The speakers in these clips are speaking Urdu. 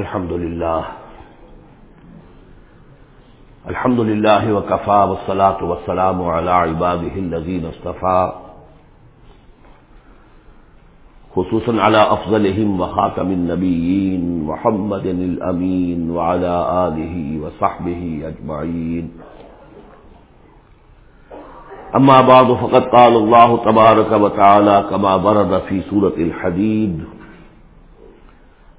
الحمد لله. الحمد لله وكفى والصلاة والسلام على عباده الذين اصطفى. خصوصا على أفضلهم وخاتم النبيين محمد الأمين وعلى آله وصحبه أجمعين. أما بعد، فقد قال الله تبارك وتعالى كما برد في سورة الحديد.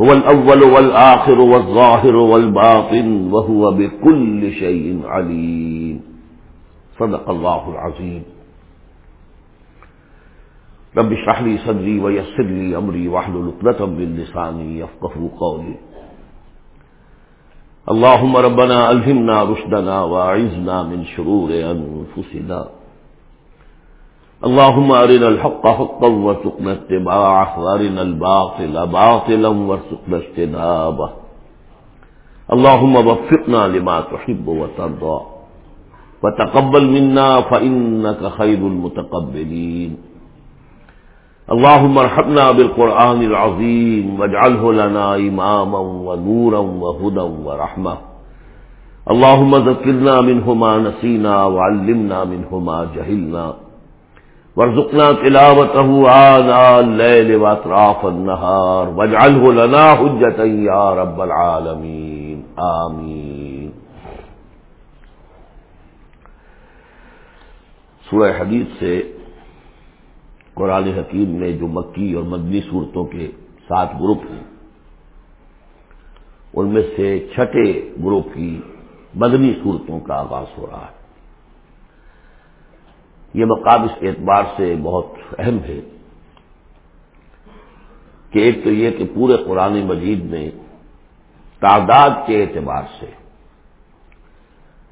هو الأول والآخر والظاهر والباطن وهو بكل شيء عليم. صدق الله العظيم. رب اشرح لي صدري ويسر لي أمري واحلل عقدة من لساني يفقهوا قولي. اللهم ربنا ألهمنا رشدنا وأعذنا من شرور أنفسنا. اللهم أرنا الحق حقا وارزقنا اتباعه، وأرنا الباطل باطلا وارزقنا اجتنابه. اللهم وفقنا لما تحب وترضى. وتقبل منا فإنك خير المتقبلين. اللهم ارحمنا بالقرآن العظيم، واجعله لنا إماما ونورا وهدى ورحمة. اللهم ذكرنا منه ما نسينا، وعلمنا منه ما جهلنا. وارزقنا تلاوته آناء الليل وأطراف النهار واجعله لنا حجة يا رب العالمين. آمين. سورہ حدیث سے قرآن حکیم میں جو مکی اور مدنی صورتوں کے سات گروپ ہیں، ان میں سے چھٹے گروپ کی مدنی صورتوں کا آغاز ہو رہا ہے۔ یہ مقام اس اعتبار سے بہت اہم ہے کہ ایک تو یہ کہ پورے قرآن مجید میں تعداد کے اعتبار سے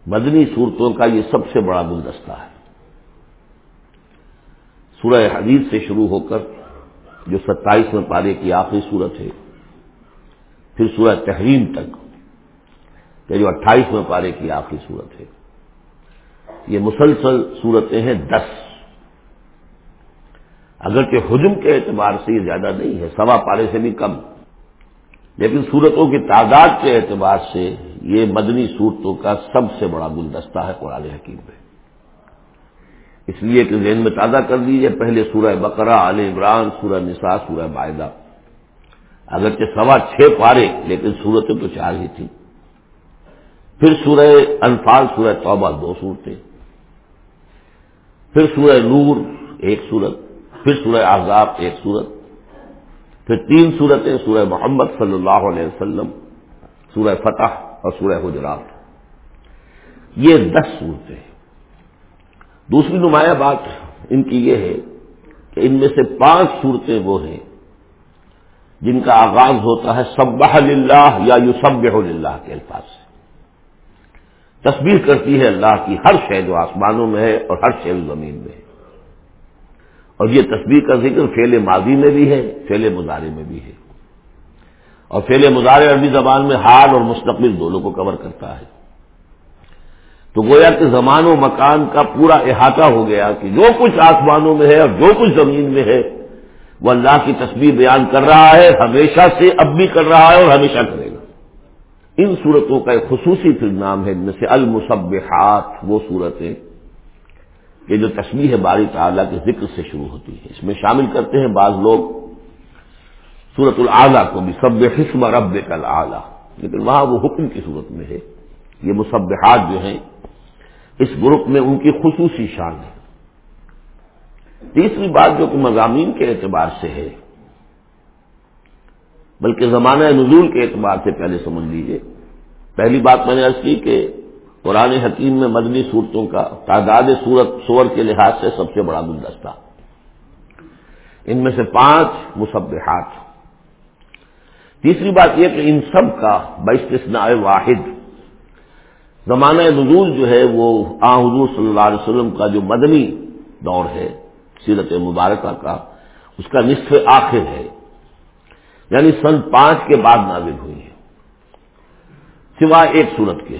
مدنی صورتوں کا یہ سب سے بڑا گلدستہ ہے۔ سورہ حدیث سے شروع ہو کر جو ستائیسویں پارے کی آخری صورت ہے، پھر سورہ تحریم تک کہ جو اٹھائیسویں پارے کی آخری صورت ہے۔ یہ مسلسل صورتیں ہیں دس۔ اگرچہ حجم کے اعتبار سے یہ زیادہ نہیں ہے، سوا پارے سے بھی کم۔ لیکن صورتوں کی تعداد کے اعتبار سے یہ مدنی صورتوں کا سب سے بڑا گلدستہ ہے قرآن حکیم میں اس لیے کہ ذہن میں تازہ کر دیجیے پہلے سورہ بقرہ عال عمران، سورہ نساء، سورہ معاہدہ اگرچہ سوا چھ پارے، لیکن صورتیں تو چار ہی تھیں۔ پھر سورہ انفال، سورہ توبہ، دو صورتیں۔ پھر سورہ نور ایک سورت، پھر سورہ آزاد ایک سورت، پھر تین سورتیں سورہ محمد صلی اللہ علیہ وسلم، سورہ فتح اور سورہ حجرات۔ یہ دس صورتیں دوسری نمایاں بات ان کی یہ ہے کہ ان میں سے پانچ صورتیں وہ ہیں جن کا آغاز ہوتا ہے سبح للہ یا یو سب للہ کے الفاظ سے۔ تصویر کرتی ہے اللہ کی ہر شے جو آسمانوں میں ہے اور ہر شے زمین میں ہے۔ اور یہ تصویر کا ذکر فیل ماضی میں بھی ہے فیل مظاہرے میں بھی ہے۔ اور فیل مظاہرے عربی زبان میں حال اور مستقبل دونوں کو کور کرتا ہے۔ تو گویا کہ زمان و مکان کا پورا احاطہ ہو گیا کہ جو کچھ آسمانوں میں ہے اور جو کچھ زمین میں ہے، وہ اللہ کی تصویر بیان کر رہا ہے، ہمیشہ سے اب بھی کر رہا ہے اور ہمیشہ کرے ان صورتوں کا ایک خصوصی پھر نام ہے جن سے المصبحات وہ صورتیں کہ جو تشمیح باری تعالیٰ کے ذکر سے شروع ہوتی ہے اس میں شامل کرتے ہیں بعض لوگ صورت العلیٰ کو بھی سب حسم رب کل اعلیٰ لیکن وہاں وہ حکم کی صورت میں ہے۔ یہ مصبحات جو ہیں، اس گروپ میں ان کی خصوصی شان ہے۔ تیسری بات جو کہ مضامین کے اعتبار سے ہے، بلکہ زمانہ نزول کے اعتبار سے پہلے سمجھ لیجیے پہلی بات میں نے عرض کی کہ قرآن حکیم میں مدنی صورتوں کا تعداد صورت سور کے لحاظ سے سب سے بڑا گلدستہ۔ ان میں سے پانچ مصبحات تیسری بات یہ کہ ان سب کا باستثناء واحد۔ زمانہ نزول جو ہے وہ آ حضور صلی اللہ علیہ وسلم کا جو مدنی دور ہے، سیرت مبارکہ کا، اس کا نصف آخر ہے۔ یعنی سن پانچ کے بعد نازل ہوئی ہے۔ سوائے ایک صورت کے۔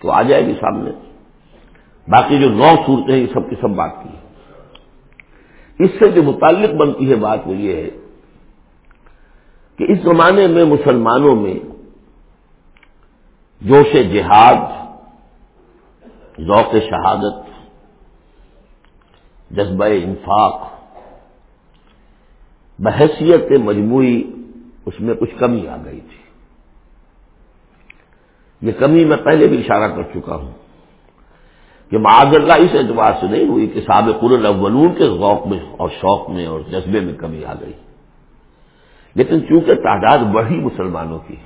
تو آ جائے گی سامنے۔ باقی جو نو صورتیں ہیں، یہ سب کی سب بات کی۔ اس سے جو متعلق بنتی ہے بات وہ یہ ہے کہ اس زمانے میں مسلمانوں میں جوش جہاد، ذوق شہادت، جذبہ انفاق، بحثیت مجموعی اس میں کچھ کمی آ گئی تھی۔ یہ کمی میں پہلے بھی اشارہ کر چکا ہوں کہ معاذ اللہ اس اعتبار سے نہیں ہوئی کہ سابق الاولون کے ذوق میں اور شوق میں اور جذبے میں کمی آ گئی۔ لیکن چونکہ تعداد بڑھی مسلمانوں کی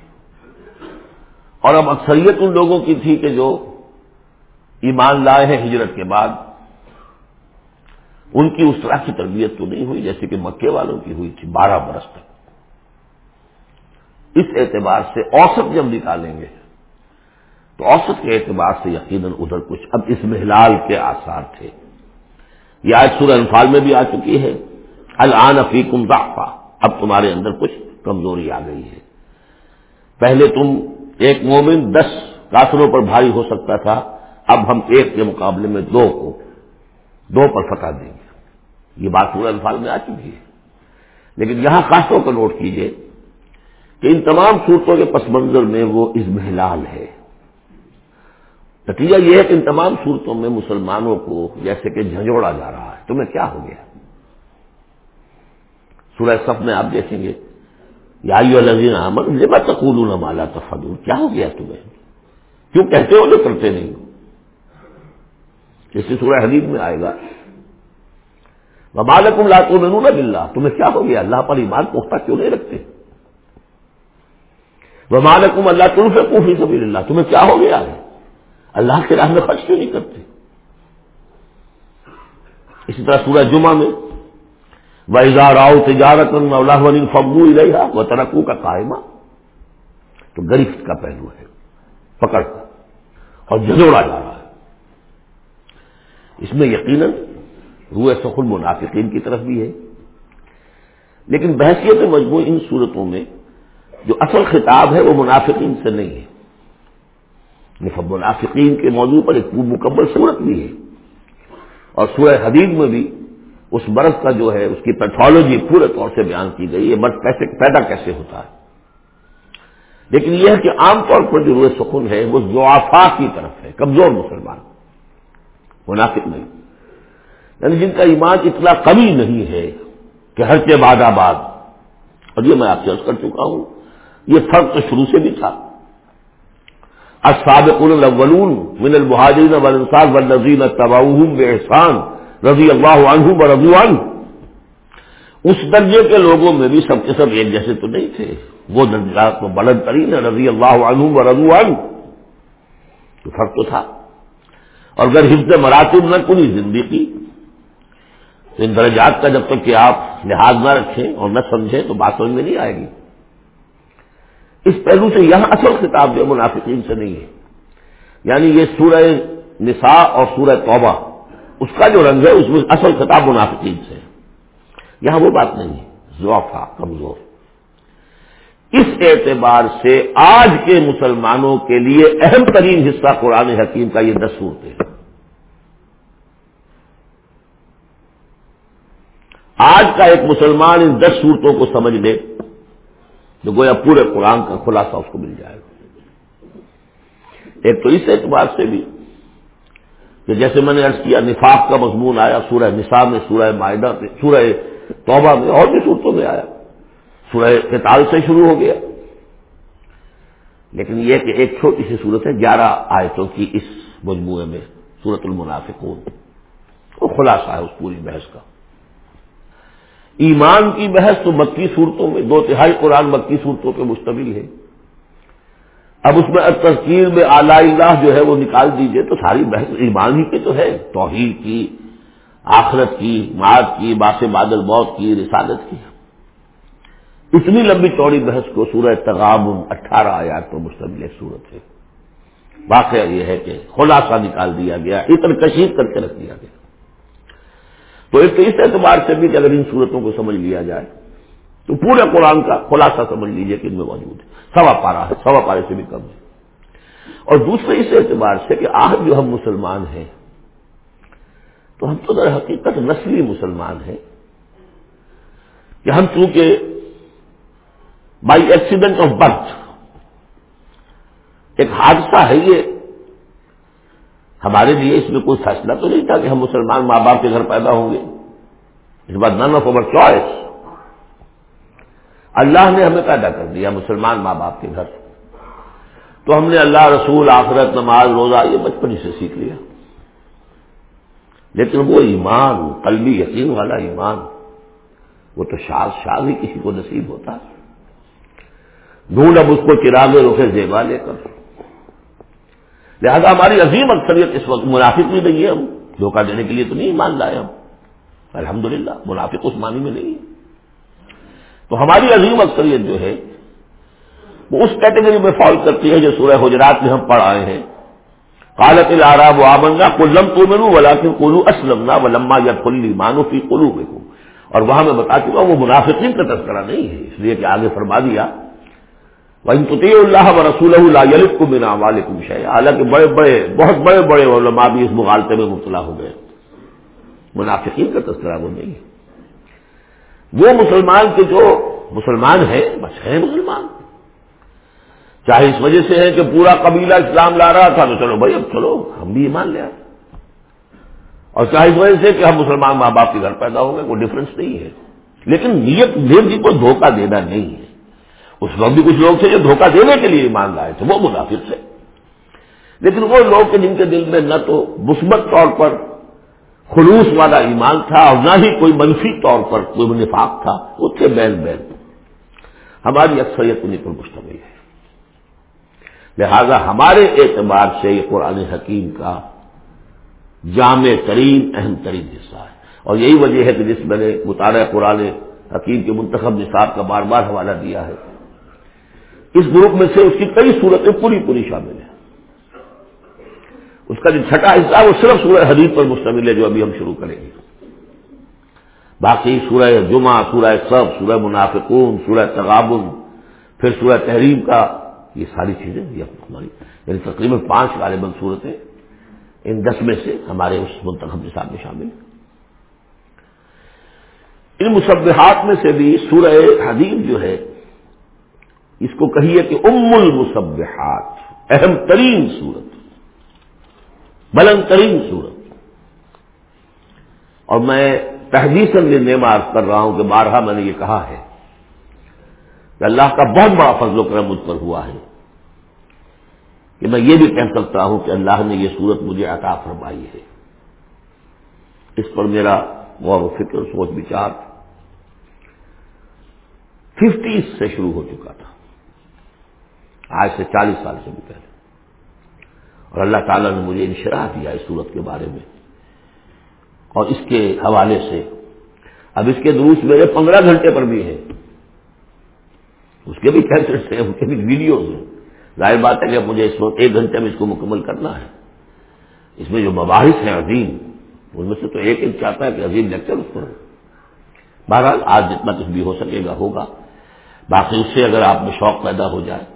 اور اب اکثریت ان لوگوں کی تھی کہ جو ایمان لائے ہیں ہجرت کے بعد، ان کی اس طرح کی تربیت تو نہیں ہوئی جیسے کہ مکے والوں کی ہوئی تھی بارہ برس تک۔ اس اعتبار سے اوسط جب نکالیں گے تو اوسط کے اعتبار سے یقیناً ادھر کچھ اب اس محلال کے آثار تھے۔ یہ آج سورہ انفال میں بھی آ چکی ہے۔ الان فیکم ضعفا۔ اب تمہارے اندر کچھ کمزوری آ گئی ہے۔ پہلے تم ایک مومن دس کافروں پر بھاری ہو سکتا تھا۔ اب ہم ایک کے مقابلے میں دو کو دو پر فتح دیں گے۔ یہ بات پورا انفال میں آ چکی ہے۔ لیکن یہاں خاصوں کا نوٹ کیجیے کہ ان تمام صورتوں کے پس منظر میں وہ ازمحلال ہے۔ نتیجہ یہ ہے کہ ان تمام صورتوں میں مسلمانوں کو جیسے کہ جھنجھوڑا جا رہا ہے، تمہیں کیا ہو گیا؟ سورہ صف میں آپ دیکھیں گے، یا لذین احمد لبا تقول مالا تفدور کیا ہو گیا تمہیں؟ کیوں کہتے ہو جو کرتے نہیں جیسے سورہ حدیث میں آئے گا مالک اللہ کو نور تمہیں کیا ہو گیا؟ اللہ پر ایمان پختہ کیوں نہیں رکھتے؟ وہ مالکم اللہ تم سے پوفی اللہ، تمہیں کیا ہو گیا؟ ہے اللہ کے راہ میں خرچ کیوں نہیں کرتے؟ اسی طرح سورہ جمعہ میں ویزا راؤ تجارت اللہ فبو رہا وہ ترقو کا قائمہ تو گرفت کا پہلو ہے، پکڑ اور جزوڑا جا رہا ہے۔ اس میں یقیناً روح سخل منافقین کی طرف بھی ہے۔ لیکن بحثیت مجموعی ان صورتوں میں جو اصل خطاب ہے وہ منافقین سے نہیں ہے۔ منافقین کے موضوع پر ایک مکمل صورت بھی ہے۔ اور سورہ حدید میں بھی اس برف کا جو ہے، اس کی پیتھولوجی پورے طور سے بیان کی گئی ہے برف کیسے، پیدا کیسے ہوتا ہے۔ لیکن یہ ہے کہ عام طور پر جو روح سکون ہے، وہ زوافا کی طرف ہے، کمزور مسلمان مناسب نہیں۔ یعنی جن کا ایمان اتنا کمی نہیں ہے کہ ہر کے بعد آباد۔ اور یہ میں آپ سے عرض کر چکا ہوں، یہ فرق تو شروع سے بھی تھا۔ السابق الاولون من المہاجرین والانصار والذین تبعوهم باحسان رضی اللہ عنہ و رضو عنہ اس درجے کے لوگوں میں بھی سب کے سب ایک جیسے تو نہیں تھے. وہ درجات کو بلند ترین ہے رضی اللہ عنہ و رضو عنہ. تو فرق تو تھا. اور اگر حفظ مراتب نہ کنی زندگی، تو ان درجات کا جب تک کہ آپ لحاظ نہ رکھیں اور نہ سمجھیں تو بات سمجھ میں نہیں آئے گی. اس پہلو سے یہاں اصل خطاب جو منافقین سے نہیں ہے۔ یعنی یہ سورہ نساء اور سورہ توبہ، اس کا جو رنگ ہے، اس میں اصل خطاب منافقین سے یہاں وہ بات نہیں ہے۔ ذوفا کمزور۔ اس اعتبار سے آج کے مسلمانوں کے لیے اہم ترین حصہ قرآن حکیم کا یہ دس صورتیں ہیں۔ آج کا ایک مسلمان ان دس صورتوں کو سمجھ لے۔ جو گویا پورے قرآن کا خلاصہ اس کو مل جائے گا۔ ایک تو اس اعتبار سے بھی کہ جیسے میں نے ارض کیا، نفاق کا مضمون آیا، سورہ نصاب میں، سورہ معاہدہ میں، سورہ توبہ میں، اور بھی صورتوں میں آیا۔ سورہ کتال سے شروع ہو گیا۔ لیکن یہ کہ ایک چھوٹی سی صورت ہے، گیارہ آیتوں کی اس مجموعے میں سورت المنافقون۔ وہ خلاصہ ہے اس پوری بحث کا۔ ایمان کی بحث تو مکی صورتوں میں، دو تہائی قرآن مکی صورتوں پہ مشتمل ہے۔ اب اس میں تذکیر میں اعلی اللہ جو ہے وہ نکال دیجیے تو ساری بحث ایمان ہی پہ تو ہے۔ توحید کی، آخرت کی معاد کی، باس بادل موت کی، رسالت کی۔ اتنی لمبی چوڑی بحث کو سورہ تغام اٹھارہ آیات پر مشتمل صورت ہے۔ واقعہ یہ ہے کہ خلاصہ نکال دیا گیا اتر کشید کر کے رکھ دیا گیا۔ تو اس اعتبار سے بھی کہ اگر ان صورتوں کو سمجھ لیا جائے، تو پورے قرآن کا خلاصہ سمجھ لیجیے کہ ان میں موجود ہے۔ سوا پارا ہے، سوا پارے سے بھی کم ہے۔ اور دوسرے اس اعتبار سے کہ آج جو ہم مسلمان ہیں، تو ہم تو در حقیقت نسلی مسلمان ہیں۔ کہ ہم چونکہ بائی ایکسیڈنٹ آف برتھ ایک حادثہ ہے یہ ہمارے لیے اس میں کوئی فیصلہ تو نہیں تھا کہ ہم مسلمان ماں باپ کے گھر پیدا ہوں گے۔ اس بات نن آف اوور چوائس اللہ نے ہمیں پیدا کر دیا مسلمان ماں باپ کے گھر۔ تو ہم نے اللہ رسول آخرت نماز روزہ یہ بچپن ہی سے سیکھ لیا۔ لیکن وہ ایمان، قلبی یقین والا ایمان، وہ تو شاز شاز ہی کسی کو نصیب ہوتا۔ ہے ڈھونڈ اب اس کو چراغے روکے زیبا لے کر۔ لہذا ہماری عظیم اکثریت اس وقت منافق بھی نہیں ہے ہم۔ دھوکہ دینے کے لیے تو نہیں مان لائے ہم۔ الحمدللہ للہ منافق اس معنی میں نہیں۔ ہے تو ہماری عظیم اکثریت جو ہے، وہ اس کیٹیگری میں فال کرتی ہے جو سورہ حجرات میں ہم پڑھ آئے ہیں۔ قالت العراب آمنا کلم تو منو ولاکن کلو اسلم ولما یا کلی مانو کی اور وہاں میں بتا چکا وہ منافقین کا تذکرہ نہیں ہے، اس لیے کہ آگے فرما دیا۔ وہ اللہ و رسول اللہ کو بنا والم شہ حالانکہ بڑے بڑے بہت بڑے بڑے علماء بھی اس مغالطے میں مبتلا ہو گئے۔ منافقین کا تذکرہ وہ نہیں وہ مسلمان کے جو مسلمان ہیں، بس ہیں مسلمان۔ چاہے اس وجہ سے ہے کہ پورا قبیلہ اسلام لا رہا تھا تو چلو بھائی، اب چلو، ہم بھی ایمان لے آئے۔ اور چاہے اس وجہ سے کہ ہم مسلمان ماں باپ کے گھر پیدا ہو گئے کوئی ڈفرنس نہیں ہے۔ لیکن نیت دیر جی کو دھوکہ دینا نہیں ہے۔ اس وقت بھی کچھ لوگ تھے جو دھوکہ دینے کے لیے ایمان لائے تھے، وہ منافق تھے۔ لیکن وہ لوگ کے جن کے دل میں نہ تو مثبت طور پر خلوص والا ایمان تھا اور نہ ہی کوئی منفی طور پر کوئی نفاق تھا، وہ تھے بیل بیل ہماری اکثریت انہیں پر مشتمل ہے۔ لہذا ہمارے اعتبار سے یہ قرآن حکیم کا جامع ترین، اہم ترین حصہ ہے۔ اور یہی وجہ ہے کہ جس میں نے مطالعہ قرآن حکیم کے منتخب نصاب کا بار بار حوالہ دیا ہے۔ اس گروپ میں سے اس کی کئی صورتیں پوری پوری شامل ہیں۔ اس کا جو چھٹا حصہ وہ صرف سورہ حدیث پر مشتمل ہے جو ابھی ہم شروع کریں گے۔ باقی سورہ جمعہ، سورہ سب سورہ منافقون، سورہ تغابن، پھر سورہ تحریم کا یہ ساری چیزیں، یہ ہماری یعنی تقریباً پانچ غالباً صورتیں ان دس میں سے ہمارے اس منتخب نصاب میں شامل ان مصبحات میں سے بھی سورہ حدیب جو ہے اس کو کہیے کہ ام المصبحات اہم ترین صورت۔ بلند ترین صورت۔ اور میں تحدیث نعمت کر رہا ہوں کہ بارہا میں نے یہ کہا ہے کہ اللہ کا بہت بڑا فضل و کرم مجھ پر ہوا ہے کہ میں یہ بھی کہہ سکتا ہوں کہ اللہ نے یہ صورت مجھے عطا فرمائی ہے۔ اس پر میرا غور و فکر سوچ بچار ففٹیز سے شروع ہو چکا تھا۔ آج سے چالیس سال سے بھی پہلے۔ اور اللہ تعالیٰ نے مجھے انشراح دیا اس صورت کے بارے میں۔ اور اس کے حوالے سے، اب اس کے دروس میرے پندرہ گھنٹے پر بھی ہیں۔ اس کے بھی کیسٹس ہیں اس کے بھی ویڈیوز ہیں۔ ظاہر بات ہے کہ مجھے اس وقت ایک گھنٹے میں اس کو مکمل کرنا ہے۔ اس میں جو مباحث ہیں عظیم، ان میں سے تو ایک ایک چاہتا ہے کہ عظیم لیکچر اس پر بہرحال، آج جتنا کچھ بھی ہو سکے گا ہوگا۔ باقی اس سے اگر آپ میں شوق پیدا ہو جائے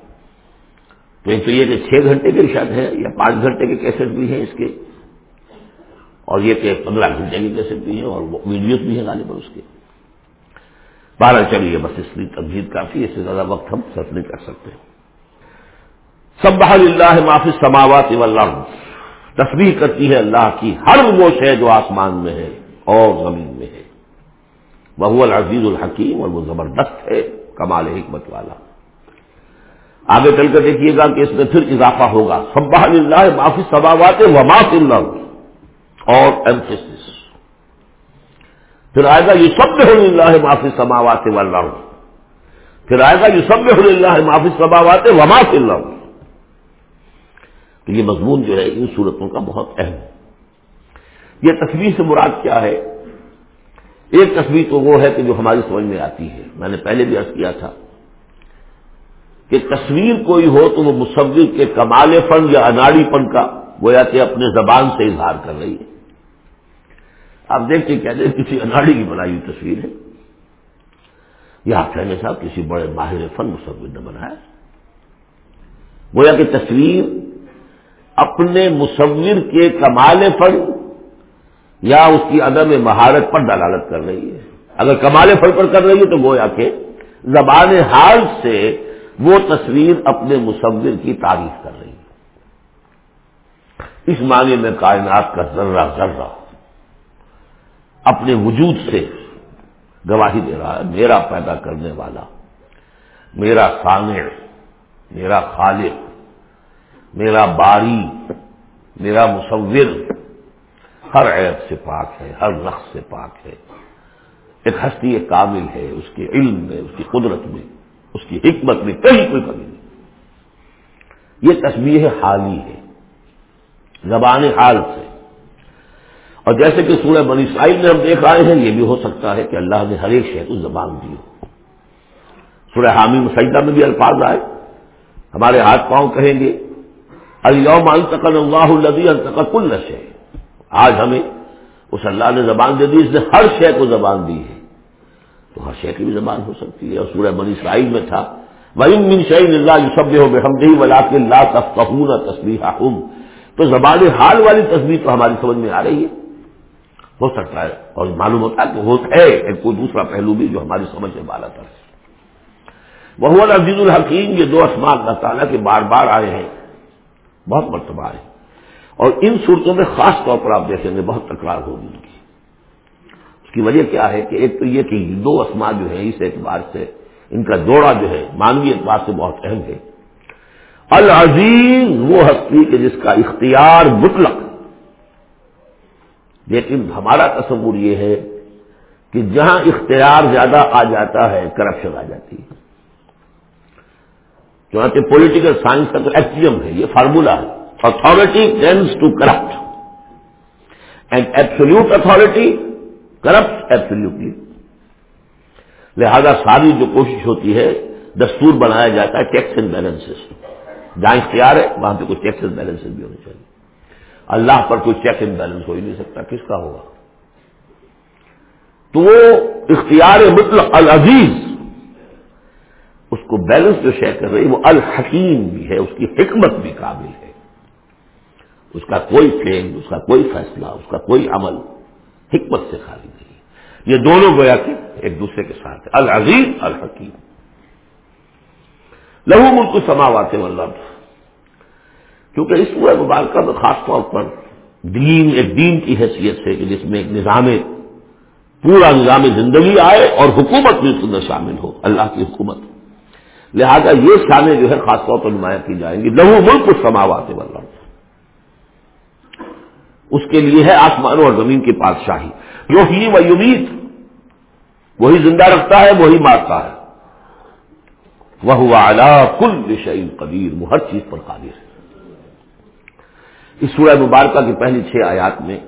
تو ایک تو یہ کہ چھ گھنٹے کے ارشاد ہے یا پانچ گھنٹے کے کیسٹ بھی ہیں اس کے۔ اور یہ کہ پندرہ گھنٹے کی کیسٹ بھی ہیں اور ویڈیوز بھی ہیں غالب اس کے۔ بارہ چلیے بس اس لیے تبدیل کافی اس سے زیادہ وقت ہم صرف نہیں کر سکتے۔ سب بحال اللہ معافی سماوات تصویر کرتی ہے اللہ کی ہر وہ شے جو آسمان میں ہے اور زمین میں ہے۔ وہ العزیز الحکیم اور وہ زبردست ہے، کمال حکمت والا۔ آگے چل کر دیکھیے گا کہ اس میں پھر اضافہ ہوگا۔ سب بحال اللہ، معافی سماوات و معاف اللہ اور ایمفیس پھر آئے گا یہ سب اللہ معافی سماوات واللہ پھر آئے گا یہ سب اللہ معافی سماوات، وما اللہ تو یہ مضمون جو ہے، ان صورتوں کا بہت اہم ہے۔ یہ تصویر سے مراد کیا ہے؟ ایک تصویر تو وہ ہے کہ جو ہماری سمجھ میں آتی ہے۔ میں نے پہلے بھی عرض کیا تھا۔ کہ تصویر کوئی ہو تو وہ مصور کے کمال فن یا اناڑی پن کا گویا کہ اپنے زبان سے اظہار کر رہی ہے۔ آپ دیکھتے کہتے ہیں کسی اناڑی کی بنائی ہوئی تصویر ہے۔ یا کہنے صاحب، کسی بڑے ماہر فن مصور نے بنایا گویا کہ تصویر اپنے مصور کے کمال فن یا اس کی عدم مہارت پر دلالت کر رہی ہے۔ اگر کمال فن پر کر رہی ہے تو گویا کہ زبان حال سے وہ تصویر اپنے مصور کی تعریف کر رہی ہے۔ اس معنی میں کائنات کا ذرہ ذرہ اپنے وجود سے گواہی دے رہا ہے، میرا پیدا کرنے والا، میرا سانع میرا خالق، میرا باری، میرا مصور۔ ہر عیب سے پاک ہے، ہر رقص سے پاک ہے۔ ایک ہستی کامل ہے، اس کے علم میں، اس کی قدرت میں۔ اس کی حکمت میں کہیں کوئی کمی نہیں۔ یہ تصویر حالی ہے، زبان حال سے۔ اور جیسے کہ سورہ بنی اسرائیل میں ہم دیکھ آئے ہیں، یہ بھی ہو سکتا ہے کہ اللہ نے ہر ایک شہر کو زبان دی ہو۔ سورہ حامی مسجدہ میں بھی الفاظ آئے۔ ہمارے ہاتھ پاؤں کہیں گے الوم التقل اللہ الدی التقل کل نشے آج ہمیں اس اللہ نے زبان دے دی، اس نے ہر شے کو زبان دی ہے۔ تو ہر شے کی بھی زبان ہو سکتی ہے اور سورہ بنی اسرائیل میں تھا۔ ویم من شعین اللہ یوسب ہو بے ہم ولا کے اللہ تصویر تو زبان حال والی تصویر تو ہماری سمجھ میں آ رہی ہے۔ ہو سکتا ہے اور معلوم ہوتا ہے کہ وہ ہے ایک کوئی دوسرا پہلو بھی جو ہماری سمجھ میں بالا تھا وہ عزیز الحکیم یہ دو اسماعت اللہ تعالیٰ کے بار بار آئے ہیں۔ بہت مرتبہ آئے اور ان صورتوں میں خاص طور پر آپ دیکھیں گے بہت تکرار ہوگی ان کی۔ اس کی وجہ کیا ہے کہ ایک تو یہ کہ دو اسما جو ہیں اس اعتبار سے ان کا جوڑا جو ہے مانوی اعتبار سے بہت اہم ہے۔ العزیز وہ ہستی کہ جس کا اختیار مطلق۔ لیکن ہمارا تصور یہ ہے کہ جہاں اختیار زیادہ آ جاتا ہے کرپشن آ جاتی ہے۔ چونکہ پولیٹیکل سائنس کا تو ایکچیم ہے، یہ فارمولا ہے۔ Authority tends to corrupt and absolute authority corrupt absolutely لہذا ساری جو کوشش ہوتی ہے، دستور بنایا جاتا ہے ٹیکس اینڈ بیلنس جہاں اختیار ہے، وہاں پہ کوئی ٹیکس اینڈ بیلنس بھی ہونے چاہیے۔ اللہ پر کوئی چیک اینڈ بیلنس ہو ہی نہیں سکتا، کس کا ہوگا؟ تو وہ اختیار مطلق العزیز، اس کو بیلنس جو شیئر کر رہی وہ الحکیم بھی ہے، اس کی حکمت بھی قابل ہے۔ اس کا کوئی فیم اس کا کوئی فیصلہ، اس کا کوئی عمل۔ حکمت سے خالی نہیں۔ یہ دونوں گویا کہ ایک دوسرے کے ساتھ۔ العزیز، الحکیم۔ لہو ملک سماوات مطلب کیونکہ اس پورے مبارکہ میں خاص طور پر دین، ایک دین کی حیثیت سے کہ جس میں ایک نظام، پورا نظام زندگی آئے اور حکومت بھی اس اندر شامل ہو۔ اللہ کی حکومت۔ لہذا یہ شامل جو ہے خاص طور پر نمایاں کی جائیں گی۔ لہو ملک سماوات مطلب اس کے لیے ہے آسمانوں اور زمین کی بادشاہی۔ جو ہی و یمید وہی زندہ رکھتا ہے، وہی مارتا ہے۔ وہ اعلیٰ کل شعیل قدیر۔ وہ ہر چیز پر قادر ہے۔ اس سورہ مبارکہ کی پہلی چھ آیات میں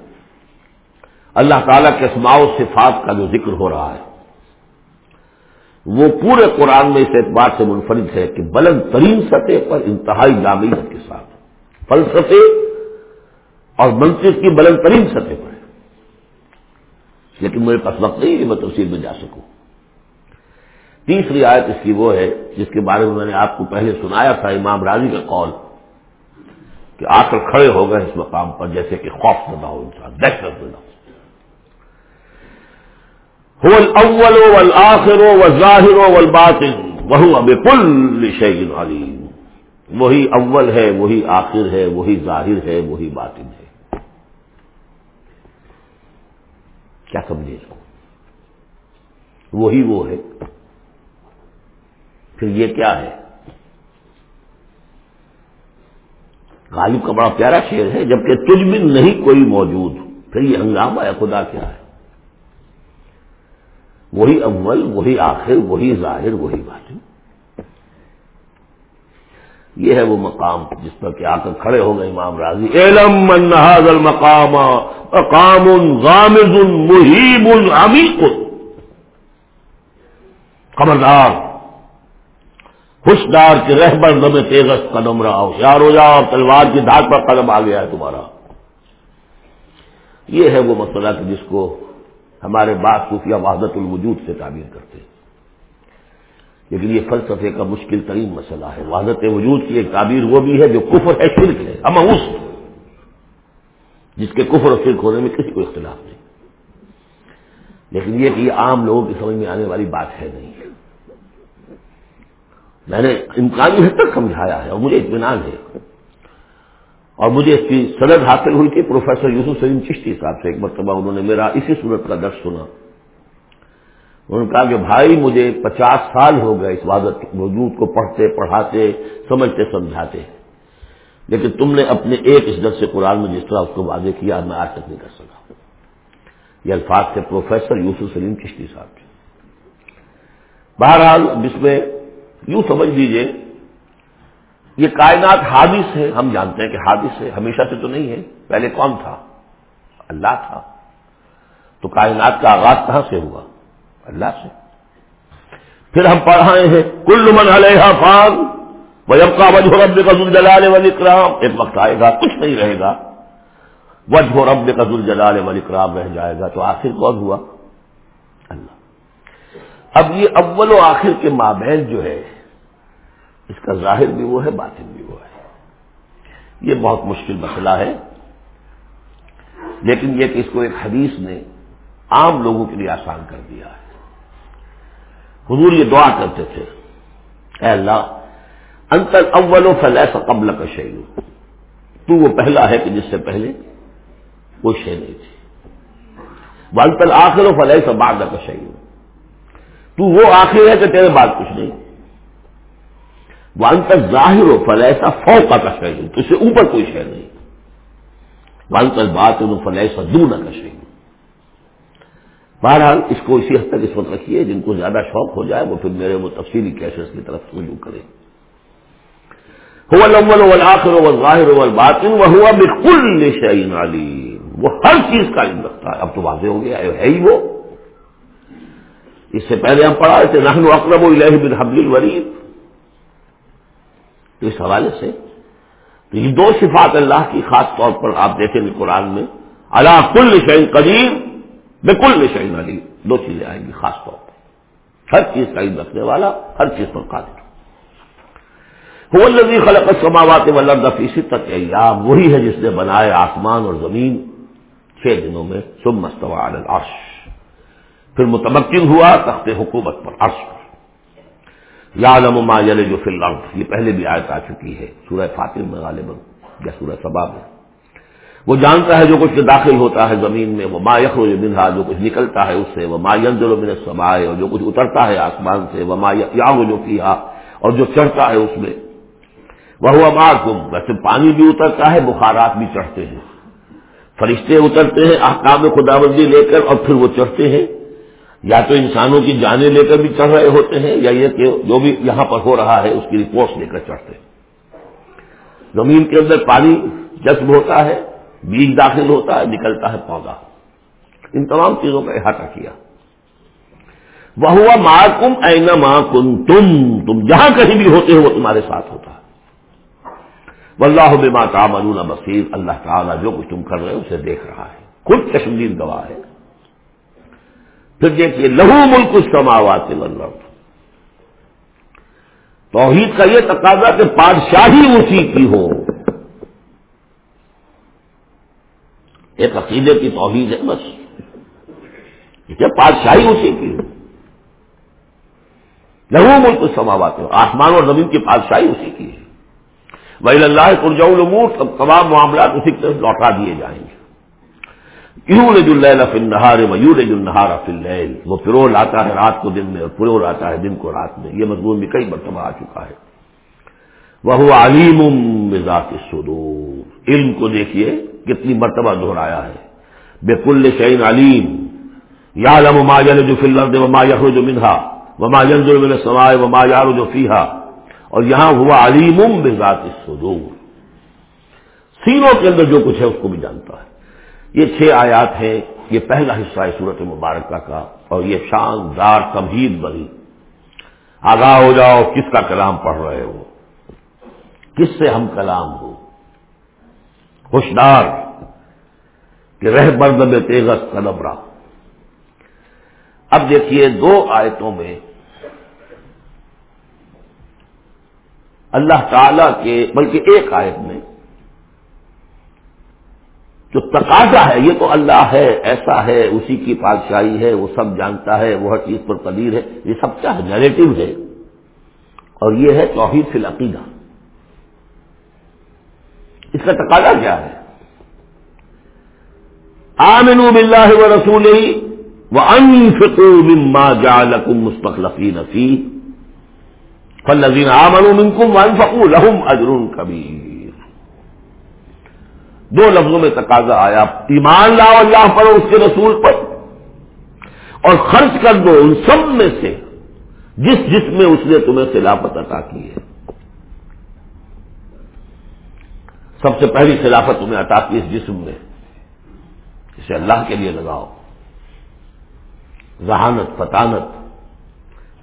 اللہ تعالی کے اسماع و صفات کا جو ذکر ہو رہا ہے، وہ پورے قرآن میں اس اعتبار سے منفرد ہے کہ بلند ترین سطح پر انتہائی جامعیت کے ساتھ۔ فلسفے اور منصف کی بلند ترین سطح پر ہے۔ لیکن میرے پاس وقت نہیں کہ میں تفصیل میں جا سکوں۔ تیسری آیت اس کی وہ ہے جس کے بارے میں میں نے آپ کو پہلے سنایا تھا امام راضی کا قول کہ آ کر کھڑے ہو گئے اس مقام پر جیسے کہ خوف زدہ ہو انسان، دہشت زدہ ہو۔ الاول والآخر والظاہر والباطن وہو اب کل شیء علیم وہی اول ہے، وہی آخر ہے، وہی ظاہر ہے، وہی باطن ہے۔ کیا سمجھے اس کو؟ وہی وہ ہے۔ پھر یہ کیا ہے؟ غالب کا بڑا پیارا شعر ہے، جبکہ تجھ میں نہیں کوئی موجود۔ پھر یہ ہنگامہ ہے، خدا کیا ہے؟ وہی اول، وہی آخر، وہی ظاہر، وہی بات یہ ہے وہ مقام جس پر کہ آ کر کھڑے ہو گئے امام راضی۔ علم من المقام مقام غامز محیب عمیق خبردار۔ ہوشدار کے رہبر نم تیغس قدم رہا۔ ہوشیار ہو جاؤ تلوار کی دھاک پر قدم آ گیا ہے تمہارا۔ یہ ہے وہ مسئلہ کہ جس کو ہمارے بعض صوفیہ وحدت الوجود سے تعبیر کرتے ہیں۔ لیکن یہ فلسفے کا مشکل ترین مسئلہ ہے۔ وحدت وجود کی ایک تعبیر وہ بھی ہے جو کفر ہے، شرک ہے۔ اما اس جس کے کفر اور شرک ہونے میں کسی کو اختلاف نہیں۔ لیکن یہ کہ یہ عام لوگوں کی سمجھ میں آنے والی بات ہے نہیں۔ میں نے امکانی حد تک سمجھایا ہے اور مجھے اطمینان ہے۔ اور مجھے اس کی سند حاصل ہوئی تھی پروفیسر یوسف سلیم چشتی صاحب سے ایک مرتبہ انہوں نے میرا اسی صورت کا درس سنا۔ انہوں نے کہا کہ بھائی مجھے پچاس سال ہو گئے اس وادت وجود کو پڑھتے، پڑھاتے، سمجھتے، سمجھاتے۔ لیکن تم نے اپنے ایک اس درس قرآن میں جس طرح اس کو واضح کیا، میں آج تک نہیں کر سکا۔ یہ الفاظ تھے پروفیسر یوسف سلیم چشتی صاحب کے۔ بہرحال جس میں یوں سمجھ لیجیے یہ کائنات حادث ہے، ہم جانتے ہیں کہ حادث ہے، ہمیشہ سے تو نہیں ہے، پہلے کون تھا؟ اللہ تھا۔ تو کائنات کا آغاز کہاں سے ہوا؟ اللہ سے۔ پھر ہم پڑھائے ہیں، کل من علیہ فان وجب کا وجہ رب کا ذل جلال ولی کرام ایک وقت آئے گا، کچھ نہیں رہے گا۔ وجہ رب کا جلال ولی کرام رہ جائے گا، تو آخر کون ہوا؟ اللہ۔ اب یہ اول و آخر کے مابین جو ہے، اس کا ظاہر بھی وہ ہے، باطن بھی وہ ہے۔ یہ بہت مشکل مسئلہ ہے۔ لیکن یہ کہ اس کو ایک حدیث نے عام لوگوں کے لیے آسان کر دیا ہے۔ حضور یہ دعا کرتے تھے۔ اے اللہ انتر اول و فلیس قبل کا شعیل تو وہ پہلا ہے کہ جس سے پہلے وہ شے نہیں تھی۔ وہ انتر آخر و فلیس بعد کا شعیل تو وہ آخر ہے کہ تیرے بعد کچھ نہیں۔ وہ انتر ظاہر و فلیسا فوقا کا شعیل تو اس سے اوپر کوئی شے نہیں۔ وہ انتر بات فلیسا دونوں کا شعیل بہرحال اس کو اسی حد تک اس وقت رکھیے، جن کو زیادہ شوق ہو جائے وہ پھر میرے وہ تفصیلی کیسز کی طرف رجوع کریں۔ آخر باطن وہ ہوا بالکل شعین علیم وہ ہر چیز کا علم رکھتا ہے۔ اب تو واضح ہو گیا، ہے ہی وہ۔ اس سے پہلے ہم پڑھا تھے نہن اقرب الہ بن حبل الورید تو اس حوالے سے، تو یہ دو صفات اللہ کی، خاص طور پر آپ دیکھیں گے قرآن میں اللہ کل شعین قدیم بالکل شہید علی، دو چیزیں آئیں گی خاص طور پر۔ ہر چیز کا عید رکھنے والا، ہر چیز پر قادر۔ وہ لذی خلق سماوات ولر ستت ایام، وہی ہے جس نے بنائے آسمان اور زمین چھ دنوں میں سب مستوا العرش۔ پھر متمکن ہوا تخت حکومت پر، عرش پر۔ یا ما یل جو فی الارض، یہ پہلے بھی آیت آ چکی ہے، سورہ فاطر میں غالباً، یا سورہ سبا میں۔ وہ جانتا ہے جو کچھ داخل ہوتا ہے زمین میں وہ ما یخر منہا، جو کچھ نکلتا ہے اس سے وہ ما ینزل من السماء، اور جو کچھ اترتا ہے آسمان سے وہ ما یا جو اور جو چڑھتا ہے اس میں۔ وہ ہوا ویسے پانی بھی اترتا ہے، بخارات بھی چڑھتے ہیں۔ فرشتے اترتے ہیں، احکام خدا بندی لے کر، اور پھر وہ چڑھتے ہیں۔ یا تو انسانوں کی جانیں لے کر بھی چڑھ رہے ہوتے ہیں، یا یہ کہ جو بھی یہاں پر ہو رہا ہے، اس کی رپورٹس لے کر چڑھتے ہیں۔ زمین کے اندر پانی جذب ہوتا ہے بیج داخل ہوتا ہے، نکلتا ہے پودا۔ ان تمام چیزوں کا احاطہ کیا۔ وہ ہوا ماں کم اینا ماں کن تم تم جہاں کہیں بھی ہوتے ہو، وہ تمہارے ساتھ ہوتا ہے۔ واللہ بما تعملون بصیر اللہ تعالیٰ جو کچھ تم کر رہے ہو، اسے دیکھ رہا ہے۔ خود کشمیر گواہ ہے۔ پھر دیکھیے لہو ملک اس سماوات والارض توحید کا یہ تقاضا کہ بادشاہی اسی کی ہو۔ ایک عقیدے کی توحید ہے، بس۔ کیا بادشاہی اسی کی لہو ملک سماوات آسمان اور زمین کی بادشاہی اسی کی ہے۔ وہی اللہ پرجول تمام معاملات اسی کی طرف لوٹا دیے جائیں گے۔ کیوں لج اللہ فل نہار میور لج النہار فل وہ پرو لاتا ہے رات کو دن میں اور پرو لاتا ہے دن کو رات میں۔ یہ مضمون بھی کئی مرتبہ آ چکا ہے۔ وہ علیم مزاق سدور علم کو دیکھیے۔ کتنی مرتبہ دہرایا ہے۔ بے کل شعین علیم یا لم ما جو فلر وما یخر جو منہا وما ینزل سمائے وما یار جو فیحا اور یہاں ہوا علیم بذات الصدور۔ سینوں کے اندر جو کچھ ہے اس کو بھی جانتا ہے۔ یہ چھ آیات ہیں، یہ پہلا حصہ ہے صورت مبارکہ کا، اور یہ شاندار کمہید بری آگاہ ہو جاؤ، کس کا کلام پڑھ رہے ہو؟ کس سے ہم کلام ہو؟ ہوشدار کہ رہ برد میں تیغت قدم رہا اب دیکھیے دو آیتوں میں اللہ تعالی کے، بلکہ ایک آیت میں جو تقاضا ہے، یہ تو اللہ ہے، ایسا ہے، اسی کی پادشاہی ہے، وہ سب جانتا ہے، وہ ہر چیز پر قدیر ہے، یہ سب کیا ہے؟ نیریٹو ہے۔ اور یہ ہے توحید فی العقیدہ۔ اس کا تقاضا کیا ہے؟ آمنو باللہ و رسول وہ مما جعلکم مستقلفین فی فالذین آمنوا منکم وانفقوا لهم اجر کبیر. دو لفظوں میں تقاضا آیا. ایمان لاؤ اللہ پر اس کے رسول پر اور خرچ کر دو ان سب میں سے جس جس میں اس نے تمہیں خلافت عطا کی ہے. سب سے پہلی خلافت تمہیں عطا کی اس جسم میں۔ اسے اللہ کے لیے لگاؤ۔ ذہانت فطانت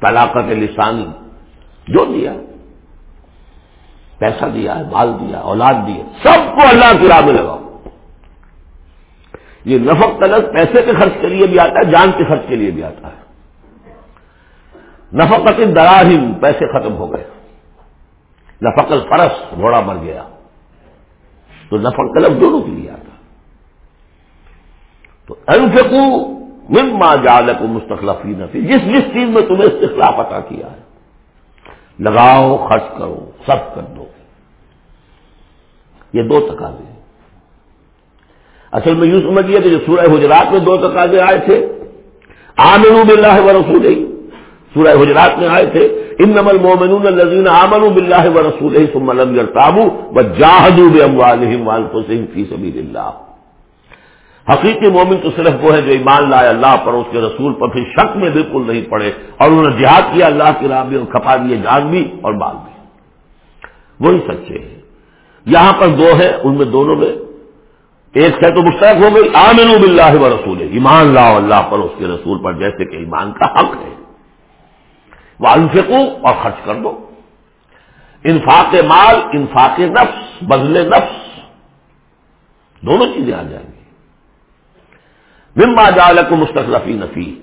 طلاقت لسانی، جو دیا۔ پیسہ دیا ہے مال دیا، اولاد دیا، سب کو اللہ کی راہ میں لگاؤ۔ یہ نفق طلب پیسے کے خرچ کے لیے بھی آتا ہے، جان کے خرچ کے لیے بھی آتا ہے۔ نفقت دراہم، پیسے ختم ہو گئے۔ نفق الفرس، گھوڑا مر گیا۔ تو نفق طلب دونوں کے لیے آتا۔ تو انفقو مما جالک مستقلفی نفی جس جس چیز میں تمہیں استخلاف عطا کیا ہے۔ لگاؤ، خرچ کرو، سب کر دو۔ یہ دو تقاضے اصل میں یوں سمجھیے کہ جو سورہ حجرات میں دو تقاضے آئے تھے آمنو بلّہ و رسول سورہ حجرات میں آئے تھے ان نمل مومن الزین آمن بلّہ و رسول سملم تابو و جاہدو بے فی سبیل اللہ۔ حقیقی مومن تو صرف وہ ہے جو ایمان لائے اللہ پر، اس کے رسول پر پھر شک میں بالکل نہیں پڑے، اور انہوں نے جہاد کیا، اللہ کی راہ بھی اور کھپا دیے جان بھی اور مال بھی۔ وہی سچے ہیں۔ یہاں پر دو ہے ان میں دونوں میں۔ ایک ہے تو مشترک ہو گئی آمین باللہ و رسول ایمان لاؤ اللہ پر، اس کے رسول پر، جیسے کہ ایمان کا حق ہے۔ وہ اور خرچ کر دو۔ انفاق مال، انفاق نفس بدلے نفس، دونوں چیزیں آ جائیں گی۔ مما جال کو مستقلفی نفی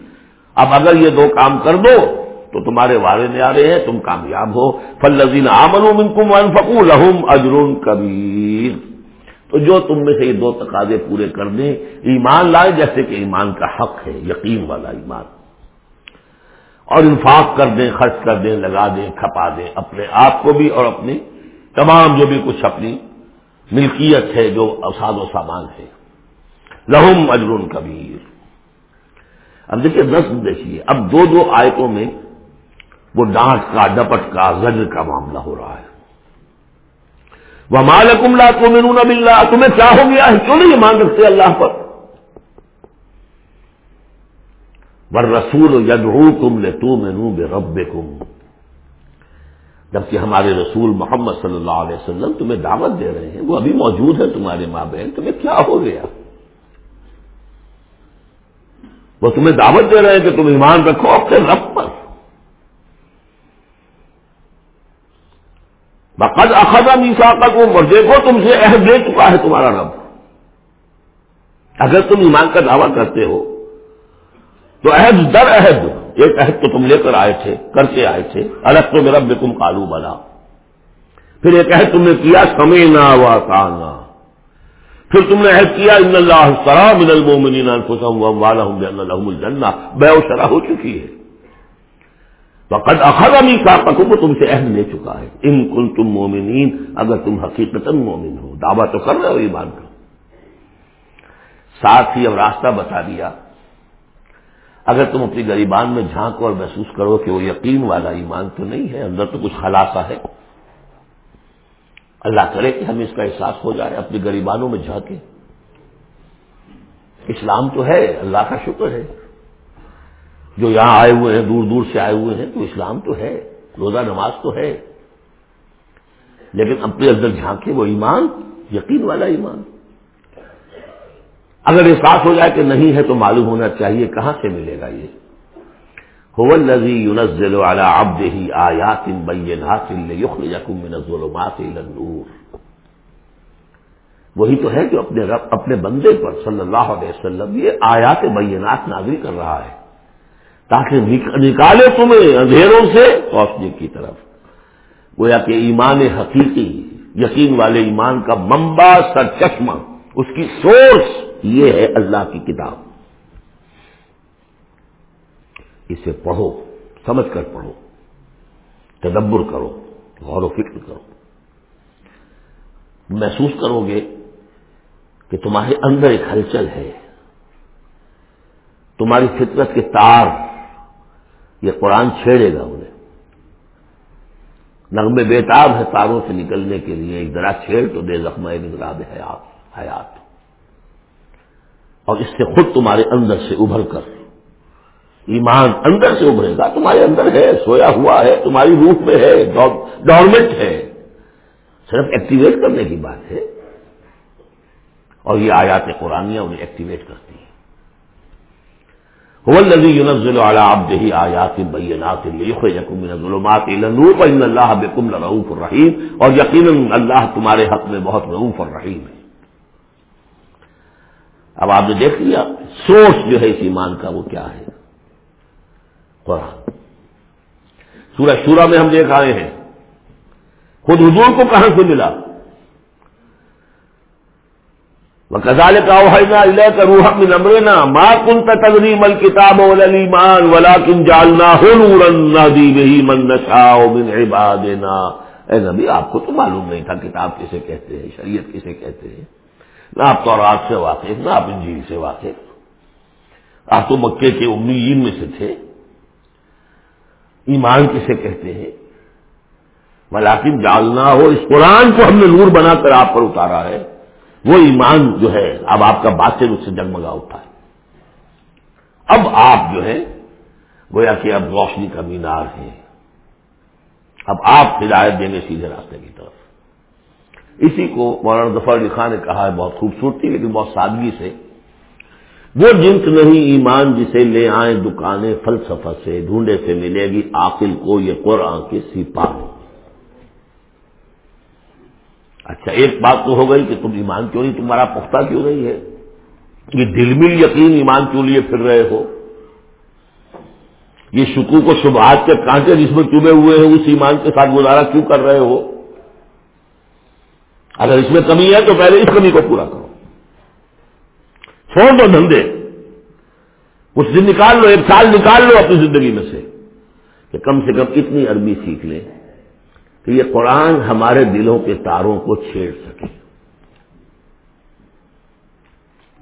اب اگر یہ دو کام کر دو تو تمہارے وارے آ رہے ہیں، تم کامیاب ہو۔ فل لذین آمن منکم انفقو لہم اجرون کبیر۔ تو جو تم میں سے یہ دو تقاضے پورے کر دیں، ایمان لائے جیسے کہ ایمان کا حق ہے، یقین والا ایمان۔ اور انفاق کر دیں، خرچ کر دیں، لگا دیں، کھپا دیں، اپنے آپ کو بھی اور اپنی تمام جو بھی کچھ اپنی ملکیت ہے، جو اساد و سامان ہے۔ لہم اجر کبیر۔ اب دیکھیے دس دیکھیے۔ اب دو دو آیتوں میں وہ ڈانٹ کا، ڈپٹ کا، زجر کا معاملہ ہو رہا ہے۔ وہ مالکم لا تو مینو نہ تمہیں کیا ہو گیا ہے؟ کیوں نہیں مان رکھتے اللہ پر؟ ور رسول ید تم لے تو بے رب جبکہ ہمارے رسول محمد صلی اللہ علیہ وسلم تمہیں دعوت دے رہے ہیں، وہ ابھی موجود ہے تمہارے ماں بہن، تمہیں کیا ہو گیا؟ وہ تمہیں دعوت دے رہے ہیں کہ تم ایمان رکھو اپنے رب پر۔ بقد اخذا میسا کا اور دیکھو تم سے عہد لے چکا ہے تمہارا رب۔ اگر تم ایمان کا دعویٰ کرتے ہو تو عہد در عہد، ایک عہد تو تم لے کر آئے تھے کر کے آئے تھے۔ الگ تو میرا بے تم کالو بنا پھر ایک عہد تم نے کیا، سمینا وا کانا پھر تم نے عہد کیا، ان اللہ سرا من المومنین انفسهم واموالهم بان لهم الجنہ۔ بے شرح ہو چکی ہے۔ فقد اخذ میثاقکم، وہ تم سے عہد لے چکا ہے۔ ان کنتم مومنین، اگر تم حقیقتا مومن ہو۔ دعویٰ تو کر رہے ہو ایمان کا۔ ساتھ ہی اب راستہ بتا دیا۔ اگر تم اپنی غریبان میں جھانکو اور محسوس کرو کہ وہ یقین والا ایمان تو نہیں ہے، اندر تو کچھ خلاصہ ہے۔ اللہ کرے کہ ہمیں اس کا احساس ہو جائے، اپنی غریبانوں میں جھانکے۔ اسلام تو ہے، اللہ کا شکر ہے۔ جو یہاں آئے ہوئے ہیں، دور دور سے آئے ہوئے ہیں، تو اسلام تو ہے، روزہ نماز تو ہے۔ لیکن اپنے اندر جھانکے وہ ایمان، یقین والا ایمان۔ اگر احساس ہو جائے کہ نہیں ہے تو معلوم ہونا چاہیے کہاں سے ملے گا یہ۔ الذي ينزل على عبده آيات بينات ليخرجكم من الظلمات إلى النور۔ وہی تو ہے جو اپنے رب، اپنے بندے پر صلی اللہ علیہ وسلم یہ آیات بینات نازل کر رہا ہے۔ تاکہ نکالے تمہیں اندھیروں سے روشنی کی طرف۔ گویا کہ ایمان حقیقی، یقین والے ایمان کا ممبا سر چشمہ اس کی سورس۔ یہ ہے اللہ کی کتاب۔ اسے پڑھو، سمجھ کر پڑھو، تدبر کرو، غور و فکر کرو۔ محسوس کرو گے کہ تمہارے اندر ایک ہلچل ہے۔ تمہاری فطرت کے تار یہ قرآن چھیڑے گا انہیں۔ نغمے بیتاب ہے تاروں سے نکلنے کے لیے، ایک ذرا چھیڑ تو دے زخم نگراد حیات حیات۔ اور اس سے خود تمہارے اندر سے ابھر کر۔ ایمان اندر سے ابھرے گا۔ تمہارے اندر ہے، سویا ہوا ہے، تمہاری روح میں ہے ڈورمنٹ ہے۔ صرف ایکٹیویٹ کرنے کی بات ہے۔ اور یہ آیات قرآن انہیں ایکٹیویٹ کرتی ہیں۔ الذي ينزل على عبده آیات بینات لیخرجکم من الظلمات الى النور وان اللہ بكم لرؤوف الرحیم اور یقینا اللہ تمہارے حق میں بہت رؤوف الرحیم ہے۔ اب آپ نے دیکھ لیا، سورس جو ہے اس ایمان کا وہ کیا ہے؟ قرآن۔ سورہ شورا میں ہم دیکھ آئے ہیں۔ خود حضور کو کہاں سے ملا؟ وہ کزال کا روح من امرنا ما کن تدری مل کتاب ولیمان ولا کن جالنا من نشا من عبادنا۔ اے نبی، آپ کو تو معلوم نہیں تھا کتاب کسے کہتے ہیں، شریعت کسے کہتے ہیں۔ نہ آپ تو رات سے واقف، نہ آپ انجیل سے واقف۔ آپ تو مکے کے امیین میں سے تھے۔ ایمان کسے کہتے ہیں؟ ملاقم جالنا ہو، اس قرآن کو ہم نے نور بنا کر آپ پر اتارا ہے۔ وہ ایمان جو ہے، اب آپ کا بات اس سے جگمگا اٹھا ہے۔ اب آپ جو ہے گویا کہ اب روشنی کا مینار ہے اب آپ ہدایت دیں گے سیدھے راستے کی طرف۔ اسی کو مولانا ظفر علی خان نے کہا ہے، بہت خوبصورتی، لیکن بہت سادگی سے۔ وہ جنس نہیں، ایمان جسے لے آئیں دکانیں، فلسفہ سے ڈھونڈے سے ملے گی آخل کو یہ قرآن کے سپاہ۔ اچھا ایک بات تو ہو گئی کہ تم ایمان کیوں نہیں، تمہارا پختہ کیوں نہیں ہے؟ یہ دل مل یقین ایمان کیوں لیے پھر رہے ہو۔ یہ شکو کو شبہات کے کانٹے جس میں چبے ہوئے ہیں، اس ایمان کے ساتھ گزارا کیوں کر رہے ہو؟ اگر اس میں کمی ہے تو پہلے اس کمی کو پورا کرو۔ چھوڑ دو دھندے۔ کچھ دن نکال لو، ایک سال نکال لو اپنی زندگی میں سے کہ کم سے کم اتنی عربی سیکھ لیں کہ یہ قرآن ہمارے دلوں کے تاروں کو چھیڑ سکے۔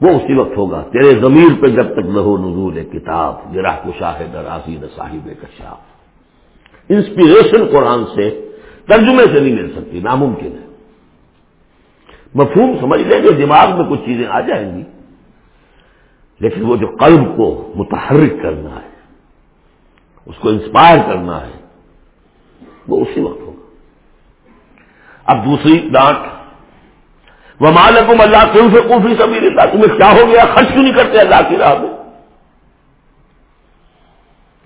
وہ اسی وقت ہوگا۔ تیرے ضمیر پہ جب تک لہو نزول کتاب گرا کشا ہے دراسی صاحب کشاف۔ انسپریشن قرآن سے ترجمے سے نہیں مل سکتی، ناممکن ہے۔ مفہوم سمجھ لیں گے دماغ میں کچھ چیزیں آ جائیں گی۔ لیکن وہ جو قلب کو متحرک کرنا ہے، اس کو انسپائر کرنا ہے، وہ اسی وقت ہوگا۔ اب دوسری ڈانٹ وہ مالکم اللہ کیوں سے کوفی سبھی رہتا تمہیں کیا ہو گیا؟ خرچ کیوں نہیں کرتے اللہ کی راہ میں؟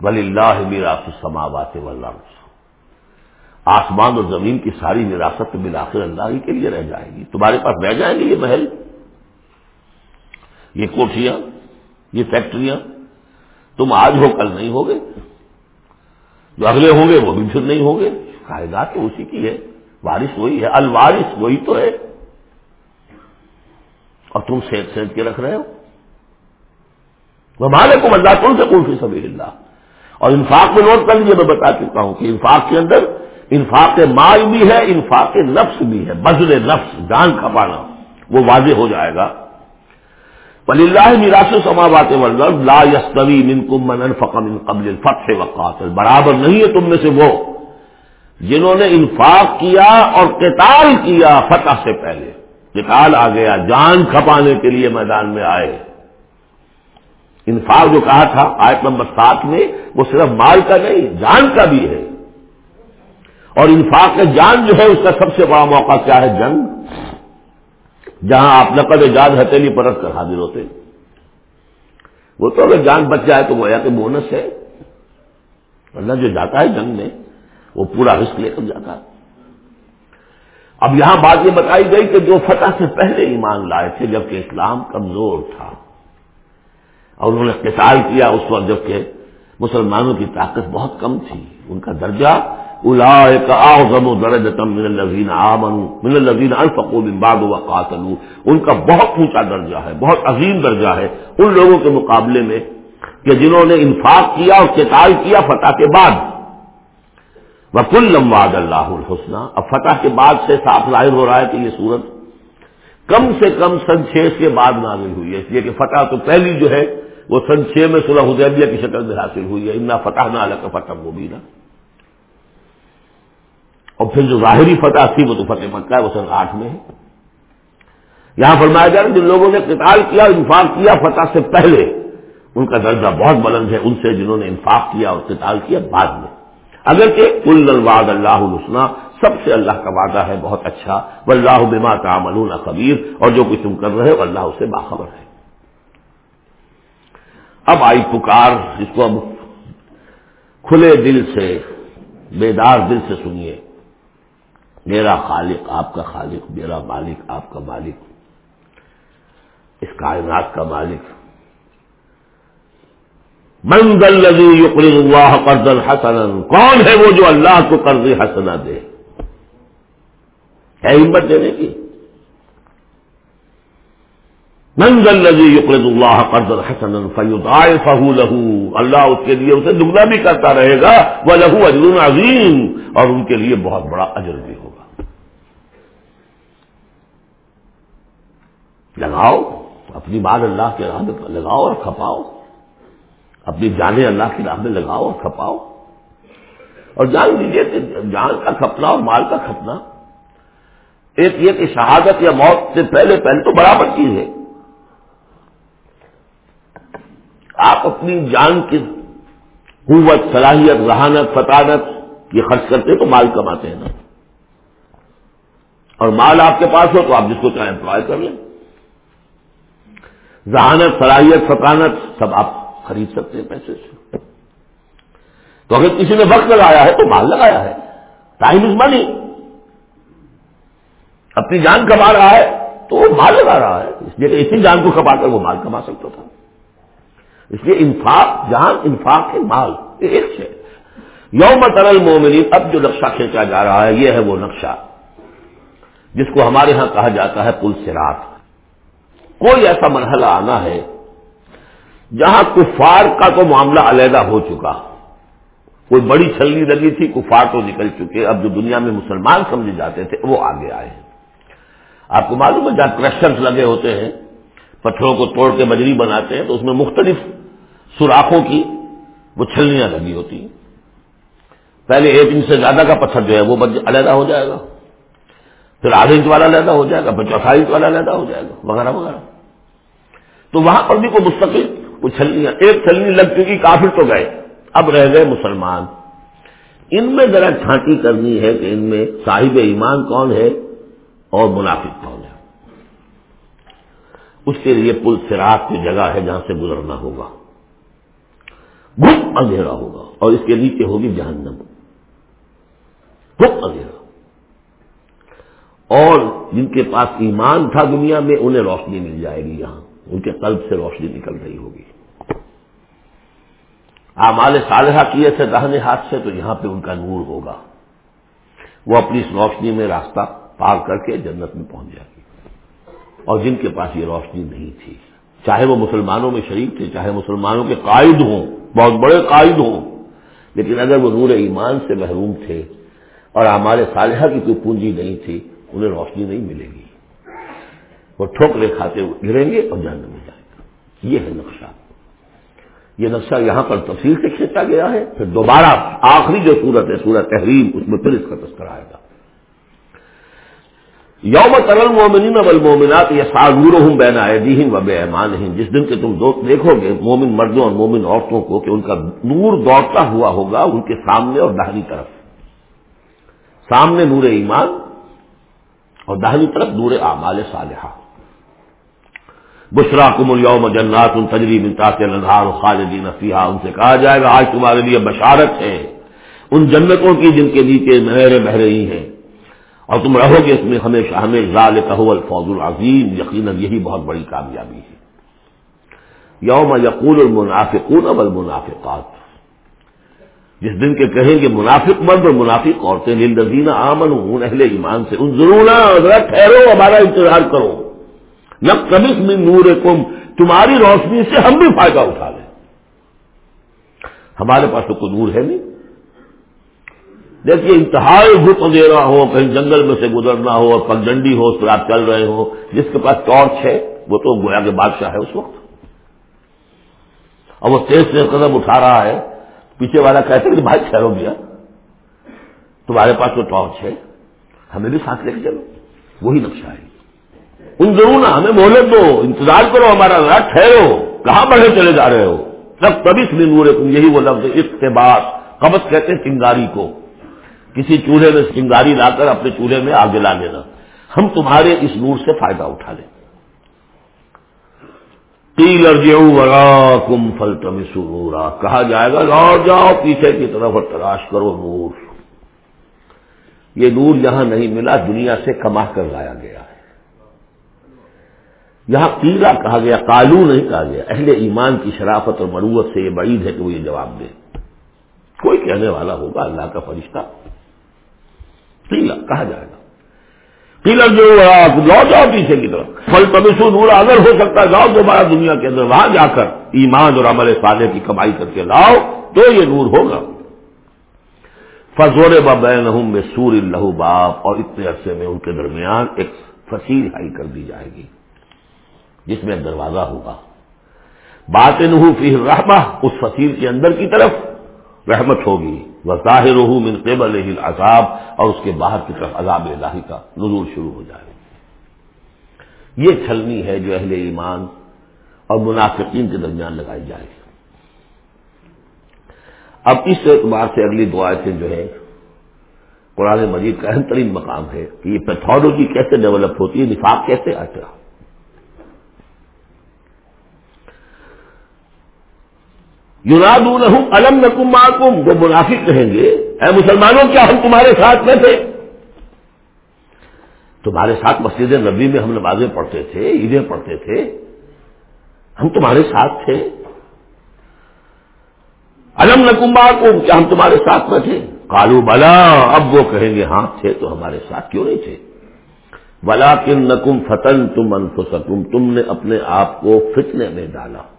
ولی اللہ میرا سماوات والارض آسمان اور زمین کی ساری وراثت بالآخر اللہ ہی کے لیے رہ جائے گی۔ تمہارے پاس رہ جائیں گے یہ محل؟ یہ کوٹیاں یہ فیکٹریاں۔ تم آج ہو، کل نہیں ہوگے۔ جو اگلے ہوں گے، وہ بھی پھر نہیں ہوں گے۔ کائدات تو اسی کی ہے بارش وہی ہے الوارش وہی تو ہے۔ اور تم سیٹ سیٹ کے رکھ رہے ہو۔ وہ مالے کو مزہ تم سے کون سی سبھی اللہ۔ اور انفاق میں نوٹ کر لیجیے میں بتا چکا ہوں کہ انفاق کے اندر انفاق مال بھی ہے، انفاق نفس بھی ہے۔ بزر نفس، جان کھپانا، وہ واضح ہو جائے گا۔ ولی اللہ میراث سماوات لا یستوی من کم من انفق من قبل الفتح وقاتل برابر نہیں ہے تم میں سے وہ جنہوں نے انفاق کیا اور قتال کیا فتح سے پہلے۔ قتال آ گیا، جان کھپانے کے لیے میدان میں آئے۔ انفاق جو کہا تھا آیت نمبر سات میں، وہ صرف مال کا نہیں، جان کا بھی ہے۔ اور انفاق جان جو ہے اس کا سب سے بڑا موقع کیا ہے جنگ؟ جہاں آپ نقد جان ہتھیلی پرت کر حاضر ہوتے وہ تو اگر جان بچ جائے تو وہ کہ بونس ہے۔ ورنہ جو جاتا ہے جنگ میں، وہ پورا رسک لے کر جاتا ہے۔ اب یہاں بات یہ بتائی گئی کہ جو فتح سے پہلے ایمان لائے تھے، جبکہ اسلام کمزور تھا، اور انہوں نے قتال کیا اس وقت جبکہ مسلمانوں کی طاقت بہت کم تھی۔ ان کا درجہ اعظم من الذین آمنوا، من الذین انفقوا من بعد وقاتلوا۔ ان کا بہت اونچا درجہ ہے، بہت عظیم درجہ ہے ان لوگوں کے مقابلے میں کہ جنہوں نے انفاق کیا اور قتال کیا فتح کے بعد۔ وکل لمباد اللہ الحسنہ اب فتح کے بعد سے صاف ظاہر ہو رہا ہے کہ یہ صورت کم سے کم سن چھ کے بعد نازل ہوئی ہے۔ اس لیے کہ فتح تو پہلی جو ہے وہ سن چھ میں صلح حدیبیہ کی شکل میں حاصل ہوئی ہے۔ اتنا فتح نہ الگ فتح وہ بھی اور پھر جو ظاہری فتح تھی وہ تو فتح مکہ ہے، وہ سن آٹھ میں ہے۔ یہاں فرمایا جا رہا جن لوگوں نے قتال کیا، انفاق کیا فتح سے پہلے، ان کا درجہ بہت بلند ہے، ان سے جنہوں نے انفاق کیا اور قتال کیا بعد میں۔ اگرچہ کل الواد اللہ السنا سب سے اللہ کا وعدہ ہے، بہت اچھا۔ و اللہ بما تعملون خبیر، اور جو کچھ تم کر رہے ہو، اللہ اسے باخبر ہے۔ اب آئی پکار جس کو اب کھلے دل سے، بیدار دل سے سنیے۔ میرا خالق آپ کا خالق، میرا مالک آپ کا مالک، اس کائنات کا مالک۔ منگل لذی یقر اللہ قرض الحسن کون ہے وہ جو اللہ کو قرض حسنا دے؟ ہے ہمت دینے کی۔ منگل لذی یقر اللہ قرض الحسن فیود آئے فہو لہو اللہ اس کے لیے اسے دگنا بھی کرتا رہے گا وہ لہو اجر عظیم، اور ان کے لیے بہت بڑا اجر بھی ہوگا۔ لگاؤ، اپنی بات اللہ کے راہ میں لگاؤ اور کھپاؤ۔ اپنی جانے اللہ کی راہ میں لگاؤ اور کھپاؤ۔ اور جان لیجیے کہ جان کا کھپنا اور مال کا کھپنا ایک یہ کہ شہادت یا موت سے پہلے پہلے تو برابر چیز ہے۔ آپ اپنی جان کی قوت، صلاحیت، ذہانت، فطانت یہ خرچ کرتے تو مال کماتے ہیں۔ نا اور مال آپ کے پاس ہو تو آپ جس کو چاہیں امپلائے کر لیں۔ ذہانت صلاحیت، فطانت، سب آپ خرید سکتے ہیں پیسے سے۔ تو اگر کسی نے وقت لگایا ہے تو مال لگایا ہے۔ ٹائم از منی اپنی جان کما رہا ہے تو وہ مال لگا رہا ہے۔ اس لیے کہ اسی جان کو کما کر وہ مال کما سکتا تھا۔ اس لیے انفاق جان انفاق ہے مال ایک سے یوم ترل مومنی اب جو نقشہ کھینچا جا رہا ہے، یہ ہے وہ نقشہ۔ جس کو ہمارے ہاں کہا جاتا ہے پل سرات کوئی ایسا مرحلہ آنا ہے جہاں کفار کا تو معاملہ علیحدہ ہو چکا۔ کوئی بڑی چھلنی لگی تھی، کفار تو نکل چکے۔ اب جو دنیا میں مسلمان سمجھے جاتے تھے، وہ آگے آئے۔ ہیں آپ کو معلوم ہے، جہاں کرشرز لگے ہوتے ہیں، پتھروں کو توڑ کے بجری بناتے ہیں، تو اس میں مختلف سوراخوں کی وہ چھلنیاں لگی ہوتی۔ ہیں پہلے ایک انچ سے زیادہ کا پتھر جو ہے، وہ علیحدہ ہو جائے گا۔ پھر آدھے انچ والا علیحدہ ہو جائے گا، پھر چوتھا انچ والا علیحدہ ہو جائے گا، وغیرہ وغیرہ۔ تو وہاں پر بھی کوئی مستقل وہ چھلنیاں ایک چھلنی لگ چکی، کافر تو گئے۔ اب رہ گئے مسلمان۔ ان میں ذرا چھانٹی کرنی ہے کہ ان میں صاحب ایمان کون ہے اور منافق کون ہے۔ اس کے لیے پل سراغ کی جگہ ہے جہاں سے گزرنا ہوگا۔ گپ اندھیرا ہوگا اور اس کے نیچے ہوگی جہنم۔ گپ اندھیرا۔ اور جن کے پاس ایمان تھا دنیا میں، انہیں روشنی مل جائے گی یہاں۔ ان کے قلب سے روشنی نکل رہی ہوگی۔ اعمال صالحہ کیے تھے دہنے ہاتھ سے، تو یہاں پہ ان کا نور ہوگا۔ وہ اپنی اس روشنی میں راستہ پار کر کے جنت میں پہنچ جائے گی۔ اور جن کے پاس یہ روشنی نہیں تھی، چاہے وہ مسلمانوں میں شریک تھے، چاہے مسلمانوں کے قائد ہوں، بہت بڑے قائد ہوں، لیکن اگر وہ نور ایمان سے محروم تھے اور ہمارے صالحہ کی کوئی پونجی نہیں تھی انہیں روشنی نہیں ملے گی۔ وہ ٹھوکرے کھاتے ہوئے گریں گے اور جاننے میں جائے گا یہ ہے نقشہ۔ یہ نقشہ یہاں پر تفصیل سے کھینچا گیا ہے۔ پھر دوبارہ آخری جو صورت ہے، سورت تحریم، اس میں پھر اس کا تذکر آئے گا۔ یوم ترل مومنین اب المومنات یا ساگور ہوں بین آئے و بے ایمان جس دن کے تم دوست دیکھو گے، مومن مردوں اور مومن عورتوں کو، کہ ان کا نور دوڑتا ہوا ہوگا ان کے سامنے اور دہنی طرف۔ سامنے نور ایمان اور دہنی طرف نور اعمال صالحہ۔ بشرا کم الوم جنات ان تجری منتا کے خالدین فیحا ان سے کہا جائے گا، آج تمہارے لیے بشارت ہے۔ ان جنتوں کی جن کے نیچے نہریں بہ رہی ہیں۔ اور تم رہو گے اس میں ہمیشہ ہمیں ظال کہو الفوز العظیم۔ یقیناً یہی بہت بڑی کامیابی ہے۔ یوم یقول المنافقون والمنافقات۔ جس دن کے کہیں گے منافق مرد اور منافق عورتیں للذین آمنون اہل ایمان سے ان ضرور ٹھہرو، ہمارا انتظار کرو۔ کبھی من نور کم تمہاری روشنی سے ہم بھی فائدہ اٹھا لیں۔ ہمارے پاس تو کوئی نور ہے نہیں۔ دیکھیے، انتہائی بھوک رہا ہو، کہیں جنگل میں سے گزرنا ہو، اور پگڈنڈی ہو، اس پر آپ چل رہے ہو، جس کے پاس ٹارچ ہے، وہ تو گویا کے بادشاہ ہے اس وقت۔ اور وہ تیز سے قدم اٹھا رہا ہے۔ پیچھے والا کہتے کہ بھائی ٹھہرو گیا تمہارے پاس تو ٹارچ ہے۔ ہمیں بھی ساتھ لے کے چلو۔ وہی نقشہ ہے۔ ان ضرور نا ہمیں مہلت دو۔ انتظار کرو ہمارا رات ٹھہرو۔ کہاں بڑھے چلے جا رہے ہو؟ سب کبھی سنی نور تم یہی وہ لفظ اقتباس۔ قبض کہتے ہیں چنگاری کو۔ کسی چولہے میں چنگاری لا کر اپنے چولہے میں آگ جلا لینا۔ ہم تمہارے اس نور سے فائدہ اٹھا لیں۔ کم فل تم سورا کہا جائے گا لوٹ جاؤ پیچھے کی طرف اور تلاش کرو نور۔ یہ نور یہاں نہیں ملا، دنیا سے کما کر لایا گیا ہے۔ یہاں قیلا کہا گیا کالو نہیں کہا گیا۔ اہل ایمان کی شرافت اور مروت سے یہ بعید ہے کہ وہ یہ جواب دے۔ کوئی کہنے والا ہوگا، اللہ کا فرشتہ۔ قیلا کہا جائے گا۔ قیلا جو لو جاؤ پیچھے کی طرف۔ فل تبسو نور اگر ہو سکتا ہے جاؤ دوبارہ دنیا کے اندر وہاں جا کر ایمان اور عمل صالح کی کمائی کر کے لاؤ، تو یہ نور ہوگا۔ فضور بین میں سور اللہ باپ اور اتنے عرصے میں ان کے درمیان ایک فصیل ہائی کر دی جائے گی، جس میں دروازہ ہوگا۔ بات نحو فی رحمہ اس فصیل کے اندر کی طرف۔ رحمت ہوگی وہ ظاہر من قبل العذاب، اور اس کے باہر کی طرف عذاب الہی کا نزول شروع ہو جائے۔ یہ چھلنی ہے جو اہل ایمان اور منافقین کے درمیان لگائی جائے گی۔ اب اس اعتبار سے اگلی دعائیں جو ہے قرآن مجید کا اہم ترین مقام ہے کہ یہ پیتھولوجی کیسے ڈیولپ ہوتی ہے، نفاق کیسے آتا ہے یوناد الم نکم معکم، وہ منافق کہیں گے۔ اے مسلمانوں، کیا ہم تمہارے ساتھ میں تھے؟ تمہارے ساتھ مسجد نبی میں ہم نمازیں پڑھتے تھے، عیدیں پڑھتے تھے۔ ہم تمہارے ساتھ تھے۔ الم نکما کو کیا ہم تمہارے ساتھ میں تھے؟ کالو بلا۔ اب وہ کہیں گے ہاں تھے تو ہمارے ساتھ کیوں نہیں تھے؟ بلا کن نکم فتن تم انفسکم، تم نے اپنے آپ کو فتنے میں ڈالا۔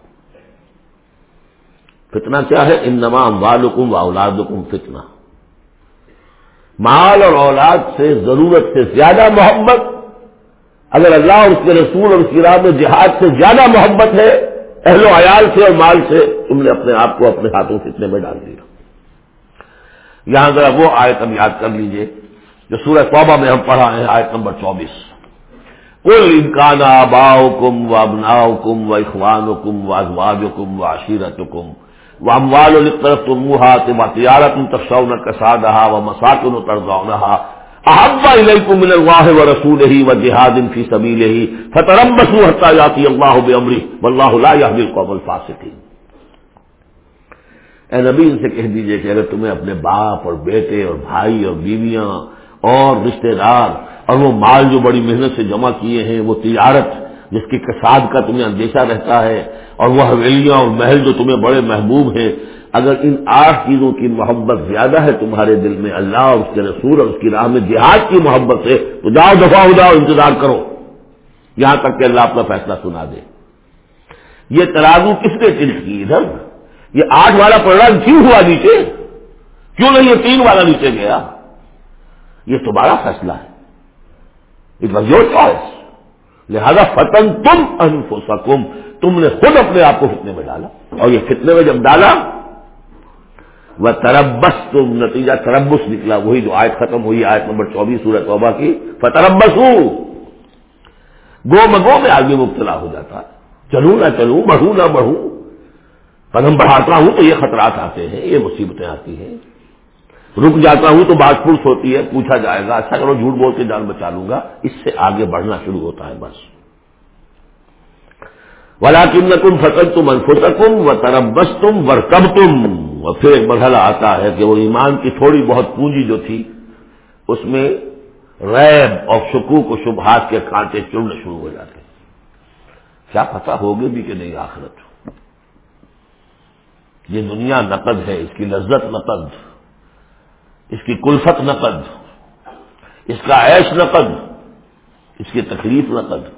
فتنا کیا ہے؟ ان نمام والکم و اولادکم فتنا مال اور اولاد سے ضرورت سے زیادہ محبت۔ اگر اللہ اور اس کے رسول اور اس کی راہ میں جہاد سے زیادہ محبت ہے، اہل و عیال سے اور مال سے، تم نے اپنے آپ کو اپنے ہاتھوں فتنے میں ڈال دیا۔ یہاں ذرا وہ آیت ہم یاد کر لیجیے، جو سورہ توبہ میں ہم پڑھا ہے آیت نمبر چوبیس۔ کل امکان آباؤ کم و ابناؤ کم و اخوان کم و ازواج کم و عشیرت کم وہ اموال طرف تو منہا تو تجارت تفسون کسادہ و مساکن و ترزونہا احبا الیکم من اللہ و رسول ہی و جہاد فی سبیل ہی فتربصوا حتى یاتی اللہ بامرہ واللہ لا یهدی القوم الفاسقین اے نبی، ان سے کہہ دیجیے کہ اگر تمہیں اپنے باپ اور بیٹے اور بھائی اور بیویاں اور رشتہ دار اور وہ مال جو بڑی محنت سے جمع کیے ہیں، وہ تجارت جس کی کساد کا تمہیں اندیشہ رہتا ہے اور وہ حویلیاں اور محل جو تمہیں بڑے محبوب ہیں، اگر ان آٹھ چیزوں کی محبت زیادہ ہے تمہارے دل میں اللہ اور اس کے رسول اور اس کی راہ میں جہاد کی محبت ہے، تو جاؤ، دفاع ہو جاؤ، انتظار کرو۔ یہاں تک کہ اللہ اپنا فیصلہ سنا دے۔ یہ ترازو کس نے ٹلٹ کی ادھر؟ یہ آٹھ والا پروگرام کیوں ہوا نیچے؟ کیوں نہیں یہ تین والا نیچے گیا؟ یہ تمہارا فیصلہ ہے۔ اٹ واز یور چوائس لہذا فتن تم انفسکم، تم نے خود اپنے آپ کو فتنے میں ڈالا اور یہ فتنے میں جب ڈالا وہ تربس تم نتیجہ تربس نکلا، وہی جو آیت ختم ہوئی، آیت نمبر چوبیس سورت توبہ کی فتربس ہوں گو مگو میں آگے مبتلا ہو جاتا چلوں نہ چلوں بڑھوں نہ بڑھوں قدم بڑھاتا ہوں تو یہ خطرات آتے ہیں، یہ مصیبتیں آتی ہیں۔ رک جاتا ہوں تو بات پھوس ہوتی ہے، پوچھا جائے گا اچھا کرو جھوٹ بول کے جان بچا لوں گا۔ اس سے آگے بڑھنا شروع ہوتا ہے بس۔ ولا کم تم فکر تم انفسکم و تربس تم ور کب تم اور پھر ایک مرحلہ آتا ہے کہ وہ ایمان کی تھوڑی بہت پونجی جو تھی، اس میں ریب اور شکوک و شبہات کے کانٹے چڑنے شروع ہو جاتے کیا پتا ہوگی بھی کہ نہیں آخرت۔ یہ دنیا نقد ہے، اس کی لذت نقد۔ اس کی کلفت نقد، اس کا عیش نقد، اس کی تکلیف نقد۔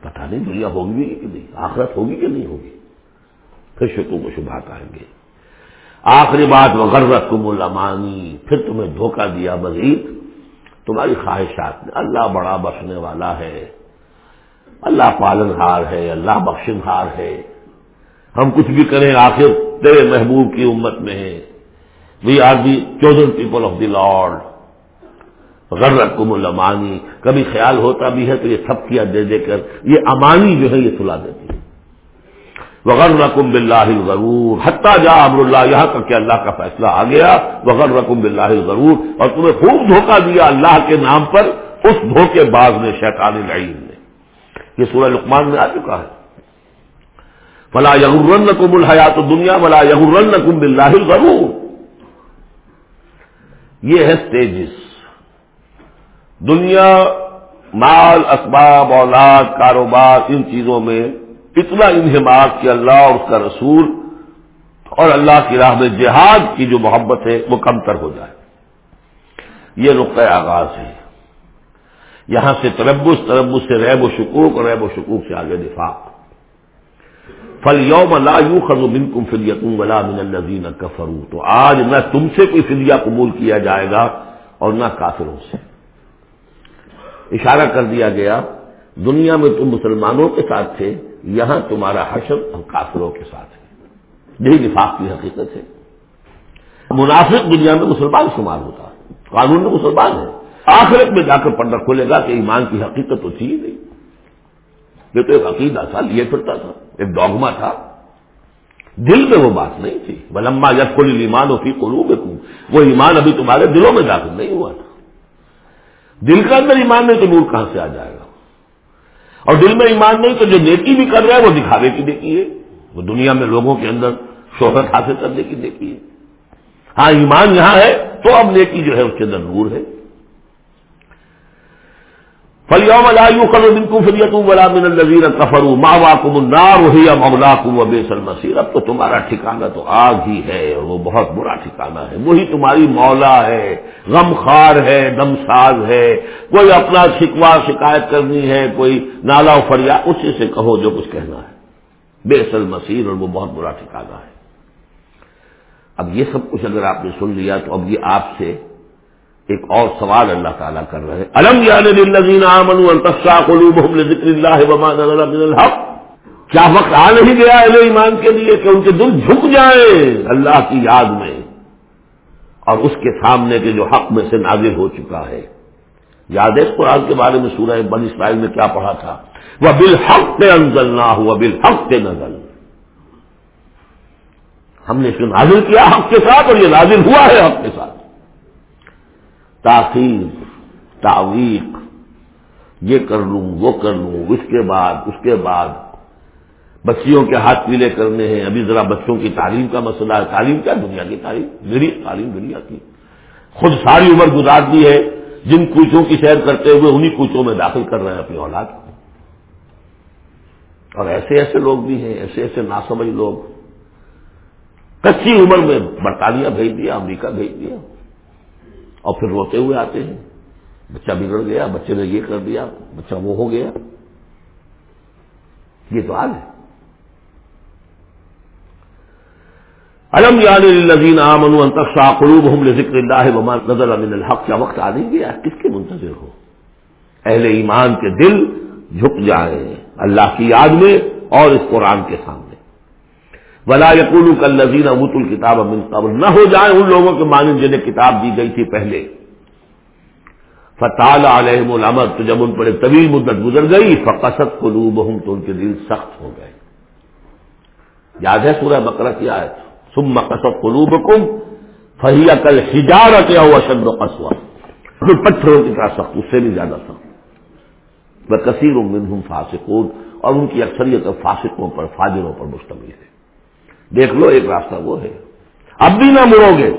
پتہ نہیں دنیا ہوگی بھی کہ نہیں، آخرت ہوگی کہ نہیں ہوگی۔ پھر شکو کو شبہات آئیں گے۔ آخری بات وغیرہ کم المانی پھر تمہیں دھوکہ دیا مزید۔ تمہاری خواہشات میں اللہ بڑا بخشنے والا ہے۔ اللہ پالن ہار ہے، اللہ بخشن ہار ہے۔ ہم کچھ بھی کریں، آخر تیرے محبوب کی امت میں ہے we are the chosen people of the lord غرق کم المانی کبھی خیال ہوتا بھی ہے تو یہ سب کیا دے دے کر یہ امانی جو ہے یہ سلا دیتی ہے وغیر رقم بلّہ ضرور حتیٰ جا امر اللہ، یہاں تک کہ اللہ کا فیصلہ آ گیا. وغیر رقم بلّہ ضرور اور تمہیں خوب دھوکہ دیا اللہ کے نام پر، اس دھوکے باز نے، شیطان لعین نے. یہ سورہ لقمان میں آ چکا ہے. فلا یغرن کم الحیات دنیا ولا یغرن کم بلّہ ضرور یہ ہے اسٹیجز دنیا، مال، اسباب، اولاد، کاروبار، ان چیزوں میں اتنا انہماک کہ اللہ اور اس کا رسول اور اللہ کی راہ میں جہاد کی جو محبت ہے وہ کم تر ہو جائے. یہ نقطۂ آغاز ہے. یہاں سے تربس تربس سے ریب و شکوک اور ریب و شکوک سے آگے دفاع فل یوم لا یو خزو بن کم ولا من الزین کفرو تو آج نہ تم سے کوئی فدیہ قبول کیا جائے گا اور نہ کافروں سے۔ اشارہ کر دیا گیا، دنیا میں تم مسلمانوں کے ساتھ تھے، یہاں تمہارا حشر اور کافروں کے ساتھ ہے۔ یہی نفاق کی حقیقت ہے۔ منافق دنیا میں مسلمان شمار ہوتا ہے، قانون میں مسلمان ہے۔ آخرت میں جا کر پردہ کھولے گا کہ ایمان کی حقیقت تو تھی ہی نہیں۔ یہ تو ایک عقیدہ تھا، لیے پھرتا تھا۔ ایک ڈاگما تھا۔ دل میں وہ بات نہیں تھی۔ بلما جب کوئی ایمان ہوتی قلوب وہ ایمان ابھی تمہارے دلوں میں داخل نہیں ہوا تھا۔ دل کا اندر ایمان نہیں تو نور کہاں سے آ جائے گا؟ اور دل میں ایمان نہیں تو جو نیکی بھی کر رہا ہے وہ دکھاوے کی نیکی ہے۔ وہ دنیا میں لوگوں کے اندر شہرت حاصل کرنے کی نیکی ہے۔ ہاں ایمان یہاں ہے تو اب نیکی جو ہے اس کے اندر نور ہے۔ فلیوم کو فلیت ولا من الزیر کفرو ماوا النار ہی مولا کم و اب تو تمہارا ٹھکانا تو آگ ہی ہے اور وہ بہت برا ٹھکانا ہے وہی تمہاری مولا ہے غم خار ہے دم ساز ہے۔ کوئی اپنا شکوا شکایت کرنی ہے، کوئی نالا فریا اسی سے کہو جو کچھ کہنا ہے۔ بے مسیر اور وہ بہت برا ٹھکانا ہے۔ اب یہ سب کچھ اگر آپ نے سن لیا تو اب یہ آپ سے ایک اور سوال اللہ تعالیٰ کر رہے ہیں۔ الم اللہ الحق؟ کیا وقت آ نہیں گیا اہل ایمان کے لیے کہ ان کے دل جھک جائیں اللہ کی یاد میں؟ اور اس کے سامنے کے جو حق میں سے نازل ہو چکا ہے۔ یاد ہے قرآن کے بارے میں سورہ بن اسرائیل میں کیا پڑھا تھا؟ وہ بالحق پہ انزل نہ ہوا بالحق پہ نزل۔ ہم نے اس کو نازل کیا حق کے ساتھ اور یہ نازل ہوا ہے حق کے ساتھ۔ تاخیر، تعویق، یہ کر لوں، وہ کر لوں، اس کے بعد، اس کے بعد۔ بچیوں کے ہاتھ پیلے کرنے ہیں، ابھی ذرا بچوں کی تعلیم کا مسئلہ ہے۔ تعلیم کیا؟ دنیا کی تعلیم، میری تعلیم دنیا کی خود ساری عمر گزار دی ہے، جن کوچوں کی سیر کرتے ہوئے انہی کوچوں میں داخل کر رہے ہیں اپنی اولاد۔ اور ایسے ایسے لوگ بھی ہیں، ایسے ایسے ناسمجھ لوگ۔ کچی عمر میں برطانیہ بھیج دیا، امریکہ بھیج دیا۔ اور پھر روتے ہوئے آتے ہیں۔ بچہ بگڑ گیا، بچے نے یہ کر دیا، بچہ وہ ہو گیا۔ یہ تو حال ہے۔ الم یادین امن انتخا قلوب ہم ذکر اللہ نظر امن الحق، کیا وقت آ نہیں گیا؟ کس کے منتظر ہو؟ اہل ایمان کے دل جھک جائیں۔ اللہ کی یاد میں اور اس قرآن کے سامنے۔ ولا یقول کل ابوت الکتاب امن قبل نہ ہو جائیں ان لوگوں کے مانند جنہیں کتاب دی گئی تھی پہلے۔ فتح علیہم العمر تو جب ان پر ایک طویل مدت گزر گئی فقصت قلوب ہوں تو ان کے دل سخت ہو گئے۔ یاد ہے سورہ بکرا کیا ہے سم مقصد قلوب کم فہیا کل ہجارت یا ہوا شد و قصوا پتھروں کی طرح سخت، اس سے بھی زیادہ سخت۔ وہ کثیر منہم فاسقون اور ان کی اکثریت فاسقوں پر، فاجروں پر مشتمل ہے۔ دیکھ لو ایک راستہ وہ ہے۔ اب بھی نہ مڑو گے۔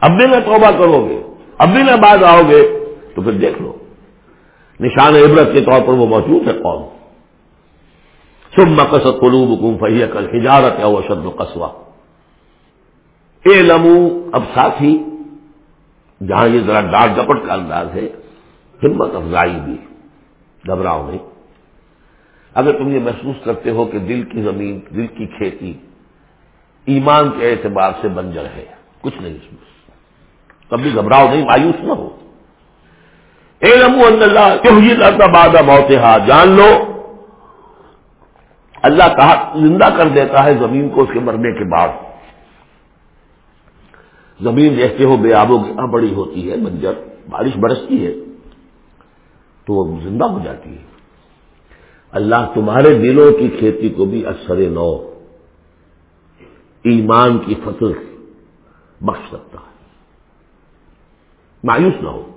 اب بھی نہ توبہ کرو گے۔ اب بھی نہ بعد آؤ گے۔ تو پھر دیکھ لو۔ نشان عبرت کے طور پر وہ موجود ہے قوم۔ سب مقصد قلوب حکوم فہیا کل ہجارت ہے وہ شد قصبہ اے لمو، اب ساتھ ہی جہاں یہ ذرا ڈاٹ ڈپٹ کا انداز ہے، ہمت افزائی بھی، گھبراؤ نہیں۔ اگر تم یہ محسوس کرتے ہو کہ دل کی زمین، دل کی کھیتی ایمان کے اعتبار سے بنجر ہے، کچھ نہیں اس میں۔ کبھی گھبراؤ نہیں، مایوس نہ ہو۔ اے نمو اللہ کیوں بادہ موت جان لو، اللہ کہا زندہ کر دیتا ہے زمین کو اس کے مرنے کے بعد۔ زمین دیکھتے ہو بے آب و بڑی ہوتی ہے بنجر بارش برستی ہے، تو وہ زندہ ہو جاتی ہے۔ اللہ تمہارے دلوں کی کھیتی کو بھی اثر نو ایمان کی فصل بخش سکتا ہے۔ مایوس نہ ہو۔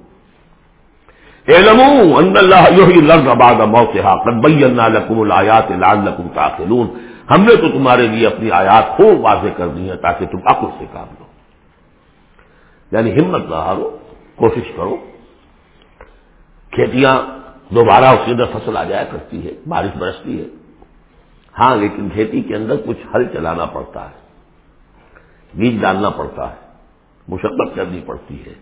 ان اللہ لرز آباد موت بینا لکم الآیات لال لکم تاخلون ہم نے تو تمہارے لیے اپنی آیات خوب واضح کر دی ہے تاکہ تم عقل سے کام لو۔ یعنی ہمت نہ ہارو، کوشش کرو۔ کھیتیاں دوبارہ اس کے اندر فصل آ جایا کرتی ہے، بارش برستی ہے۔ ہاں لیکن کھیتی کے اندر کچھ ہل چلانا پڑتا ہے۔ بیج ڈالنا پڑتا ہے۔ مشقت کرنی پڑتی ہے۔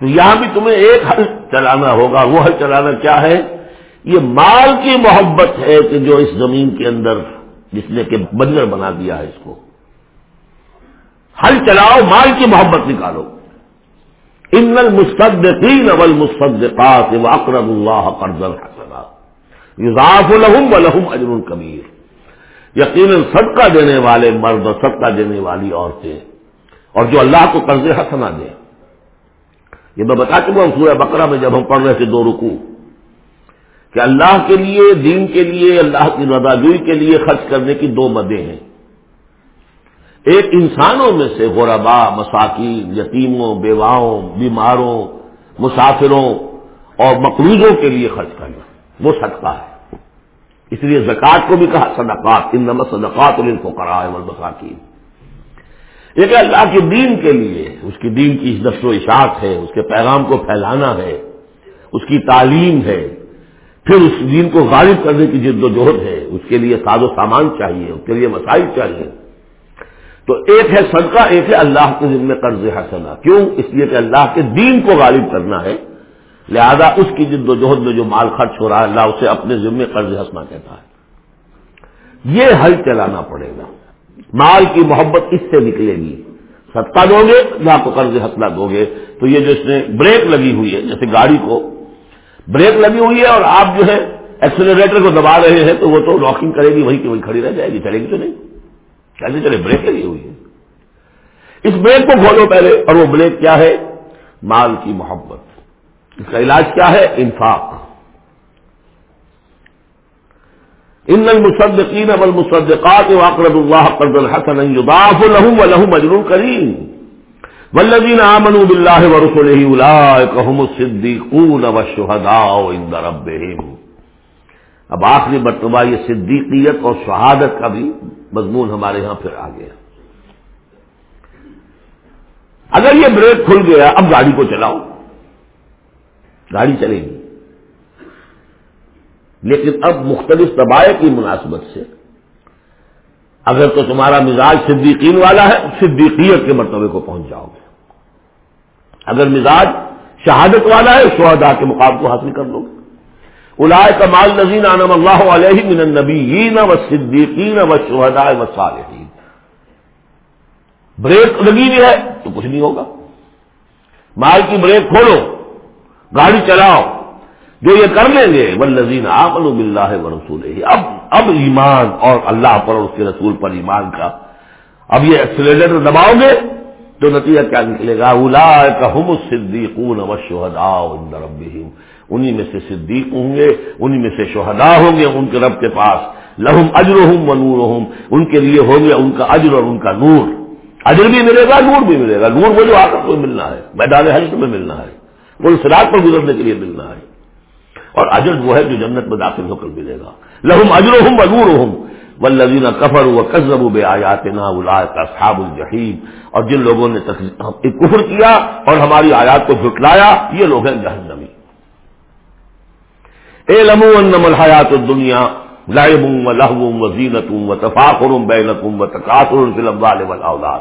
تو یہاں بھی تمہیں ایک حل چلانا ہوگا۔ وہ حل چلانا کیا ہے؟ یہ مال کی محبت ہے کہ جو اس زمین کے اندر جس نے کہ بنجر بنا دیا ہے اس کو۔ حل چلاؤ، مال کی محبت نکالو۔ ان المصدقین والمصدقات واقرب اللہ قرض الحسنا یضاف لهم ولهم اجر کبیر یقیناً صدقہ دینے والے مرد اور صدقہ دینے والی عورتیں اور جو اللہ کو قرض حسنا دیں یہ میں بتا چکا ہوں سورہ بقرہ میں جب ہم پڑھ رہے تھے دو رکو کہ اللہ کے لیے، دین کے لیے، اللہ کی رضاجوئی کے لیے خرچ کرنے کی دو مدیں ہیں۔ ایک انسانوں میں سے غربا، مساکین، یتیموں، بیواؤں، بیماروں، مسافروں اور مقروضوں کے لیے خرچ کرنا وہ صدقہ ہے۔ اس لیے زکوٰۃ کو بھی کہا، صدقات ان نمت صدقات اور ان کو کرا ہے مساکین ایک اللہ کے دین کے لیے، اس کی دین کی نفس و اشاعت ہے، اس کے پیغام کو پھیلانا ہے، اس کی تعلیم ہے، پھر اس دین کو غالب کرنے کی جد و جہد ہے۔ اس کے لیے ساز و سامان چاہیے، اس کے لیے مسائل چاہیے۔ تو ایک ہے صدقہ، ایک ہے اللہ کے ذمے قرض حسنا کیوں؟ اس لیے کہ اللہ کے دین کو غالب کرنا ہے۔ لہذا اس کی جد و جہد میں جو مال خرچ ہو رہا ہے، اللہ اسے اپنے ذمے قرض حسنا کہتا ہے۔ یہ حل چلانا پڑے گا۔ مال کی محبت اس سے نکلے گی۔ صدقہ دو گے اللہ کو قرض حسنا دو گے۔ تو یہ جو اس نے بریک لگی ہوئی ہے، جیسے گاڑی کو بریک لگی ہوئی ہے اور آپ جو ہے ایکسلریٹر کو دبا رہے ہیں، تو وہ تو لاکنگ کرے گی وہی کہ وہی کھڑی رہ جائے گی، چلے گی تو نہیں۔ کیسے چلے بریک لگی ہوئی ہے۔ اس بریک کو کھولو پہلے اور وہ بریک کیا ہے؟ مال کی محبت۔ اس کا علاج کیا ہے؟ انفاق۔ ان المصدقین والمصدقات واقرض الله قرضا حسنا يضاعف لهم ولهم اجر كريم والذين امنوا بالله ورسله اولئك هم الصديقون والشهداء عند ربهم۔ اب آخری مرتبہ یہ صدیقیت اور شہادت کا بھی مضمون ہمارے ہاں پھر آ گیا اگر یہ بریک کھل گیا، اب گاڑی کو چلاؤ۔ گاڑی چلے گی۔ لیکن اب مختلف طبائع کی مناسبت سے، اگر تو تمہارا مزاج صدیقین والا ہے، صدیقیت کے مرتبے کو پہنچ جاؤ گے۔ اگر مزاج شہادت والا ہے شہدا کے مقابل کو حاصل کر لو گے۔ الائے کمال نظین عنم اللہ علیہ من النبیین و صدیقین و شہداء و صالحین۔ بریک لگی ہوئی ہے تو کچھ نہیں ہوگا۔ مال کی بریک کھولو، گاڑی چلاؤ، جو یہ کر لیں گے و ولزین آمن بلّہ و رسول اب اب ایمان اور اللہ پر اور اس کے رسول پر ایمان کا۔ اب یہ ایکسیلیٹر دباؤ گے تو نتیجہ کیا نکلے گا؟ اولا کا ہم صدیقون و شہدا انہیں میں سے صدیق ہوں گے انہیں میں سے شہدا ہوں گے ان کے رب کے پاس۔ لہم اجر ہوں و نور ہوں ان کے لیے ہوں گے ان کا اجر اور ان کا نور۔ اجر بھی ملے گا، نور بھی ملے گا۔ نور وہ جو آ کر ملنا ہے، میدان حج میں ملنا ہے، وہ سراغ پر گزرنے کے لیے ملنا ہے۔ اور اجر وہ ہے جو جنت میں داخل ہو کر ملے گا۔ لہم اجر ہوں اجور ہوں ولزین کفر و قزب بے آیات نا صحاب الجحیم۔ اور جن لوگوں نے کفر کیا اور ہماری آیات کو جھٹلایا یہ لوگ ہیں جہنمی اے لمو انم الحیات الدنیا لائب و لہو و زینت و تفاخر بینکم و تقاصر فی الاموال والاولاد۔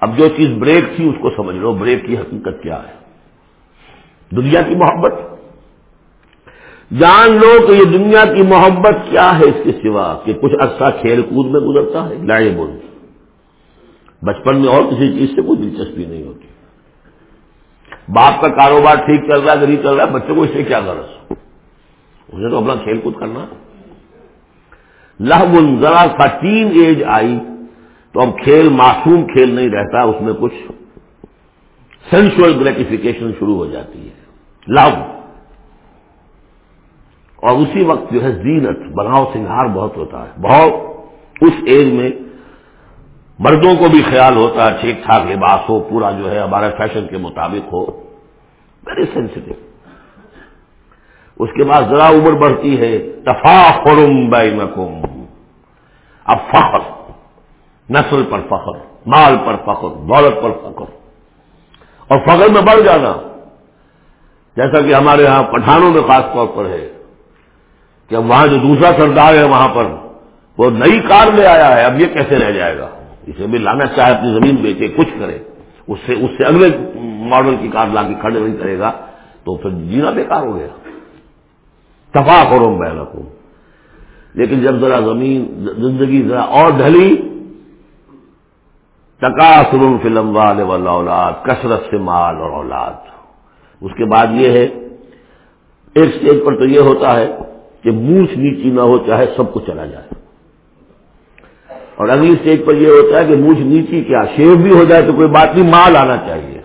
اب جو چیز بریک تھی اس کو سمجھ لو، بریک کی حقیقت کیا ہے؟ دنیا کی محبت۔ جان لو کہ یہ دنیا کی محبت کیا ہے اس کے سوا کہ کچھ عرصہ کھیل کود میں گزرتا ہے لائے بول بچپن میں اور کسی چیز سے کوئی دلچسپی نہیں ہوتی۔ باپ کا کاروبار ٹھیک چل رہا ہے نہیں چل رہا ہے، بچوں کو اس سے کیا غرض؟ اسے تو اپنا کھیل کود کرنا۔ لہ ذرا سا تین ایج آئی تو اب کھیل معصوم کھیل نہیں رہتا، اس میں کچھ سینشل گریٹیفیکیشن شروع ہو جاتی ہے۔ لو اور اسی وقت جو ہے زینت، بناؤ سنگھار بہت ہوتا ہے۔ بہت اس ایج میں مردوں کو بھی خیال ہوتا ہے ٹھیک ٹھاک لباس ہو، پورا جو ہے ہمارے فیشن کے مطابق ہو۔ ویری سینسٹو اس کے بعد ذرا عمر بڑھتی ہے۔ تفاخرم بینکم۔ اب فخر، نسل پر فخر، مال پر فخر، دولت پر فخر۔ اور فخر میں بڑھ جانا۔ جیسا کہ ہمارے ہاں پٹھانوں میں خاص طور پر ہے کہ اب وہاں جو دوسرا سردار ہے وہاں پر وہ نئی کار لے آیا ہے۔ اب یہ کیسے رہ جائے گا؟ اسے بھی لانا چاہے، اپنی زمین بیچے، کچھ کرے۔ اس سے اس سے اگلے ماڈل کی کار لا کے کھڑے نہیں کرے گا، تو پھر جینا بیکار ہو گیا۔ تفا کرو میں رکھوں لیکن جب ذرا زمین، زندگی ذرا اور ڈھلی ٹکا فلم والے والا اولاد کثرت سے مال اور اولاد۔ اس کے بعد یہ ہے، ایک اسٹیج پر تو یہ ہوتا ہے کہ مونچھ نیچی نہ ہو، چاہے سب کو چلا جائے۔ اور اگلی اسٹیج پر یہ ہوتا ہے کہ مونچھ نیچی کیا شیو بھی ہو جائے تو کوئی بات نہیں، مال آنا چاہیے۔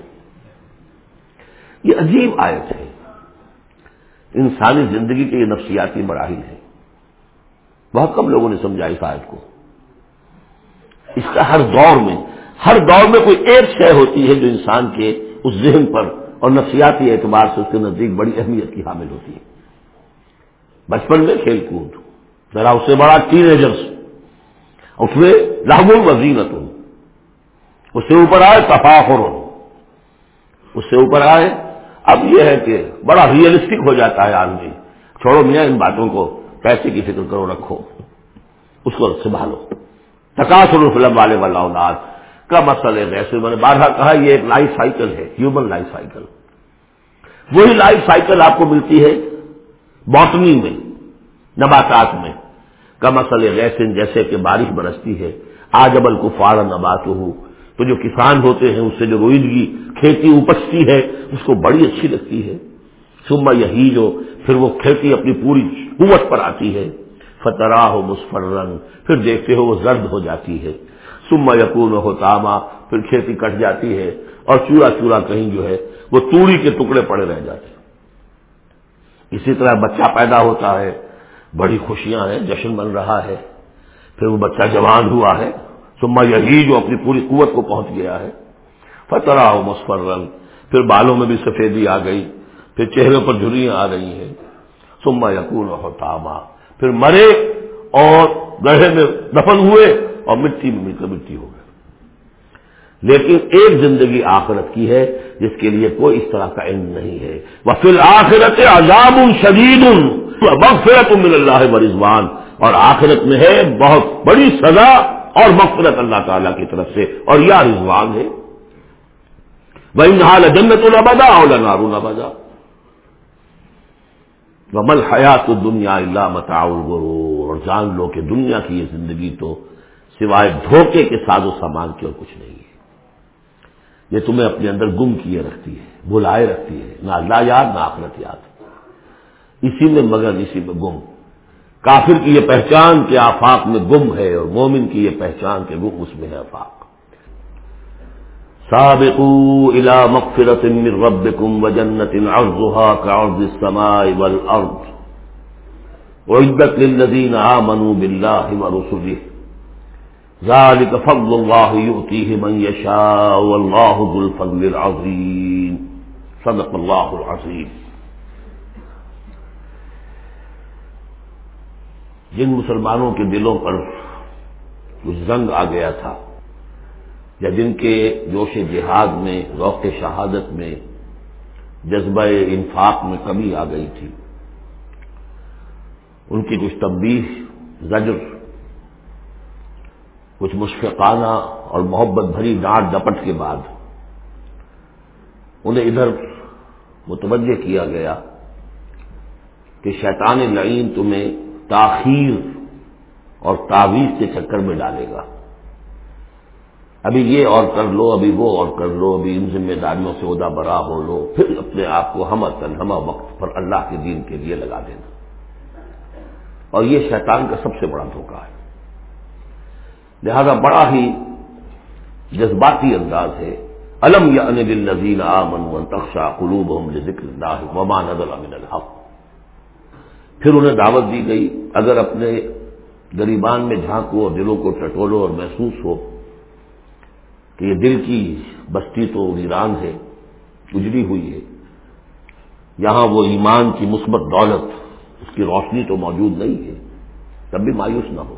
یہ عجیب آیت ہے۔ انسانی زندگی کے یہ نفسیاتی مراحل ہے بہت کم لوگوں نے سمجھا اس آیت کو۔ اس کا ہر دور میں، ہر دور میں کوئی ایک شے ہوتی ہے جو انسان کے اس ذہن پر اور نفسیاتی اعتبار سے اس کے نزدیک بڑی اہمیت کی حامل ہوتی ہے۔ بچپن میں کھیل کود، ذرا اس سے بڑا ٹین ایجرس اس میں لاہم وزینت اس سے اوپر آئے تفاخر. اس سے اوپر آئے، اب یہ ہے کہ بڑا ریئلسٹک ہو جاتا ہے آدمی. چھوڑو میاں ان باتوں کو، پیسے کی فکر کرو، رکھو. اس کو سنبھالو. تقاصر فلم والے والا اولاد. کا مسئلہ ہے؟ ویسے میں نے بارہ کہا، یہ ایک لائف سائیکل ہے ہیومن لائف سائیکل وہی لائف سائیکل آپ کو ملتی ہے باٹنی میں، نباتات میں. کم اصل ریسن جیسے کہ بارش برستی ہے، آج ابل کو فار نبات ہو تو جو کسان ہوتے ہیں، اس سے جو روئندگی کھیتی اپجتی ہے، اس کو بڑی اچھی لگتی ہے۔ سما یہی جو پھر وہ کھیتی اپنی پوری قوت پر آتی ہے۔ فترا ہو مسفر رنگ پھر دیکھتے ہو وہ زرد ہو جاتی ہے۔ سما یقون ہو تاما، پھر کھیتی کٹ جاتی ہے۔ اور چورا چورا کہیں جو ہے، وہ توڑی کے ٹکڑے پڑے رہ جاتے ہیں۔ اسی طرح بچہ پیدا ہوتا ہے بڑی خوشیاں ہیں، جشن بن رہا ہے، پھر وہ بچہ جوان ہوا ہے سما یہی جو اپنی پوری قوت کو پہنچ گیا ہے۔ فترا ہو مسفر رنگ پھر بالوں میں بھی سفیدی آ گئی، پھر چہرے پر جھریاں آ رہی ہیں۔ سما یقون ہو تاما پھر مرے اور گڑھے میں دفن ہوئے اور مٹی میں مل کر مٹی ہو گئی لیکن ایک زندگی آخرت کی ہے، جس کے لیے کوئی اس طرح کا علم نہیں ہے۔ وہ پھر آخرت عذاب شدید مغفرت من اللہ و رضوان۔ اور آخرت میں ہے بہت بڑی سزا اور مغفرت اللہ تعالی کی طرف سے۔ اور یا رضوان ہے۔ وہ انحال جنت البدا اور نارون ابدا ومل حیات دنیا اللہ متا اور جان لو کہ دنیا کی یہ زندگی تو سوائے دھوکے کے ساز و سامان کے اور کچھ نہیں ہے۔ یہ تمہیں اپنے اندر گم کیے رکھتی ہے، بلائے رکھتی ہے۔ نہ اللہ یاد، نہ آخرت یاد۔ اسی میں مگر اسی میں گم۔ کافر کی یہ پہچان کے آفاق میں گم ہے اور مومن کی یہ پہچان کے گم اس میں ہے آفاق۔ سابقوا الى مغفرة من ربكم وجنة عرضها كعرض السماء والأرض وعدت للذين آمنوا بالله ورسله ذلك فضل الله يؤتيه من يشاء والله ذو الفضل العظيم صدق الله العظيم جن مسلمانوں کے دلوں پر کچھ زنگ آ گیا تھا یا جن کے جوش جہاد میں روق شہادت میں جذبہ انفاق میں کمی آ گئی تھی۔ ان کی کچھ تبدیل زجر، کچھ مشفقانہ اور محبت بھری ڈانٹ ڈپٹ کے بعد انہیں ادھر متوجہ کیا گیا کہ شیطان لعین تمہیں تاخیر اور تعویذ کے چکر میں ڈالے گا۔ ابھی یہ اور کر لو، ابھی وہ اور کر لو، ابھی ان ذمہ داریوں سے عہدہ برا ہو لو، پھر اپنے آپ کو ہم ہم وقت پر اللہ کے دین کے لیے لگا دینا۔ اور یہ شیطان کا سب سے بڑا دھوکہ ہے۔ لہذا بڑا ہی جذباتی انداز ہے۔ الم یا انل نذیر امن تخشا قلوب ذکر اللہ وما نظر امن الحق۔ پھر انہیں دعوت دی گئی، اگر اپنے گریبان میں جھانکو اور دلوں کو ٹٹولو اور محسوس ہو کہ یہ دل کی بستی تو ویران ہے، اجڑی ہوئی ہے، یہاں وہ ایمان کی مثبت دولت، اس کی روشنی تو موجود نہیں ہے، تب بھی مایوس نہ ہو۔